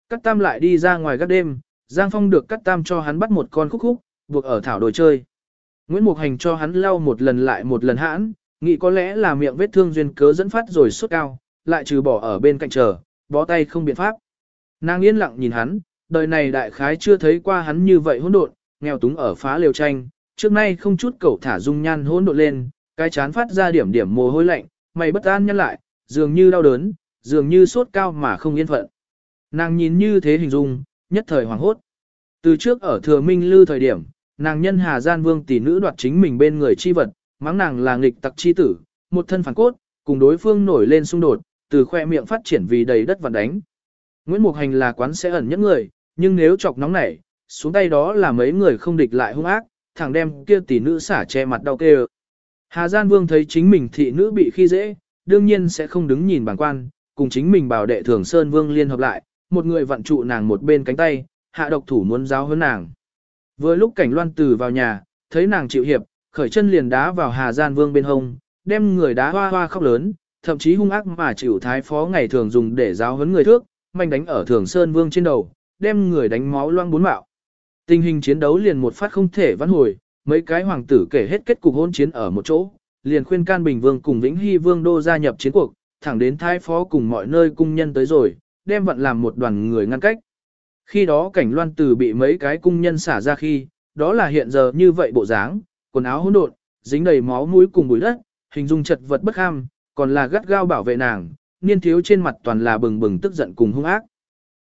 Cắt tam lại đi ra ngoài gác đêm, Giang Phong được cắt tam cho hắn bắt một con khúc khúc, buộc ở thảo đồi chơi. Nguyễn Mục Hành cho hắn lau một lần lại một lần hãn, nghĩ có lẽ là miệng vết thương duyên cớ dẫn phát rồi sốt cao, lại trừ bỏ ở bên cạnh chờ, bó tay không biện pháp. Nàng yên lặng nhìn hắn, đời này đại khái chưa thấy qua hắn như vậy hỗn độn, nghèo túng ở phá liều tranh, trước nay không chút cẩu thả dung nhan hỗn độn lên, cái chán phát ra điểm điểm mồ hôi lạnh, mày bất an nhăn lại, dường như đau đớn, dường như sốt cao mà không yên phận. Nàng nhìn như thế hình dung, nhất thời hoàng hốt. Từ trước ở thừa minh lư thời điểm, nàng nhân Hà Gian Vương tỷ nữ đoạt chính mình bên người chi vật, mắng nàng là nghịch tặc chi tử, một thân phản cốt, cùng đối phương nổi lên xung đột, từ khoe miệng phát triển vì đầy đất vặn đánh. Nguyễn Mục Hành là quán sẽ ẩn những người, nhưng nếu chọc nóng nảy, xuống tay đó là mấy người không địch lại hung ác, thằng đem kia tỷ nữ xả che mặt đau kêu. Hà Gian Vương thấy chính mình thị nữ bị khi dễ, đương nhiên sẽ không đứng nhìn bản quan, cùng chính mình bảo đệ thường Sơn Vương liên hợp lại, một người vặn trụ nàng một bên cánh tay, hạ độc thủ muốn giáo hơn nàng. Vừa lúc cảnh loan từ vào nhà, thấy nàng chịu hiệp, khởi chân liền đá vào Hà Gian Vương bên hông, đem người đá hoa hoa khóc lớn, thậm chí hung ác mà chịu thái phó ngày thường dùng để giáo huấn người thước, manh đánh ở Thường Sơn Vương trên đầu, đem người đánh máu loang bốn mạo. Tình hình chiến đấu liền một phát không thể vãn hồi, mấy cái hoàng tử kể hết kết cục hôn chiến ở một chỗ, liền khuyên can Bình Vương cùng Vĩnh Hy Vương đô gia nhập chiến cuộc, thẳng đến thái phó cùng mọi nơi cung nhân tới rồi, đem vận làm một đoàn người ngăn cách. Khi đó cảnh loan tử bị mấy cái cung nhân xả ra khi, đó là hiện giờ như vậy bộ dáng, quần áo hỗn độn, dính đầy máu mũi cùng bụi đất, hình dung chật vật bất ham, còn là gắt gao bảo vệ nàng, niên thiếu trên mặt toàn là bừng bừng tức giận cùng hung ác.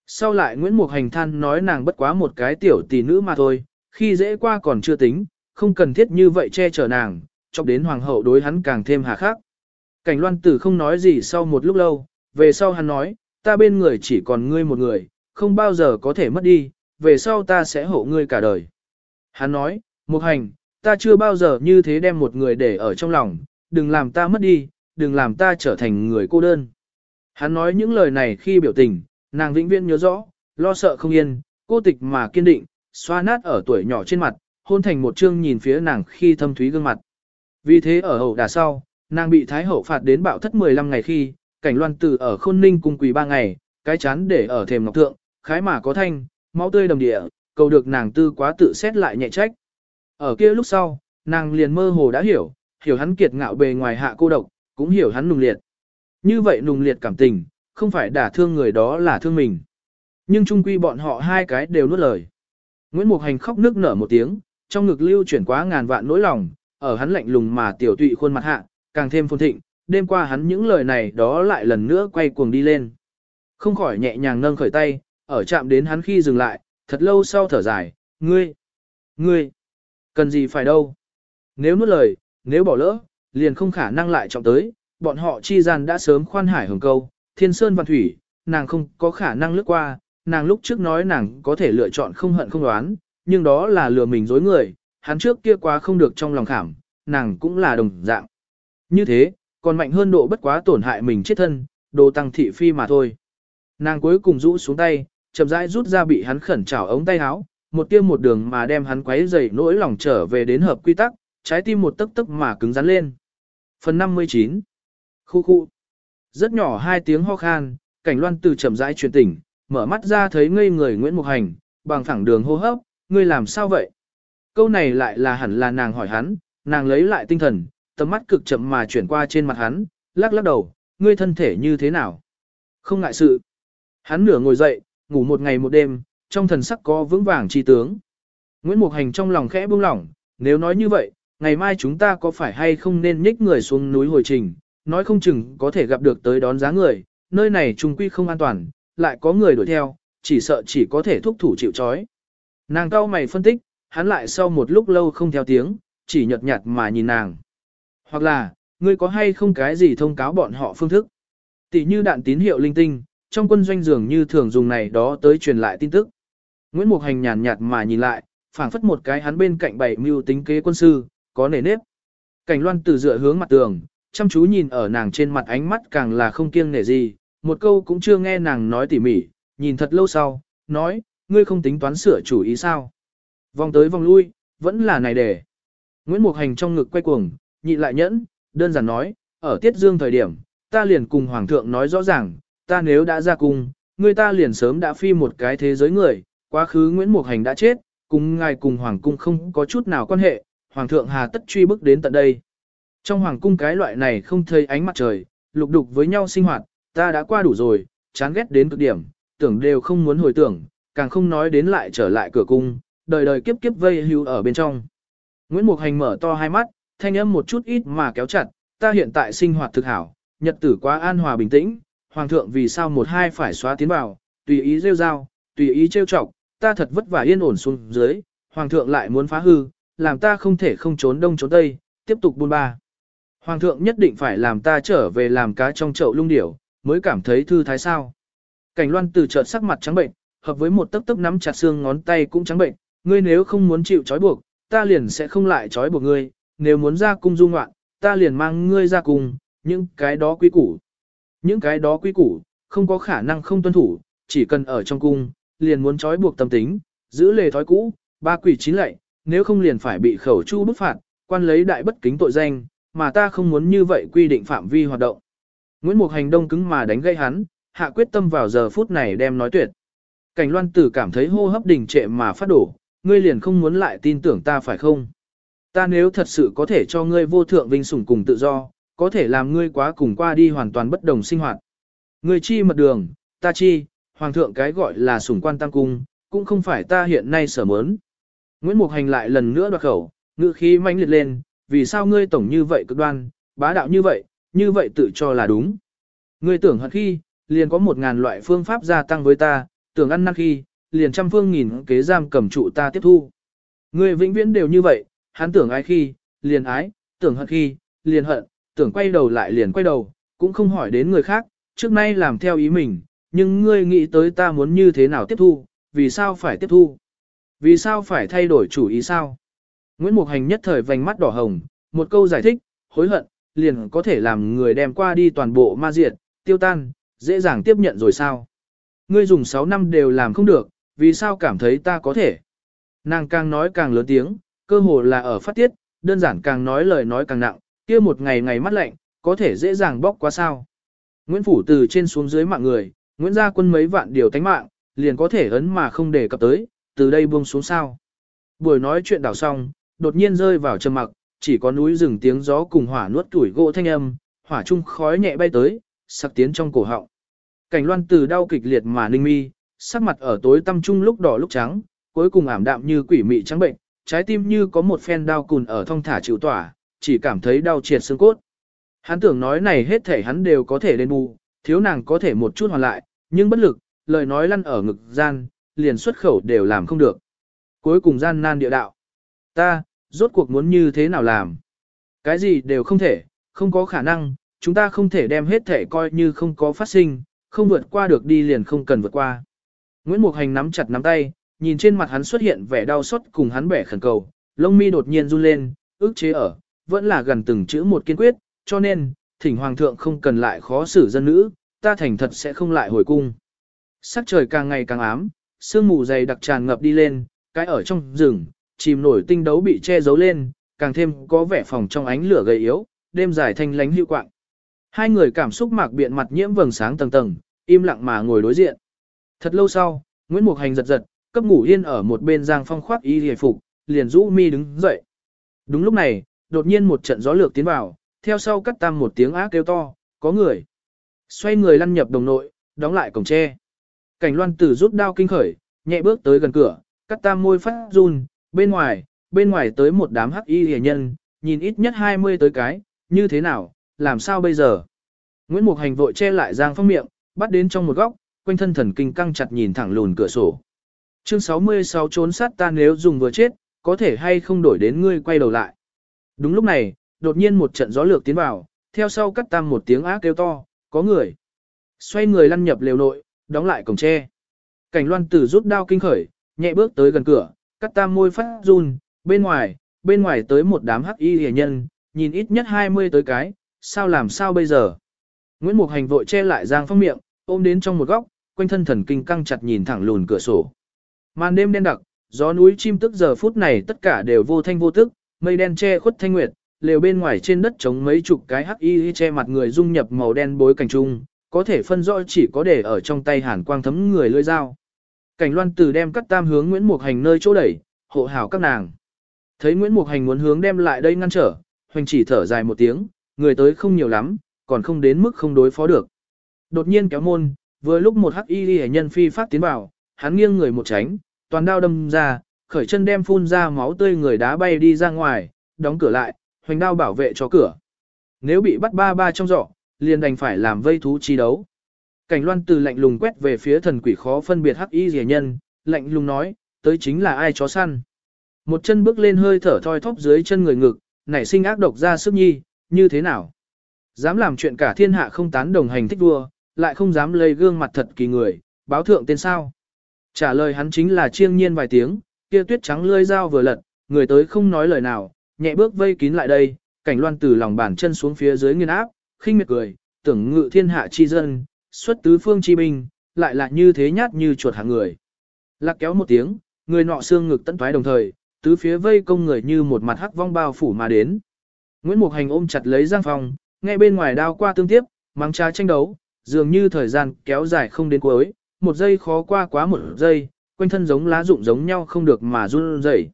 Sau lại Nguyễn Mục Hành than nói nàng bất quá một cái tiểu tỷ nữ mà thôi, khi dễ qua còn chưa tính, không cần thiết như vậy che chở nàng, cho đến hoàng hậu đối hắn càng thêm hà khắc. Cảnh loan tử không nói gì sau một lúc lâu, về sau hắn nói, ta bên người chỉ còn ngươi một người, không bao giờ có thể mất đi, về sau ta sẽ hộ ngươi cả đời. Hắn nói, Mục Hành, ta chưa bao giờ như thế đem một người để ở trong lòng, đừng làm ta mất đi, đừng làm ta trở thành người cô đơn. Hắn nói những lời này khi biểu tình, nàng vĩnh viễn nhớ rõ, lo sợ không yên, cô tịch mà kiên định, xoa nát ở tuổi nhỏ trên mặt, hôn thành một chương nhìn phía nàng khi thâm thúy gương mặt. Vì thế ở hậu đà sau, nàng bị Thái hậu phạt đến bạo thất 15 ngày khi, cảnh loan tử ở khôn ninh cung quỳ ba ngày, cái chán để ở thềm ngọc thượng, khái mà có thanh, máu tươi đầm địa, cầu được nàng tư quá tự xét lại nhẹ trách. Ở kia lúc sau, nàng liền mơ hồ đã hiểu, hiểu hắn kiệt ngạo bề ngoài hạ cô độc, cũng hiểu hắn nùng liệt. Như vậy nùng liệt cảm tình, không phải đả thương người đó là thương mình. Nhưng chung quy bọn họ hai cái đều nuốt lời. Nguyễn Mục Hành khóc nước nở một tiếng, trong ngực lưu chuyển quá ngàn vạn nỗi lòng, ở hắn lạnh lùng mà tiểu tụy khuôn mặt hạ, càng thêm phồn thịnh, đêm qua hắn những lời này đó lại lần nữa quay cuồng đi lên. Không khỏi nhẹ nhàng nâng khởi tay, ở chạm đến hắn khi dừng lại, thật lâu sau thở dài, ngươi, ngươi, cần gì phải đâu. Nếu nuốt lời, nếu bỏ lỡ, liền không khả năng lại trọng tới, bọn họ chi gian đã sớm khoan hải hưởng câu, thiên sơn văn thủy, nàng không có khả năng lướt qua, nàng lúc trước nói nàng có thể lựa chọn không hận không đoán, nhưng đó là lừa mình dối người, hắn trước kia quá không được trong lòng khảm, nàng cũng là đồng dạng. Như thế, còn mạnh hơn độ bất quá tổn hại mình chết thân, đồ tăng thị phi mà thôi. Nàng cuối cùng rũ xuống tay, chậm rãi rút ra bị hắn khẩn trảo ống tay áo, một tiêm một đường mà đem hắn quấy dày nỗi lòng trở về đến hợp quy tắc, trái tim một tức tức mà cứng rắn lên. Phần 59 Khu khu Rất nhỏ hai tiếng ho khan, cảnh loan từ chậm rãi truyền tỉnh, mở mắt ra thấy ngây người Nguyễn Mục Hành, bằng thẳng đường hô hấp, ngươi làm sao vậy? Câu này lại là hẳn là nàng hỏi hắn, nàng lấy lại tinh thần, tầm mắt cực chậm mà chuyển qua trên mặt hắn, lắc lắc đầu, ngươi thân thể như thế nào? Không ngại sự. Hắn nửa ngồi dậy, ngủ một ngày một đêm, trong thần sắc có vững vàng chi tướng. Nguyễn Mục Hành trong lòng khẽ buông lỏng, nếu nói như vậy, ngày mai chúng ta có phải hay không nên nhích người xuống núi hồi trình, nói không chừng có thể gặp được tới đón giá người, nơi này trùng quy không an toàn, lại có người đuổi theo, chỉ sợ chỉ có thể thúc thủ chịu trói. Nàng cao mày phân tích, hắn lại sau một lúc lâu không theo tiếng, chỉ nhợt nhạt mà nhìn nàng. Hoặc là, ngươi có hay không cái gì thông cáo bọn họ phương thức? Tỷ như đạn tín hiệu linh tinh, trong quân doanh dường như thường dùng này đó tới truyền lại tin tức. Nguyễn Mục Hành nhàn nhạt mà nhìn lại, phảng phất một cái hắn bên cạnh bảy mưu tính kế quân sư, có nề nếp. Cảnh loan từ dựa hướng mặt tường, chăm chú nhìn ở nàng trên mặt ánh mắt càng là không kiêng nể gì, một câu cũng chưa nghe nàng nói tỉ mỉ, nhìn thật lâu sau, nói, ngươi không tính toán sửa chủ ý sao. Vòng tới vòng lui, vẫn là này để. Nguyễn Mục Hành trong ngực quay cuồng, nhị lại nhẫn, đơn giản nói, ở tiết dương thời điểm, ta liền cùng Hoàng thượng nói rõ ràng, ta nếu đã ra cung, người ta liền sớm đã phi một cái thế giới người, quá khứ Nguyễn Mục Hành đã chết, cùng ngài cùng Hoàng cung không có chút nào quan hệ, Hoàng thượng hà tất truy bức đến tận đây. Trong Hoàng cung cái loại này không thấy ánh mặt trời, lục đục với nhau sinh hoạt, ta đã qua đủ rồi, chán ghét đến cực điểm, tưởng đều không muốn hồi tưởng, càng không nói đến lại trở lại cửa cung, đời đời kiếp kiếp vây hưu ở bên trong. Nguyễn Mục Hành mở to hai mắt, thanh âm một chút ít mà kéo chặt, ta hiện tại sinh hoạt thực hảo, nhật tử quá an hòa bình tĩnh, hoàng thượng vì sao một hai phải xóa tiến vào, tùy ý rêu rao, tùy ý trêu chọc, ta thật vất vả yên ổn xuống dưới, hoàng thượng lại muốn phá hư, làm ta không thể không trốn đông trốn tây, tiếp tục buôn ba. Hoàng thượng nhất định phải làm ta trở về làm cá trong chậu lung điểu, mới cảm thấy thư thái sao. Cảnh loan từ chợt sắc mặt trắng bệnh, hợp với một tấc tấc nắm chặt xương ngón tay cũng trắng bệnh, ngươi nếu không muốn chịu trói buộc, ta liền sẽ không lại trói buộc ngươi, nếu muốn ra cung du ngoạn, ta liền mang ngươi ra cung, những cái đó quý củ. Những cái đó quý củ, không có khả năng không tuân thủ, chỉ cần ở trong cung, liền muốn trói buộc tâm tính, giữ lề thói cũ, ba quỷ chín lệ, nếu không liền phải bị khẩu chu bức phạt, quan lấy đại bất kính tội danh, mà ta không muốn như vậy quy định phạm vi hoạt động. Nguyễn Mục hành đông cứng mà đánh gây hắn, hạ quyết tâm vào giờ phút này đem nói tuyệt. Cảnh loan tử cảm thấy hô hấp đình trệ mà phát đổ, ngươi liền không muốn lại tin tưởng ta phải không? Ta nếu thật sự có thể cho ngươi vô thượng vinh sủng cùng tự do, có thể làm ngươi quá cùng qua đi hoàn toàn bất đồng sinh hoạt. Ngươi chi mật đường, ta chi, hoàng thượng cái gọi là sủng quan tam cung, cũng không phải ta hiện nay sở mớn. Nguyễn Mục Hành lại lần nữa đoạt khẩu, ngữ khí mãnh liệt lên, vì sao ngươi tổng như vậy cực đoan, bá đạo như vậy, như vậy tự cho là đúng. Ngươi tưởng hận khi, liền có một ngàn loại phương pháp gia tăng với ta, tưởng ăn năn khi, liền trăm phương nghìn kế giam cầm trụ ta tiếp thu. Ngươi vĩnh viễn đều như vậy, hắn tưởng ai khi, liền ái, tưởng hận khi, liền hận, tưởng quay đầu lại liền quay đầu, cũng không hỏi đến người khác, trước nay làm theo ý mình, nhưng ngươi nghĩ tới ta muốn như thế nào tiếp thu, vì sao phải tiếp thu? Vì sao phải thay đổi chủ ý sao? Nguyễn Mục Hành nhất thời vành mắt đỏ hồng, một câu giải thích, hối hận, liền có thể làm người đem qua đi toàn bộ ma diệt, tiêu tan, dễ dàng tiếp nhận rồi sao? Ngươi dùng 6 năm đều làm không được, vì sao cảm thấy ta có thể? Nàng càng nói càng lớn tiếng, cơ hồ là ở phát tiết, đơn giản càng nói lời nói càng nặng, kia một ngày ngày mắt lạnh, có thể dễ dàng bóc quá sao? Nguyễn Phủ từ trên xuống dưới mạng người, Nguyễn gia quân mấy vạn điều tánh mạng, liền có thể ấn mà không đề cập tới, từ đây buông xuống sao. Buổi nói chuyện đảo xong, đột nhiên rơi vào trầm mặc, chỉ có núi rừng tiếng gió cùng hỏa nuốt tuổi gỗ thanh âm, hỏa trung khói nhẹ bay tới, sặc tiến trong cổ họng. Cảnh loan từ đau kịch liệt mà ninh mi, sắc mặt ở tối tăm trung lúc đỏ lúc trắng, cuối cùng ảm đạm như quỷ mị trắng bệnh, trái tim như có một phen đau cùn ở thong thả chịu tỏa, chỉ cảm thấy đau triệt xương cốt. Hắn tưởng nói này hết thể hắn đều có thể đền bù, thiếu nàng có thể một chút hoàn lại, nhưng bất lực, lời nói lăn ở ngực gian, liền xuất khẩu đều làm không được. Cuối cùng gian nan địa đạo. Ta, rốt cuộc muốn như thế nào làm? Cái gì đều không thể, không có khả năng, chúng ta không thể đem hết thể coi như không có phát sinh, không vượt qua được đi liền không cần vượt qua. Nguyễn Mục Hành nắm chặt nắm tay, nhìn trên mặt hắn xuất hiện vẻ đau xót cùng hắn bẻ khẩn cầu, lông mi đột nhiên run lên, ước chế ở, vẫn là gần từng chữ một kiên quyết, cho nên, thỉnh hoàng thượng không cần lại khó xử dân nữ, ta thành thật sẽ không lại hồi cung. Sắc trời càng ngày càng ám, sương mù dày đặc tràn ngập đi lên, cái ở trong rừng, chìm nổi tinh đấu bị che giấu lên, càng thêm có vẻ phòng trong ánh lửa gầy yếu, đêm dài thanh lánh hữu quạng. Hai người cảm xúc mạc biện mặt nhiễm vầng sáng tầng tầng, im lặng mà ngồi đối diện. Thật lâu sau, Nguyễn Mục Hành giật giật, cấp ngủ yên ở một bên giang phong khoác y hề phục, liền rũ mi đứng dậy. Đúng lúc này, đột nhiên một trận gió lược tiến vào, theo sau cắt tam một tiếng ác kêu to, có người. Xoay người lăn nhập đồng nội, đóng lại cổng tre. Cảnh loan tử rút đao kinh khởi, nhẹ bước tới gần cửa, cắt tam môi phát run, bên ngoài, bên ngoài tới một đám hắc y hề nhân, nhìn ít nhất 20 tới cái, như thế nào, làm sao bây giờ? Nguyễn Mục Hành vội che lại Giang Phong miệng, bắt đến trong một góc, quanh thân thần kinh căng chặt nhìn thẳng lùn cửa sổ. Chương 66 trốn sát ta nếu dùng vừa chết, có thể hay không đổi đến ngươi quay đầu lại. Đúng lúc này, đột nhiên một trận gió lược tiến vào, theo sau cắt tam một tiếng ác kêu to, có người. Xoay người lăn nhập lều nội, đóng lại cổng tre. Cảnh loan tử rút đao kinh khởi, nhẹ bước tới gần cửa, cắt tam môi phát run, bên ngoài, bên ngoài tới một đám hắc y hề nhân, nhìn ít nhất 20 tới cái, sao làm sao bây giờ. Nguyễn Mục Hành vội che lại Giang Phong miệng, ôm đến trong một góc, quanh thân thần kinh căng chặt nhìn thẳng lùn cửa sổ. Màn đêm đen đặc, gió núi chim tức giờ phút này tất cả đều vô thanh vô tức, mây đen che khuất thanh nguyệt, lều bên ngoài trên đất trống mấy chục cái hắc y che mặt người dung nhập màu đen bối cảnh trung, có thể phân rõ chỉ có để ở trong tay hàn quang thấm người lưỡi dao. Cảnh loan từ đem cắt tam hướng Nguyễn Mục Hành nơi chỗ đẩy, hộ hảo các nàng. Thấy Nguyễn Mục Hành muốn hướng đem lại đây ngăn trở, hoành chỉ thở dài một tiếng, người tới không nhiều lắm, còn không đến mức không đối phó được. Đột nhiên kéo môn, vừa lúc một hắc y nhân phi phát tiến vào, hắn nghiêng người một tránh, toàn đao đâm ra, khởi chân đem phun ra máu tươi người đá bay đi ra ngoài, đóng cửa lại, hoành đao bảo vệ cho cửa. Nếu bị bắt ba ba trong giỏ, liền đành phải làm vây thú chi đấu. Cảnh loan từ lạnh lùng quét về phía thần quỷ khó phân biệt hắc y rẻ nhân, lạnh lùng nói, tới chính là ai chó săn. Một chân bước lên hơi thở thoi thóp dưới chân người ngực, nảy sinh ác độc ra sức nhi, như thế nào? Dám làm chuyện cả thiên hạ không tán đồng hành thích vua, lại không dám lấy gương mặt thật kỳ người, báo thượng tên sao. Trả lời hắn chính là chiêng nhiên vài tiếng, kia tuyết trắng lươi dao vừa lật, người tới không nói lời nào, nhẹ bước vây kín lại đây, cảnh loan từ lòng bàn chân xuống phía dưới nghiên áp, khinh miệt cười, tưởng ngự thiên hạ chi dân, xuất tứ phương chi binh, lại là như thế nhát như chuột hạng người. Lạc kéo một tiếng, người nọ xương ngực tận thoái đồng thời, tứ phía vây công người như một mặt hắc vong bao phủ mà đến. Nguyễn Mục Hành ôm chặt lấy Giang Phong, nghe bên ngoài đao qua tương tiếp, mang trá tranh đấu, dường như thời gian kéo dài không đến cuối, một giây khó qua quá một giây, quanh thân giống lá rụng giống nhau không được mà run rẩy.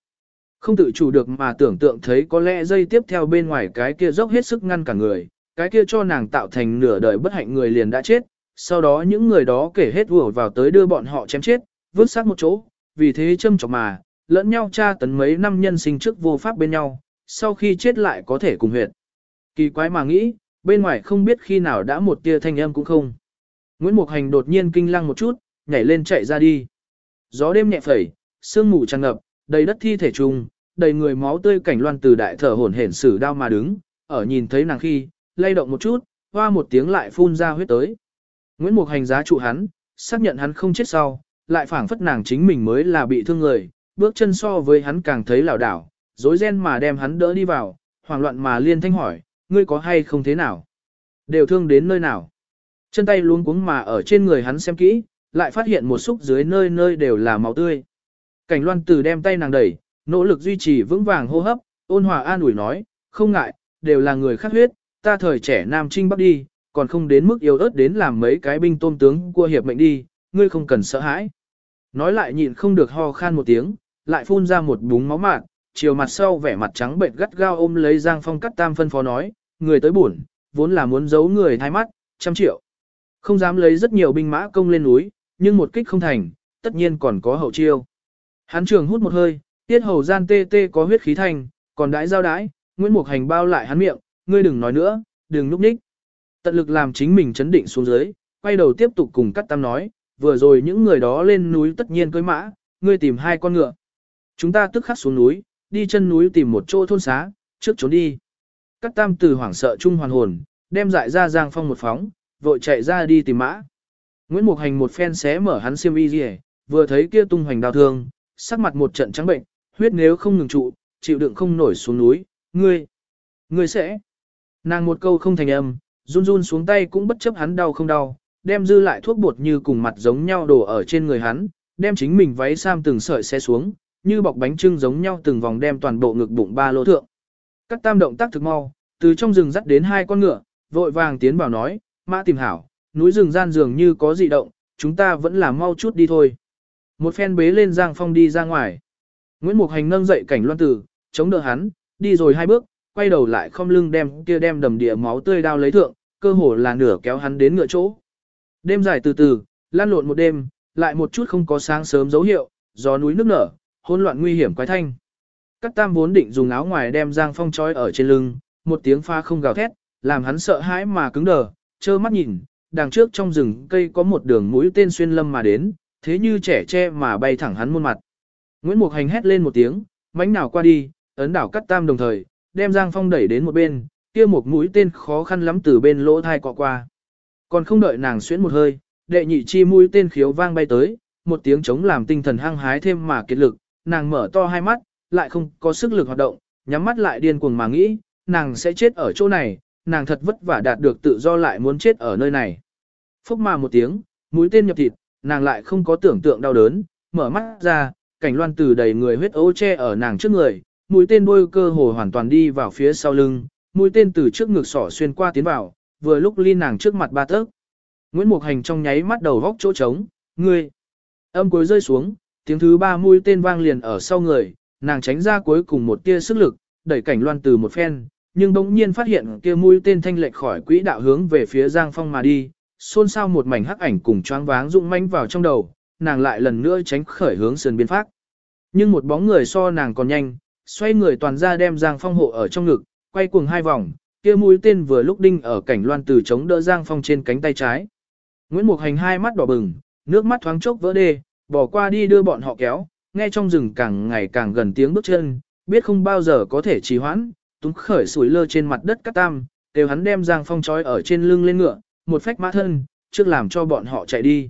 Không tự chủ được mà tưởng tượng thấy có lẽ dây tiếp theo bên ngoài cái kia dốc hết sức ngăn cả người, cái kia cho nàng tạo thành nửa đời bất hạnh người liền đã chết, sau đó những người đó kể hết vừa vào tới đưa bọn họ chém chết, vứt xác một chỗ, vì thế châm chọc mà, lẫn nhau tra tấn mấy năm nhân sinh trước vô pháp bên nhau, sau khi chết lại có thể cùng huyệt. Kỳ quái mà nghĩ, bên ngoài không biết khi nào đã một tia thanh âm cũng không. Nguyễn Mục Hành đột nhiên kinh lăng một chút, nhảy lên chạy ra đi. Gió đêm nhẹ phẩy, sương mù tràn ngập, đầy đất thi thể trùng, đầy người máu tươi cảnh loan từ đại thở hổn hển sử đau mà đứng, ở nhìn thấy nàng khi, lay động một chút, hoa một tiếng lại phun ra huyết tới. Nguyễn Mục Hành giá trụ hắn, xác nhận hắn không chết sau, lại phảng phất nàng chính mình mới là bị thương người, bước chân so với hắn càng thấy lảo đảo, rối ren mà đem hắn đỡ đi vào, hoảng loạn mà liên thanh hỏi, ngươi có hay không thế nào? Đều thương đến nơi nào? Chân tay luống cuống mà ở trên người hắn xem kỹ, lại phát hiện một xúc dưới nơi nơi đều là máu tươi. Cảnh loan từ đem tay nàng đẩy, nỗ lực duy trì vững vàng hô hấp, ôn hòa an ủi nói, không ngại, đều là người khác huyết, ta thời trẻ nam trinh bắc đi, còn không đến mức yếu ớt đến làm mấy cái binh tôm tướng cua hiệp mệnh đi, ngươi không cần sợ hãi. Nói lại nhịn không được ho khan một tiếng, lại phun ra một búng máu mạt, chiều mặt sau vẻ mặt trắng bệnh gắt gao ôm lấy Giang Phong cắt tam phân phó nói, người tới buồn, vốn là muốn giấu người thay mắt, trăm triệu. Không dám lấy rất nhiều binh mã công lên núi, nhưng một kích không thành, tất nhiên còn có hậu chiêu. Hắn trường hút một hơi, tiết hầu gian tê tê có huyết khí thành, còn đãi giao đãi, Nguyễn Mục Hành bao lại hắn miệng, ngươi đừng nói nữa, đừng núp ních. Tận lực làm chính mình chấn định xuống dưới, quay đầu tiếp tục cùng cắt tam nói, vừa rồi những người đó lên núi tất nhiên cưới mã, ngươi tìm hai con ngựa. Chúng ta tức khắc xuống núi, đi chân núi tìm một chỗ thôn xá, trước trốn đi. Cắt tam từ hoảng sợ trung hoàn hồn, đem dại ra giang phong một phóng, vội chạy ra đi tìm mã. Nguyễn Mục Hành một phen xé mở hắn xiêm y rìa, vừa thấy kia tung hoành đau thương, sắc mặt một trận trắng bệnh, huyết nếu không ngừng trụ, chịu đựng không nổi xuống núi, ngươi, ngươi sẽ. Nàng một câu không thành âm, run run xuống tay cũng bất chấp hắn đau không đau, đem dư lại thuốc bột như cùng mặt giống nhau đổ ở trên người hắn, đem chính mình váy sam từng sợi xe xuống, như bọc bánh trưng giống nhau từng vòng đem toàn bộ ngực bụng ba lỗ thượng. Các tam động tác thực mau, từ trong rừng dắt đến hai con ngựa, vội vàng tiến vào nói, mã tìm hảo, núi rừng gian dường như có dị động, chúng ta vẫn là mau chút đi thôi. Một phen bế lên Giang Phong đi ra ngoài. Nguyễn Mục Hành nâng dậy cảnh loan tử, chống đỡ hắn, đi rồi hai bước, quay đầu lại không lưng đem kia đem đầm địa máu tươi đao lấy thượng, cơ hồ là nửa kéo hắn đến ngựa chỗ. Đêm dài từ từ, lan lộn một đêm, lại một chút không có sáng sớm dấu hiệu, gió núi nước nở, hỗn loạn nguy hiểm quái thanh. Cát tam vốn định dùng áo ngoài đem Giang Phong trói ở trên lưng, một tiếng pha không gào thét, làm hắn sợ hãi mà cứng đờ, trơ mắt nhìn, đằng trước trong rừng cây có một đường mũi tên xuyên lâm mà đến, thế như trẻ tre mà bay thẳng hắn muôn mặt. Nguyễn Mục Hành hét lên một tiếng, mãnh nào qua đi, ấn đảo cắt tam đồng thời, đem Giang Phong đẩy đến một bên, kia một mũi tên khó khăn lắm từ bên lỗ thai cọ qua. Còn không đợi nàng xuyến một hơi, đệ nhị chi mũi tên khiếu vang bay tới, một tiếng chống làm tinh thần hăng hái thêm mà kiệt lực, nàng mở to hai mắt, lại không có sức lực hoạt động, nhắm mắt lại điên cuồng mà nghĩ, nàng sẽ chết ở chỗ này, nàng thật vất vả đạt được tự do lại muốn chết ở nơi này. Phúc mà một tiếng, mũi tên nhập thịt, nàng lại không có tưởng tượng đau đớn, mở mắt ra, cảnh loan từ đầy người huyết ấu che ở nàng trước người, mũi tên đôi cơ hồ hoàn toàn đi vào phía sau lưng, mũi tên từ trước ngực sỏ xuyên qua tiến vào, vừa lúc ly nàng trước mặt ba tấc. Nguyễn Mục Hành trong nháy mắt đầu góc chỗ trống, ngươi. Âm cuối rơi xuống, tiếng thứ ba mũi tên vang liền ở sau người, nàng tránh ra cuối cùng một tia sức lực, đẩy cảnh loan từ một phen, nhưng bỗng nhiên phát hiện kia mũi tên thanh lệch khỏi quỹ đạo hướng về phía Giang Phong mà đi, xôn xao một mảnh hắc ảnh cùng choáng váng rụng manh vào trong đầu, nàng lại lần nữa tránh khởi hướng sườn biên phát. Nhưng một bóng người so nàng còn nhanh, xoay người toàn ra đem Giang Phong hộ ở trong ngực, quay cuồng hai vòng, kia mũi tên vừa lúc đinh ở cảnh loan từ chống đỡ Giang Phong trên cánh tay trái. Nguyễn Mục Hành hai mắt đỏ bừng, nước mắt thoáng chốc vỡ đê, bỏ qua đi đưa bọn họ kéo, nghe trong rừng càng ngày càng gần tiếng bước chân, biết không bao giờ có thể trì hoãn, túng khởi sủi lơ trên mặt đất cắt tam, đều hắn đem Giang Phong trói ở trên lưng lên ngựa, một phách mã thân, trước làm cho bọn họ chạy đi.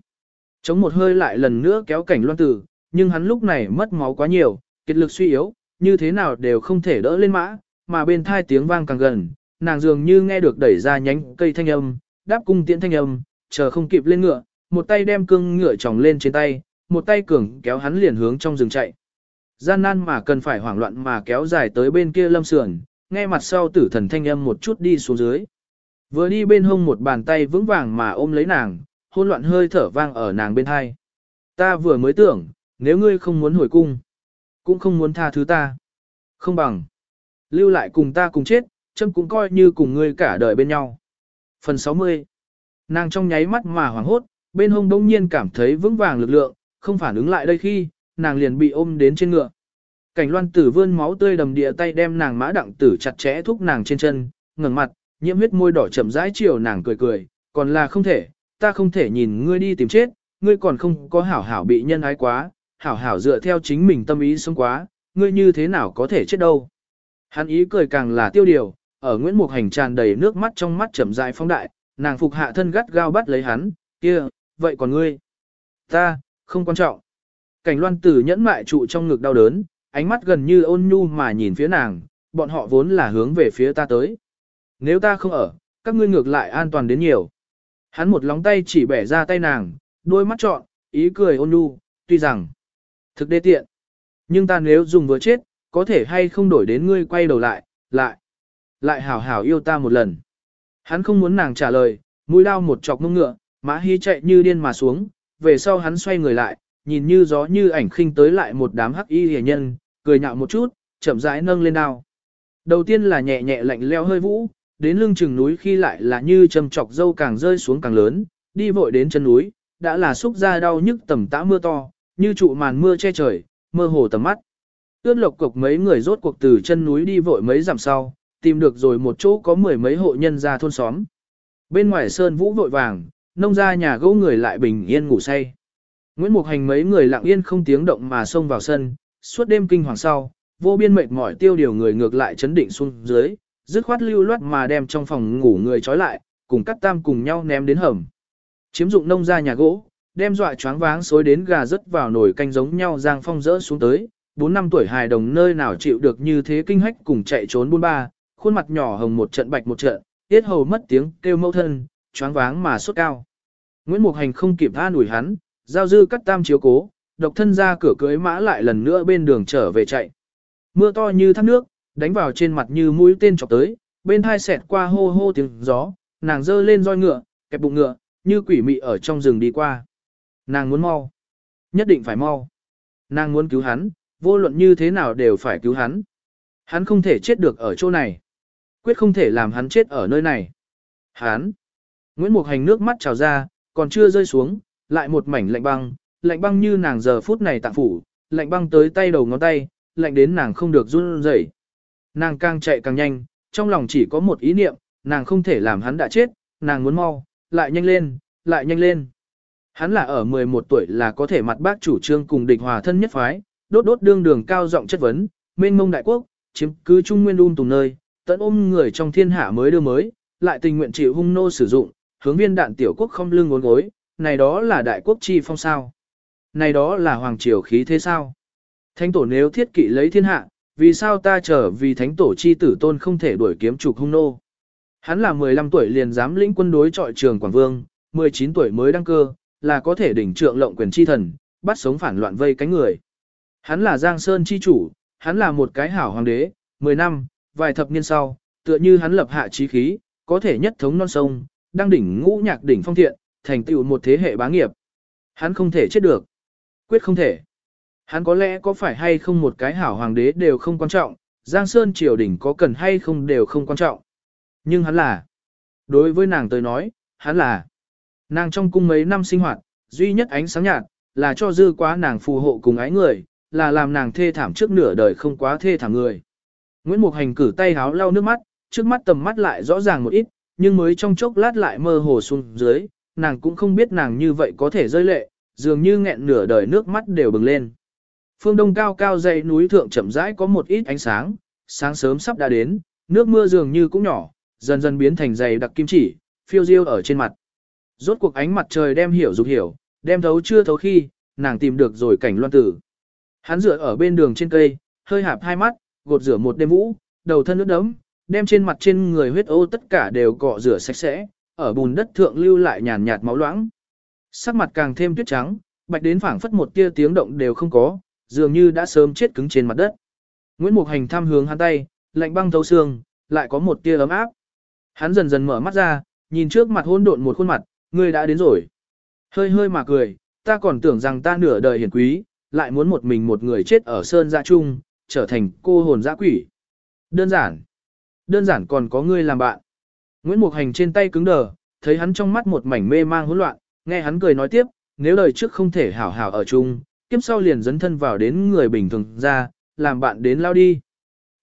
Chống một hơi lại lần nữa kéo cảnh loan tử, nhưng hắn lúc này mất máu quá nhiều, kiệt lực suy yếu, như thế nào đều không thể đỡ lên mã, mà bên thai tiếng vang càng gần, nàng dường như nghe được đẩy ra nhánh cây thanh âm, đáp cung tiễn thanh âm, chờ không kịp lên ngựa, một tay đem cương ngựa tròng lên trên tay, một tay cường kéo hắn liền hướng trong rừng chạy. Gian nan mà cần phải hoảng loạn mà kéo dài tới bên kia lâm sườn, nghe mặt sau tử thần thanh âm một chút đi xuống dưới. Vừa đi bên hông một bàn tay vững vàng mà ôm lấy nàng, hôn loạn hơi thở vang ở nàng bên hai. Ta vừa mới tưởng, nếu ngươi không muốn hồi cung, cũng không muốn tha thứ ta. Không bằng. Lưu lại cùng ta cùng chết, châm cũng coi như cùng ngươi cả đời bên nhau. Phần 60 Nàng trong nháy mắt mà hoảng hốt, bên hông đông nhiên cảm thấy vững vàng lực lượng, không phản ứng lại đây khi, nàng liền bị ôm đến trên ngựa. Cảnh loan tử vươn máu tươi đầm địa tay đem nàng mã đặng tử chặt chẽ thúc nàng trên chân, ngẩng mặt, nhiễm huyết môi đỏ chậm rãi chiều nàng cười cười, còn là không thể, ta không thể nhìn ngươi đi tìm chết, ngươi còn không có hảo hảo bị nhân ái quá, hảo hảo dựa theo chính mình tâm ý sống quá, ngươi như thế nào có thể chết đâu. Hắn ý cười càng là tiêu điều, ở Nguyễn Mục Hành tràn đầy nước mắt trong mắt chậm rãi phóng đại, nàng phục hạ thân gắt gao bắt lấy hắn, kia, vậy còn ngươi? Ta, không quan trọng. Cảnh loan tử nhẫn mại trụ trong ngực đau đớn, ánh mắt gần như ôn nhu mà nhìn phía nàng, bọn họ vốn là hướng về phía ta tới. Nếu ta không ở, các ngươi ngược lại an toàn đến nhiều. Hắn một lóng tay chỉ bẻ ra tay nàng, đôi mắt trọn, ý cười ôn nhu, tuy rằng thực đê tiện. Nhưng ta nếu dùng vừa chết, có thể hay không đổi đến ngươi quay đầu lại, lại, lại hảo hảo yêu ta một lần. Hắn không muốn nàng trả lời, mũi đao một chọc mông ngựa, mã hy chạy như điên mà xuống, về sau hắn xoay người lại, nhìn như gió như ảnh khinh tới lại một đám hắc y hề nhân, cười nhạo một chút, chậm rãi nâng lên đao. Đầu tiên là nhẹ nhẹ lạnh leo hơi vũ, đến lưng chừng núi khi lại là như châm chọc dâu càng rơi xuống càng lớn, đi vội đến chân núi, đã là xúc ra đau nhức tầm tã mưa to, như trụ màn mưa che trời, mơ hồ tầm mắt. Ướt lộc cục mấy người rốt cuộc từ chân núi đi vội mấy dặm sau, tìm được rồi một chỗ có mười mấy hộ nhân ra thôn xóm. Bên ngoài sơn vũ vội vàng, nông ra nhà gỗ người lại bình yên ngủ say. Nguyễn Mục Hành mấy người lặng yên không tiếng động mà xông vào sân, suốt đêm kinh hoàng sau, vô biên mệt mỏi tiêu điều người ngược lại chấn định xuống dưới, dứt khoát lưu loát mà đem trong phòng ngủ người trói lại, cùng cắt tam cùng nhau ném đến hầm. Chiếm dụng nông ra nhà gỗ, đem dọa choáng váng xối đến gà rớt vào nồi canh giống nhau giang phong rỡ xuống tới, 4 năm tuổi hài đồng nơi nào chịu được như thế kinh hách cùng chạy trốn buôn ba, khuôn mặt nhỏ hồng một trận bạch một trận, tiết hầu mất tiếng kêu mẫu thân, choáng váng mà sốt cao. Nguyễn Mục Hành không kịp tha đuổi hắn, giao dư cắt tam chiếu cố, độc thân ra cửa cưới mã lại lần nữa bên đường trở về chạy. Mưa to như thác nước, đánh vào trên mặt như mũi tên chọc tới, bên hai xẹt qua hô hô tiếng gió, nàng giơ lên roi ngựa, kẹp bụng ngựa, như quỷ mị ở trong rừng đi qua. Nàng muốn mau. Nhất định phải mau. Nàng muốn cứu hắn, vô luận như thế nào đều phải cứu hắn. Hắn không thể chết được ở chỗ này. Quyết không thể làm hắn chết ở nơi này. Hắn. Nguyễn Mục Hành nước mắt trào ra, còn chưa rơi xuống, lại một mảnh lạnh băng, lạnh băng như nàng giờ phút này tạng phủ, lạnh băng tới tay đầu ngón tay, lạnh đến nàng không được run rẩy. Nàng càng chạy càng nhanh, trong lòng chỉ có một ý niệm, nàng không thể làm hắn đã chết, nàng muốn mau, lại nhanh lên, lại nhanh lên. Hắn là ở 11 tuổi là có thể mặt bác chủ trương cùng địch hòa thân nhất phái, đốt đốt đương đường cao giọng chất vấn, mênh mông đại quốc, chiếm cứ trung nguyên un tùng nơi, tận ôm người trong thiên hạ mới đưa mới, lại tình nguyện chịu hung nô sử dụng, hướng viên đạn tiểu quốc không lưng ngốn gối, này đó là đại quốc chi phong sao. Này đó là hoàng triều khí thế sao. Thánh tổ nếu thiết kỵ lấy thiên hạ, vì sao ta trở vì thánh tổ chi tử tôn không thể đuổi kiếm trục hung nô. Hắn là 15 tuổi liền dám lĩnh quân đối trọi trường Quảng Vương, 19 tuổi mới đăng cơ, là có thể đỉnh trượng lộng quyền chi thần, bắt sống phản loạn vây cánh người. Hắn là Giang Sơn chi chủ, hắn là một cái hảo hoàng đế, 10 năm, vài thập niên sau, tựa như hắn lập hạ chí khí, có thể nhất thống non sông, đăng đỉnh ngũ nhạc đỉnh phong thiện, thành tựu một thế hệ bá nghiệp. Hắn không thể chết được. Quyết không thể. Hắn có lẽ có phải hay không một cái hảo hoàng đế đều không quan trọng, Giang Sơn triều đình có cần hay không đều không quan trọng. Nhưng hắn là. Đối với nàng tới nói, hắn là. Nàng trong cung mấy năm sinh hoạt, duy nhất ánh sáng nhạt, là cho dư quá nàng phù hộ cùng ái người, là làm nàng thê thảm trước nửa đời không quá thê thảm người. Nguyễn Mục Hành cử tay háo lau nước mắt, trước mắt tầm mắt lại rõ ràng một ít, nhưng mới trong chốc lát lại mơ hồ xuống dưới, nàng cũng không biết nàng như vậy có thể rơi lệ, dường như nghẹn nửa đời nước mắt đều bừng lên. Phương đông cao cao dãy núi thượng chậm rãi có một ít ánh sáng, sáng sớm sắp đã đến, nước mưa dường như cũng nhỏ, dần dần biến thành dày đặc kim chỉ, phiêu diêu ở trên mặt. Rốt cuộc ánh mặt trời đem hiểu dục hiểu, đem thấu chưa thấu khi, nàng tìm được rồi cảnh loan tử. Hắn dựa ở bên đường trên cây, hơi hạp hai mắt, gột rửa một đêm vũ, đầu thân nước đấm, đem trên mặt trên người huyết ô tất cả đều cọ rửa sạch sẽ, ở bùn đất thượng lưu lại nhàn nhạt máu loãng. Sắc mặt càng thêm tuyết trắng, bạch đến phảng phất một tia tiếng động đều không có, dường như đã sớm chết cứng trên mặt đất. Nguyễn Mục Hành tham hướng hắn tay, lạnh băng thấu xương, lại có một tia ấm áp. Hắn dần dần mở mắt ra, nhìn trước mặt hỗn độn một khuôn mặt, ngươi đã đến rồi. Hơi hơi mà cười, ta còn tưởng rằng ta nửa đời hiển quý, lại muốn một mình một người chết ở sơn gia trung, trở thành cô hồn dã quỷ. Đơn giản. Đơn giản còn có ngươi làm bạn. Nguyễn Mục Hành trên tay cứng đờ, thấy hắn trong mắt một mảnh mê mang hỗn loạn, nghe hắn cười nói tiếp, nếu đời trước không thể hảo hảo ở chung, kiếp sau liền dấn thân vào đến người bình thường ra, làm bạn đến lao đi.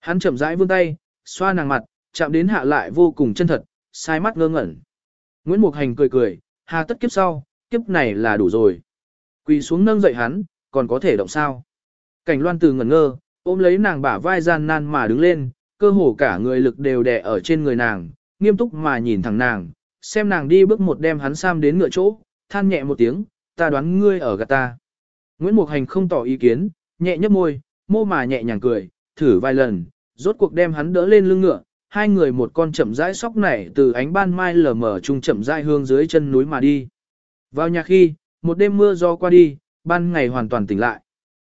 Hắn chậm rãi vươn tay, xoa nàng mặt, chạm đến hạ lại vô cùng chân thật, sai mắt ngơ ngẩn. Nguyễn Mục Hành cười cười, hà tất kiếp sau, kiếp này là đủ rồi. Quỳ xuống nâng dậy hắn, còn có thể động sao. Cảnh loan từ ngẩn ngơ, ôm lấy nàng bả vai gian nan mà đứng lên, cơ hồ cả người lực đều đè ở trên người nàng, nghiêm túc mà nhìn thẳng nàng, xem nàng đi bước một đem hắn sam đến ngựa chỗ, than nhẹ một tiếng, ta đoán ngươi ở gạt ta. Nguyễn Mục Hành không tỏ ý kiến, nhẹ nhấp môi, mô mà nhẹ nhàng cười, thử vài lần, rốt cuộc đem hắn đỡ lên lưng ngựa, hai người một con chậm rãi sóc nảy từ ánh ban mai lờ mờ trung chậm rãi hương dưới chân núi mà đi. Vào nhà khi, một đêm mưa gió qua đi, ban ngày hoàn toàn tỉnh lại.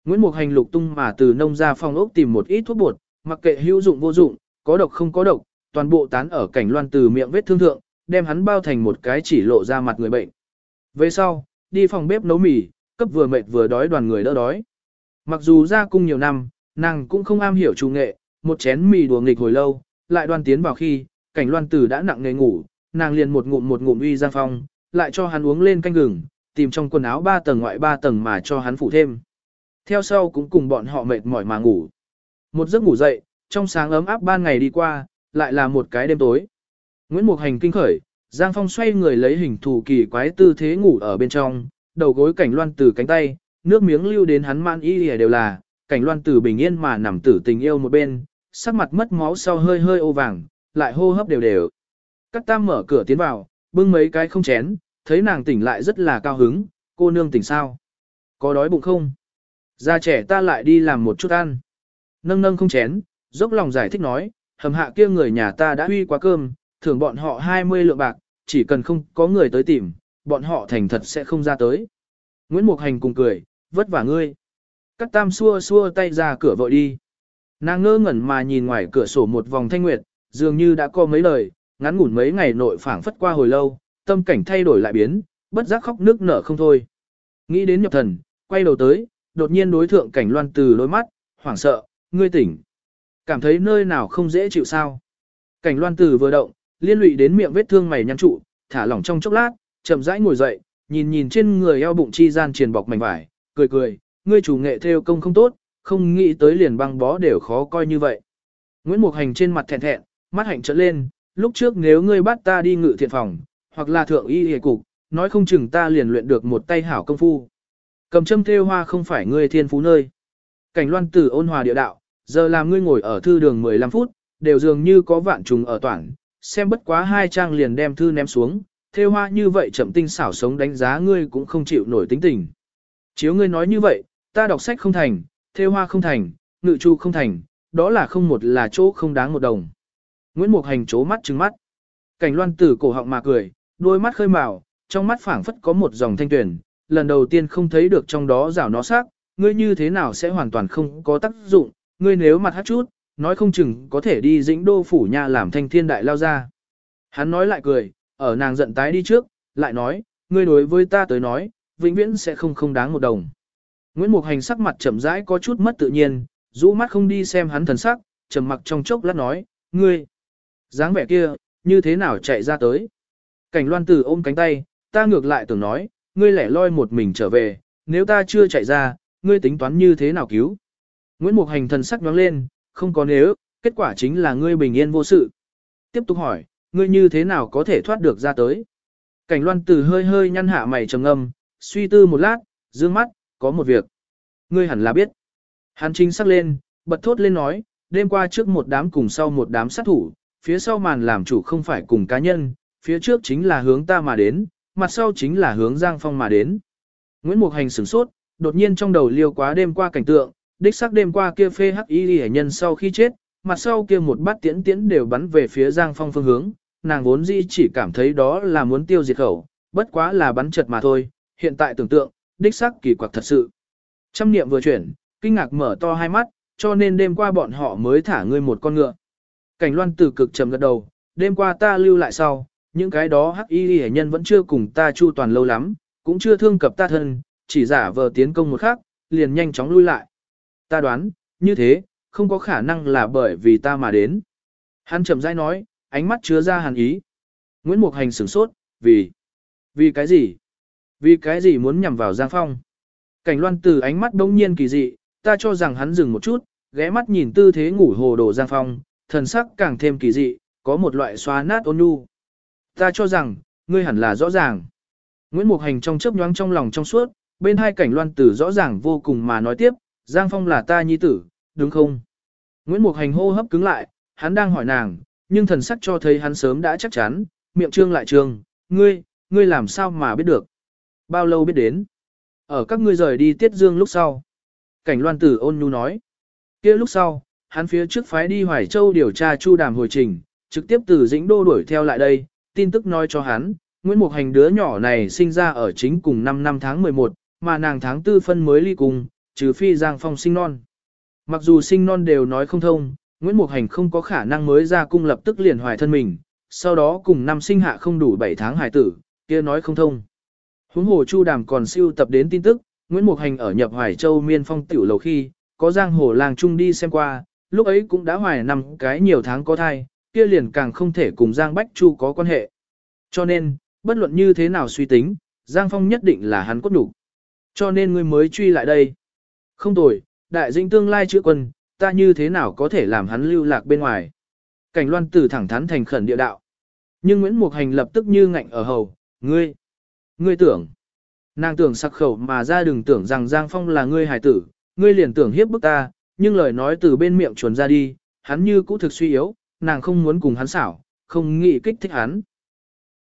Nguyễn Mục Hành lục tung mà từ nông ra phòng ốc tìm một ít thuốc bột, mặc kệ hữu dụng vô dụng, có độc không có độc, toàn bộ tán ở cảnh loan từ miệng vết thương thượng, đem hắn bao thành một cái chỉ lộ ra mặt người bệnh. Về sau, đi phòng bếp nấu mì, cấp vừa mệt vừa đói đoàn người đỡ đói. Mặc dù ra cung nhiều năm, nàng cũng không am hiểu chủ nghệ, một chén mì đùa nghịch hồi lâu, lại đoan tiến vào khi, cảnh loan tử đã nặng nề ngủ, nàng liền một ngụm một ngụm uy giang phong, lại cho hắn uống lên canh gừng, tìm trong quần áo ba tầng ngoại ba tầng mà cho hắn phụ thêm. Theo sau cũng cùng bọn họ mệt mỏi mà ngủ. Một giấc ngủ dậy, trong sáng ấm áp ban ngày đi qua, lại là một cái đêm tối. Nguyễn Mục Hành kinh khởi, Giang Phong xoay người lấy hình thù kỳ quái tư thế ngủ ở bên trong, đầu gối cảnh loan từ cánh tay, nước miếng lưu đến hắn man y lìa đều là, cảnh loan từ bình yên mà nằm tử tình yêu một bên, sắc mặt mất máu sau hơi hơi ô vàng, lại hô hấp đều đều. Cắt tam mở cửa tiến vào, bưng mấy cái không chén, thấy nàng tỉnh lại rất là cao hứng, cô nương tỉnh sao? Có đói bụng không? Gia trẻ ta lại đi làm một chút ăn. Nâng nâng không chén, dốc lòng giải thích nói, hầm hạ kia người nhà ta đã huy quá cơm, thưởng bọn họ 20 lượng bạc, chỉ cần không có người tới tìm, bọn họ thành thật sẽ không ra tới. Nguyễn Mục Hành cùng cười, vất vả ngươi. Cắt tam xua xua tay ra cửa vội đi. Nàng ngơ ngẩn mà nhìn ngoài cửa sổ một vòng thanh nguyệt, dường như đã có mấy lời, ngắn ngủn mấy ngày nội phảng phất qua hồi lâu, tâm cảnh thay đổi lại biến, bất giác khóc nước nở không thôi. Nghĩ đến nhập thần, quay đầu tới, đột nhiên đối thượng cảnh loan từ đôi mắt, hoảng sợ, ngươi tỉnh. Cảm thấy nơi nào không dễ chịu sao. Cảnh loan từ vừa động, liên lụy đến miệng vết thương mày nhăn trụ, thả lỏng trong chốc lát, chậm rãi ngồi dậy, nhìn nhìn trên người eo bụng chi gian triền bọc mảnh vải, cười cười, ngươi chủ nghệ theo công không tốt, không nghĩ tới liền băng bó đều khó coi như vậy. Nguyễn Mục Hành trên mặt thẹn thẹn, mắt hạnh trợn lên, lúc trước nếu ngươi bắt ta đi ngự thiện phòng, hoặc là thượng y hề cục, nói không chừng ta liền luyện được một tay hảo công phu. Cầm châm thêu hoa không phải ngươi thiên phú nơi. Cảnh loan tử ôn hòa địa đạo, giờ làm ngươi ngồi ở thư đường 15 phút, đều dường như có vạn trùng ở toàn, xem bất quá hai trang liền đem thư ném xuống, thêu hoa như vậy chậm tinh xảo sống đánh giá ngươi cũng không chịu nổi tính tình. Chiếu ngươi nói như vậy, ta đọc sách không thành, thêu hoa không thành, ngự chu không thành, đó là không một là chỗ không đáng một đồng. Nguyễn Mục Hành chố mắt trừng mắt. Cảnh loan tử cổ họng mà cười, đôi mắt khơi màu, trong mắt phảng phất có một dòng thanh tuyển, lần đầu tiên không thấy được trong đó rảo nó sắc, ngươi như thế nào sẽ hoàn toàn không có tác dụng, ngươi nếu mặt hát chút, nói không chừng có thể đi dĩnh đô phủ nhà làm thanh thiên đại lao ra. Hắn nói lại cười, ở nàng giận tái đi trước, lại nói, ngươi đối với ta tới nói, vĩnh viễn sẽ không không đáng một đồng. Nguyễn Mục Hành sắc mặt chậm rãi có chút mất tự nhiên, rũ mắt không đi xem hắn thần sắc, trầm mặc trong chốc lát nói, ngươi, dáng vẻ kia, như thế nào chạy ra tới. Cảnh loan tử ôm cánh tay, ta ngược lại tưởng nói, ngươi lẻ loi một mình trở về, nếu ta chưa chạy ra, ngươi tính toán như thế nào cứu. Nguyễn Mục Hành thần sắc nhóng lên, không có nếu, kết quả chính là ngươi bình yên vô sự. Tiếp tục hỏi, ngươi như thế nào có thể thoát được ra tới. Cảnh loan từ hơi hơi nhăn hạ mày trầm ngâm, suy tư một lát, dương mắt, có một việc. Ngươi hẳn là biết. Hắn chính sắc lên, bật thốt lên nói, đêm qua trước một đám cùng sau một đám sát thủ, phía sau màn làm chủ không phải cùng cá nhân, phía trước chính là hướng ta mà đến, mặt sau chính là hướng Giang Phong mà đến. Nguyễn Mục Hành sửng sốt, đột nhiên trong đầu liêu quá đêm qua cảnh tượng, đích xác đêm qua kia phê hắc y hệ nhân sau khi chết, mặt sau kia một bát tiễn tiễn đều bắn về phía Giang Phong phương hướng, nàng vốn dĩ chỉ cảm thấy đó là muốn tiêu diệt khẩu, bất quá là bắn chật mà thôi, hiện tại tưởng tượng, đích xác kỳ quặc thật sự. Trăm niệm vừa chuyển, kinh ngạc mở to hai mắt, cho nên đêm qua bọn họ mới thả ngươi một con ngựa. Cảnh loan từ cực trầm gật đầu, đêm qua ta lưu lại sau, những cái đó hắc y hệ nhân vẫn chưa cùng ta chu toàn lâu lắm, cũng chưa thương cập ta thân, chỉ giả vờ tiến công một khắc, liền nhanh chóng lui lại. Ta đoán, như thế, không có khả năng là bởi vì ta mà đến. Hắn chậm rãi nói, ánh mắt chứa ra hàn ý. Nguyễn Mục Hành sửng sốt, vì... Vì cái gì? Vì cái gì muốn nhằm vào Giang Phong? Cảnh loan từ ánh mắt đông nhiên kỳ dị, ta cho rằng hắn dừng một chút, ghé mắt nhìn tư thế ngủ hồ đồ Giang Phong, thần sắc càng thêm kỳ dị, có một loại xóa nát ôn nhu. Ta cho rằng, ngươi hẳn là rõ ràng. Nguyễn Mục Hành trong chớp nhoáng trong lòng trong suốt, bên hai cảnh loan tử rõ ràng vô cùng mà nói tiếp, Giang Phong là ta nhi tử, đúng không? Nguyễn Mục Hành hô hấp cứng lại, hắn đang hỏi nàng, nhưng thần sắc cho thấy hắn sớm đã chắc chắn, miệng trương lại trương, ngươi, ngươi làm sao mà biết được? Bao lâu biết đến? Ở các ngươi rời đi tiết dương lúc sau. Cảnh loan tử ôn nhu nói. kia lúc sau, hắn phía trước phái đi Hoài Châu điều tra chu đàm hồi trình, trực tiếp từ dĩnh đô đuổi theo lại đây, tin tức nói cho hắn, Nguyễn Mục Hành đứa nhỏ này sinh ra ở chính cùng năm năm tháng 11, mà nàng tháng 4 phân mới ly cùng, trừ phi Giang Phong sinh non. Mặc dù sinh non đều nói không thông, Nguyễn Mục Hành không có khả năng mới ra cung lập tức liền hoài thân mình, sau đó cùng năm sinh hạ không đủ 7 tháng hài tử, kia nói không thông. Huống hồ Chu Đàm còn siêu tập đến tin tức, Nguyễn Mục Hành ở nhập Hoài Châu Miên Phong tiểu lầu khi, có giang hồ làng trung đi xem qua, lúc ấy cũng đã hoài năm cái nhiều tháng có thai, kia liền càng không thể cùng Giang Bách Chu có quan hệ. Cho nên, bất luận như thế nào suy tính, Giang Phong nhất định là hắn cốt đủ. Cho nên ngươi mới truy lại đây. Không tồi, đại dinh tương lai chữ quân, ta như thế nào có thể làm hắn lưu lạc bên ngoài. Cảnh loan tử thẳng thắn thành khẩn địa đạo. Nhưng Nguyễn Mục Hành lập tức như ngạnh ở hầu, ngươi, ngươi tưởng. Nàng tưởng sặc khẩu mà ra đừng tưởng rằng Giang Phong là ngươi hài tử, ngươi liền tưởng hiếp bức ta, nhưng lời nói từ bên miệng chuồn ra đi, hắn như cũ thực suy yếu, nàng không muốn cùng hắn xảo, không nghĩ kích thích hắn.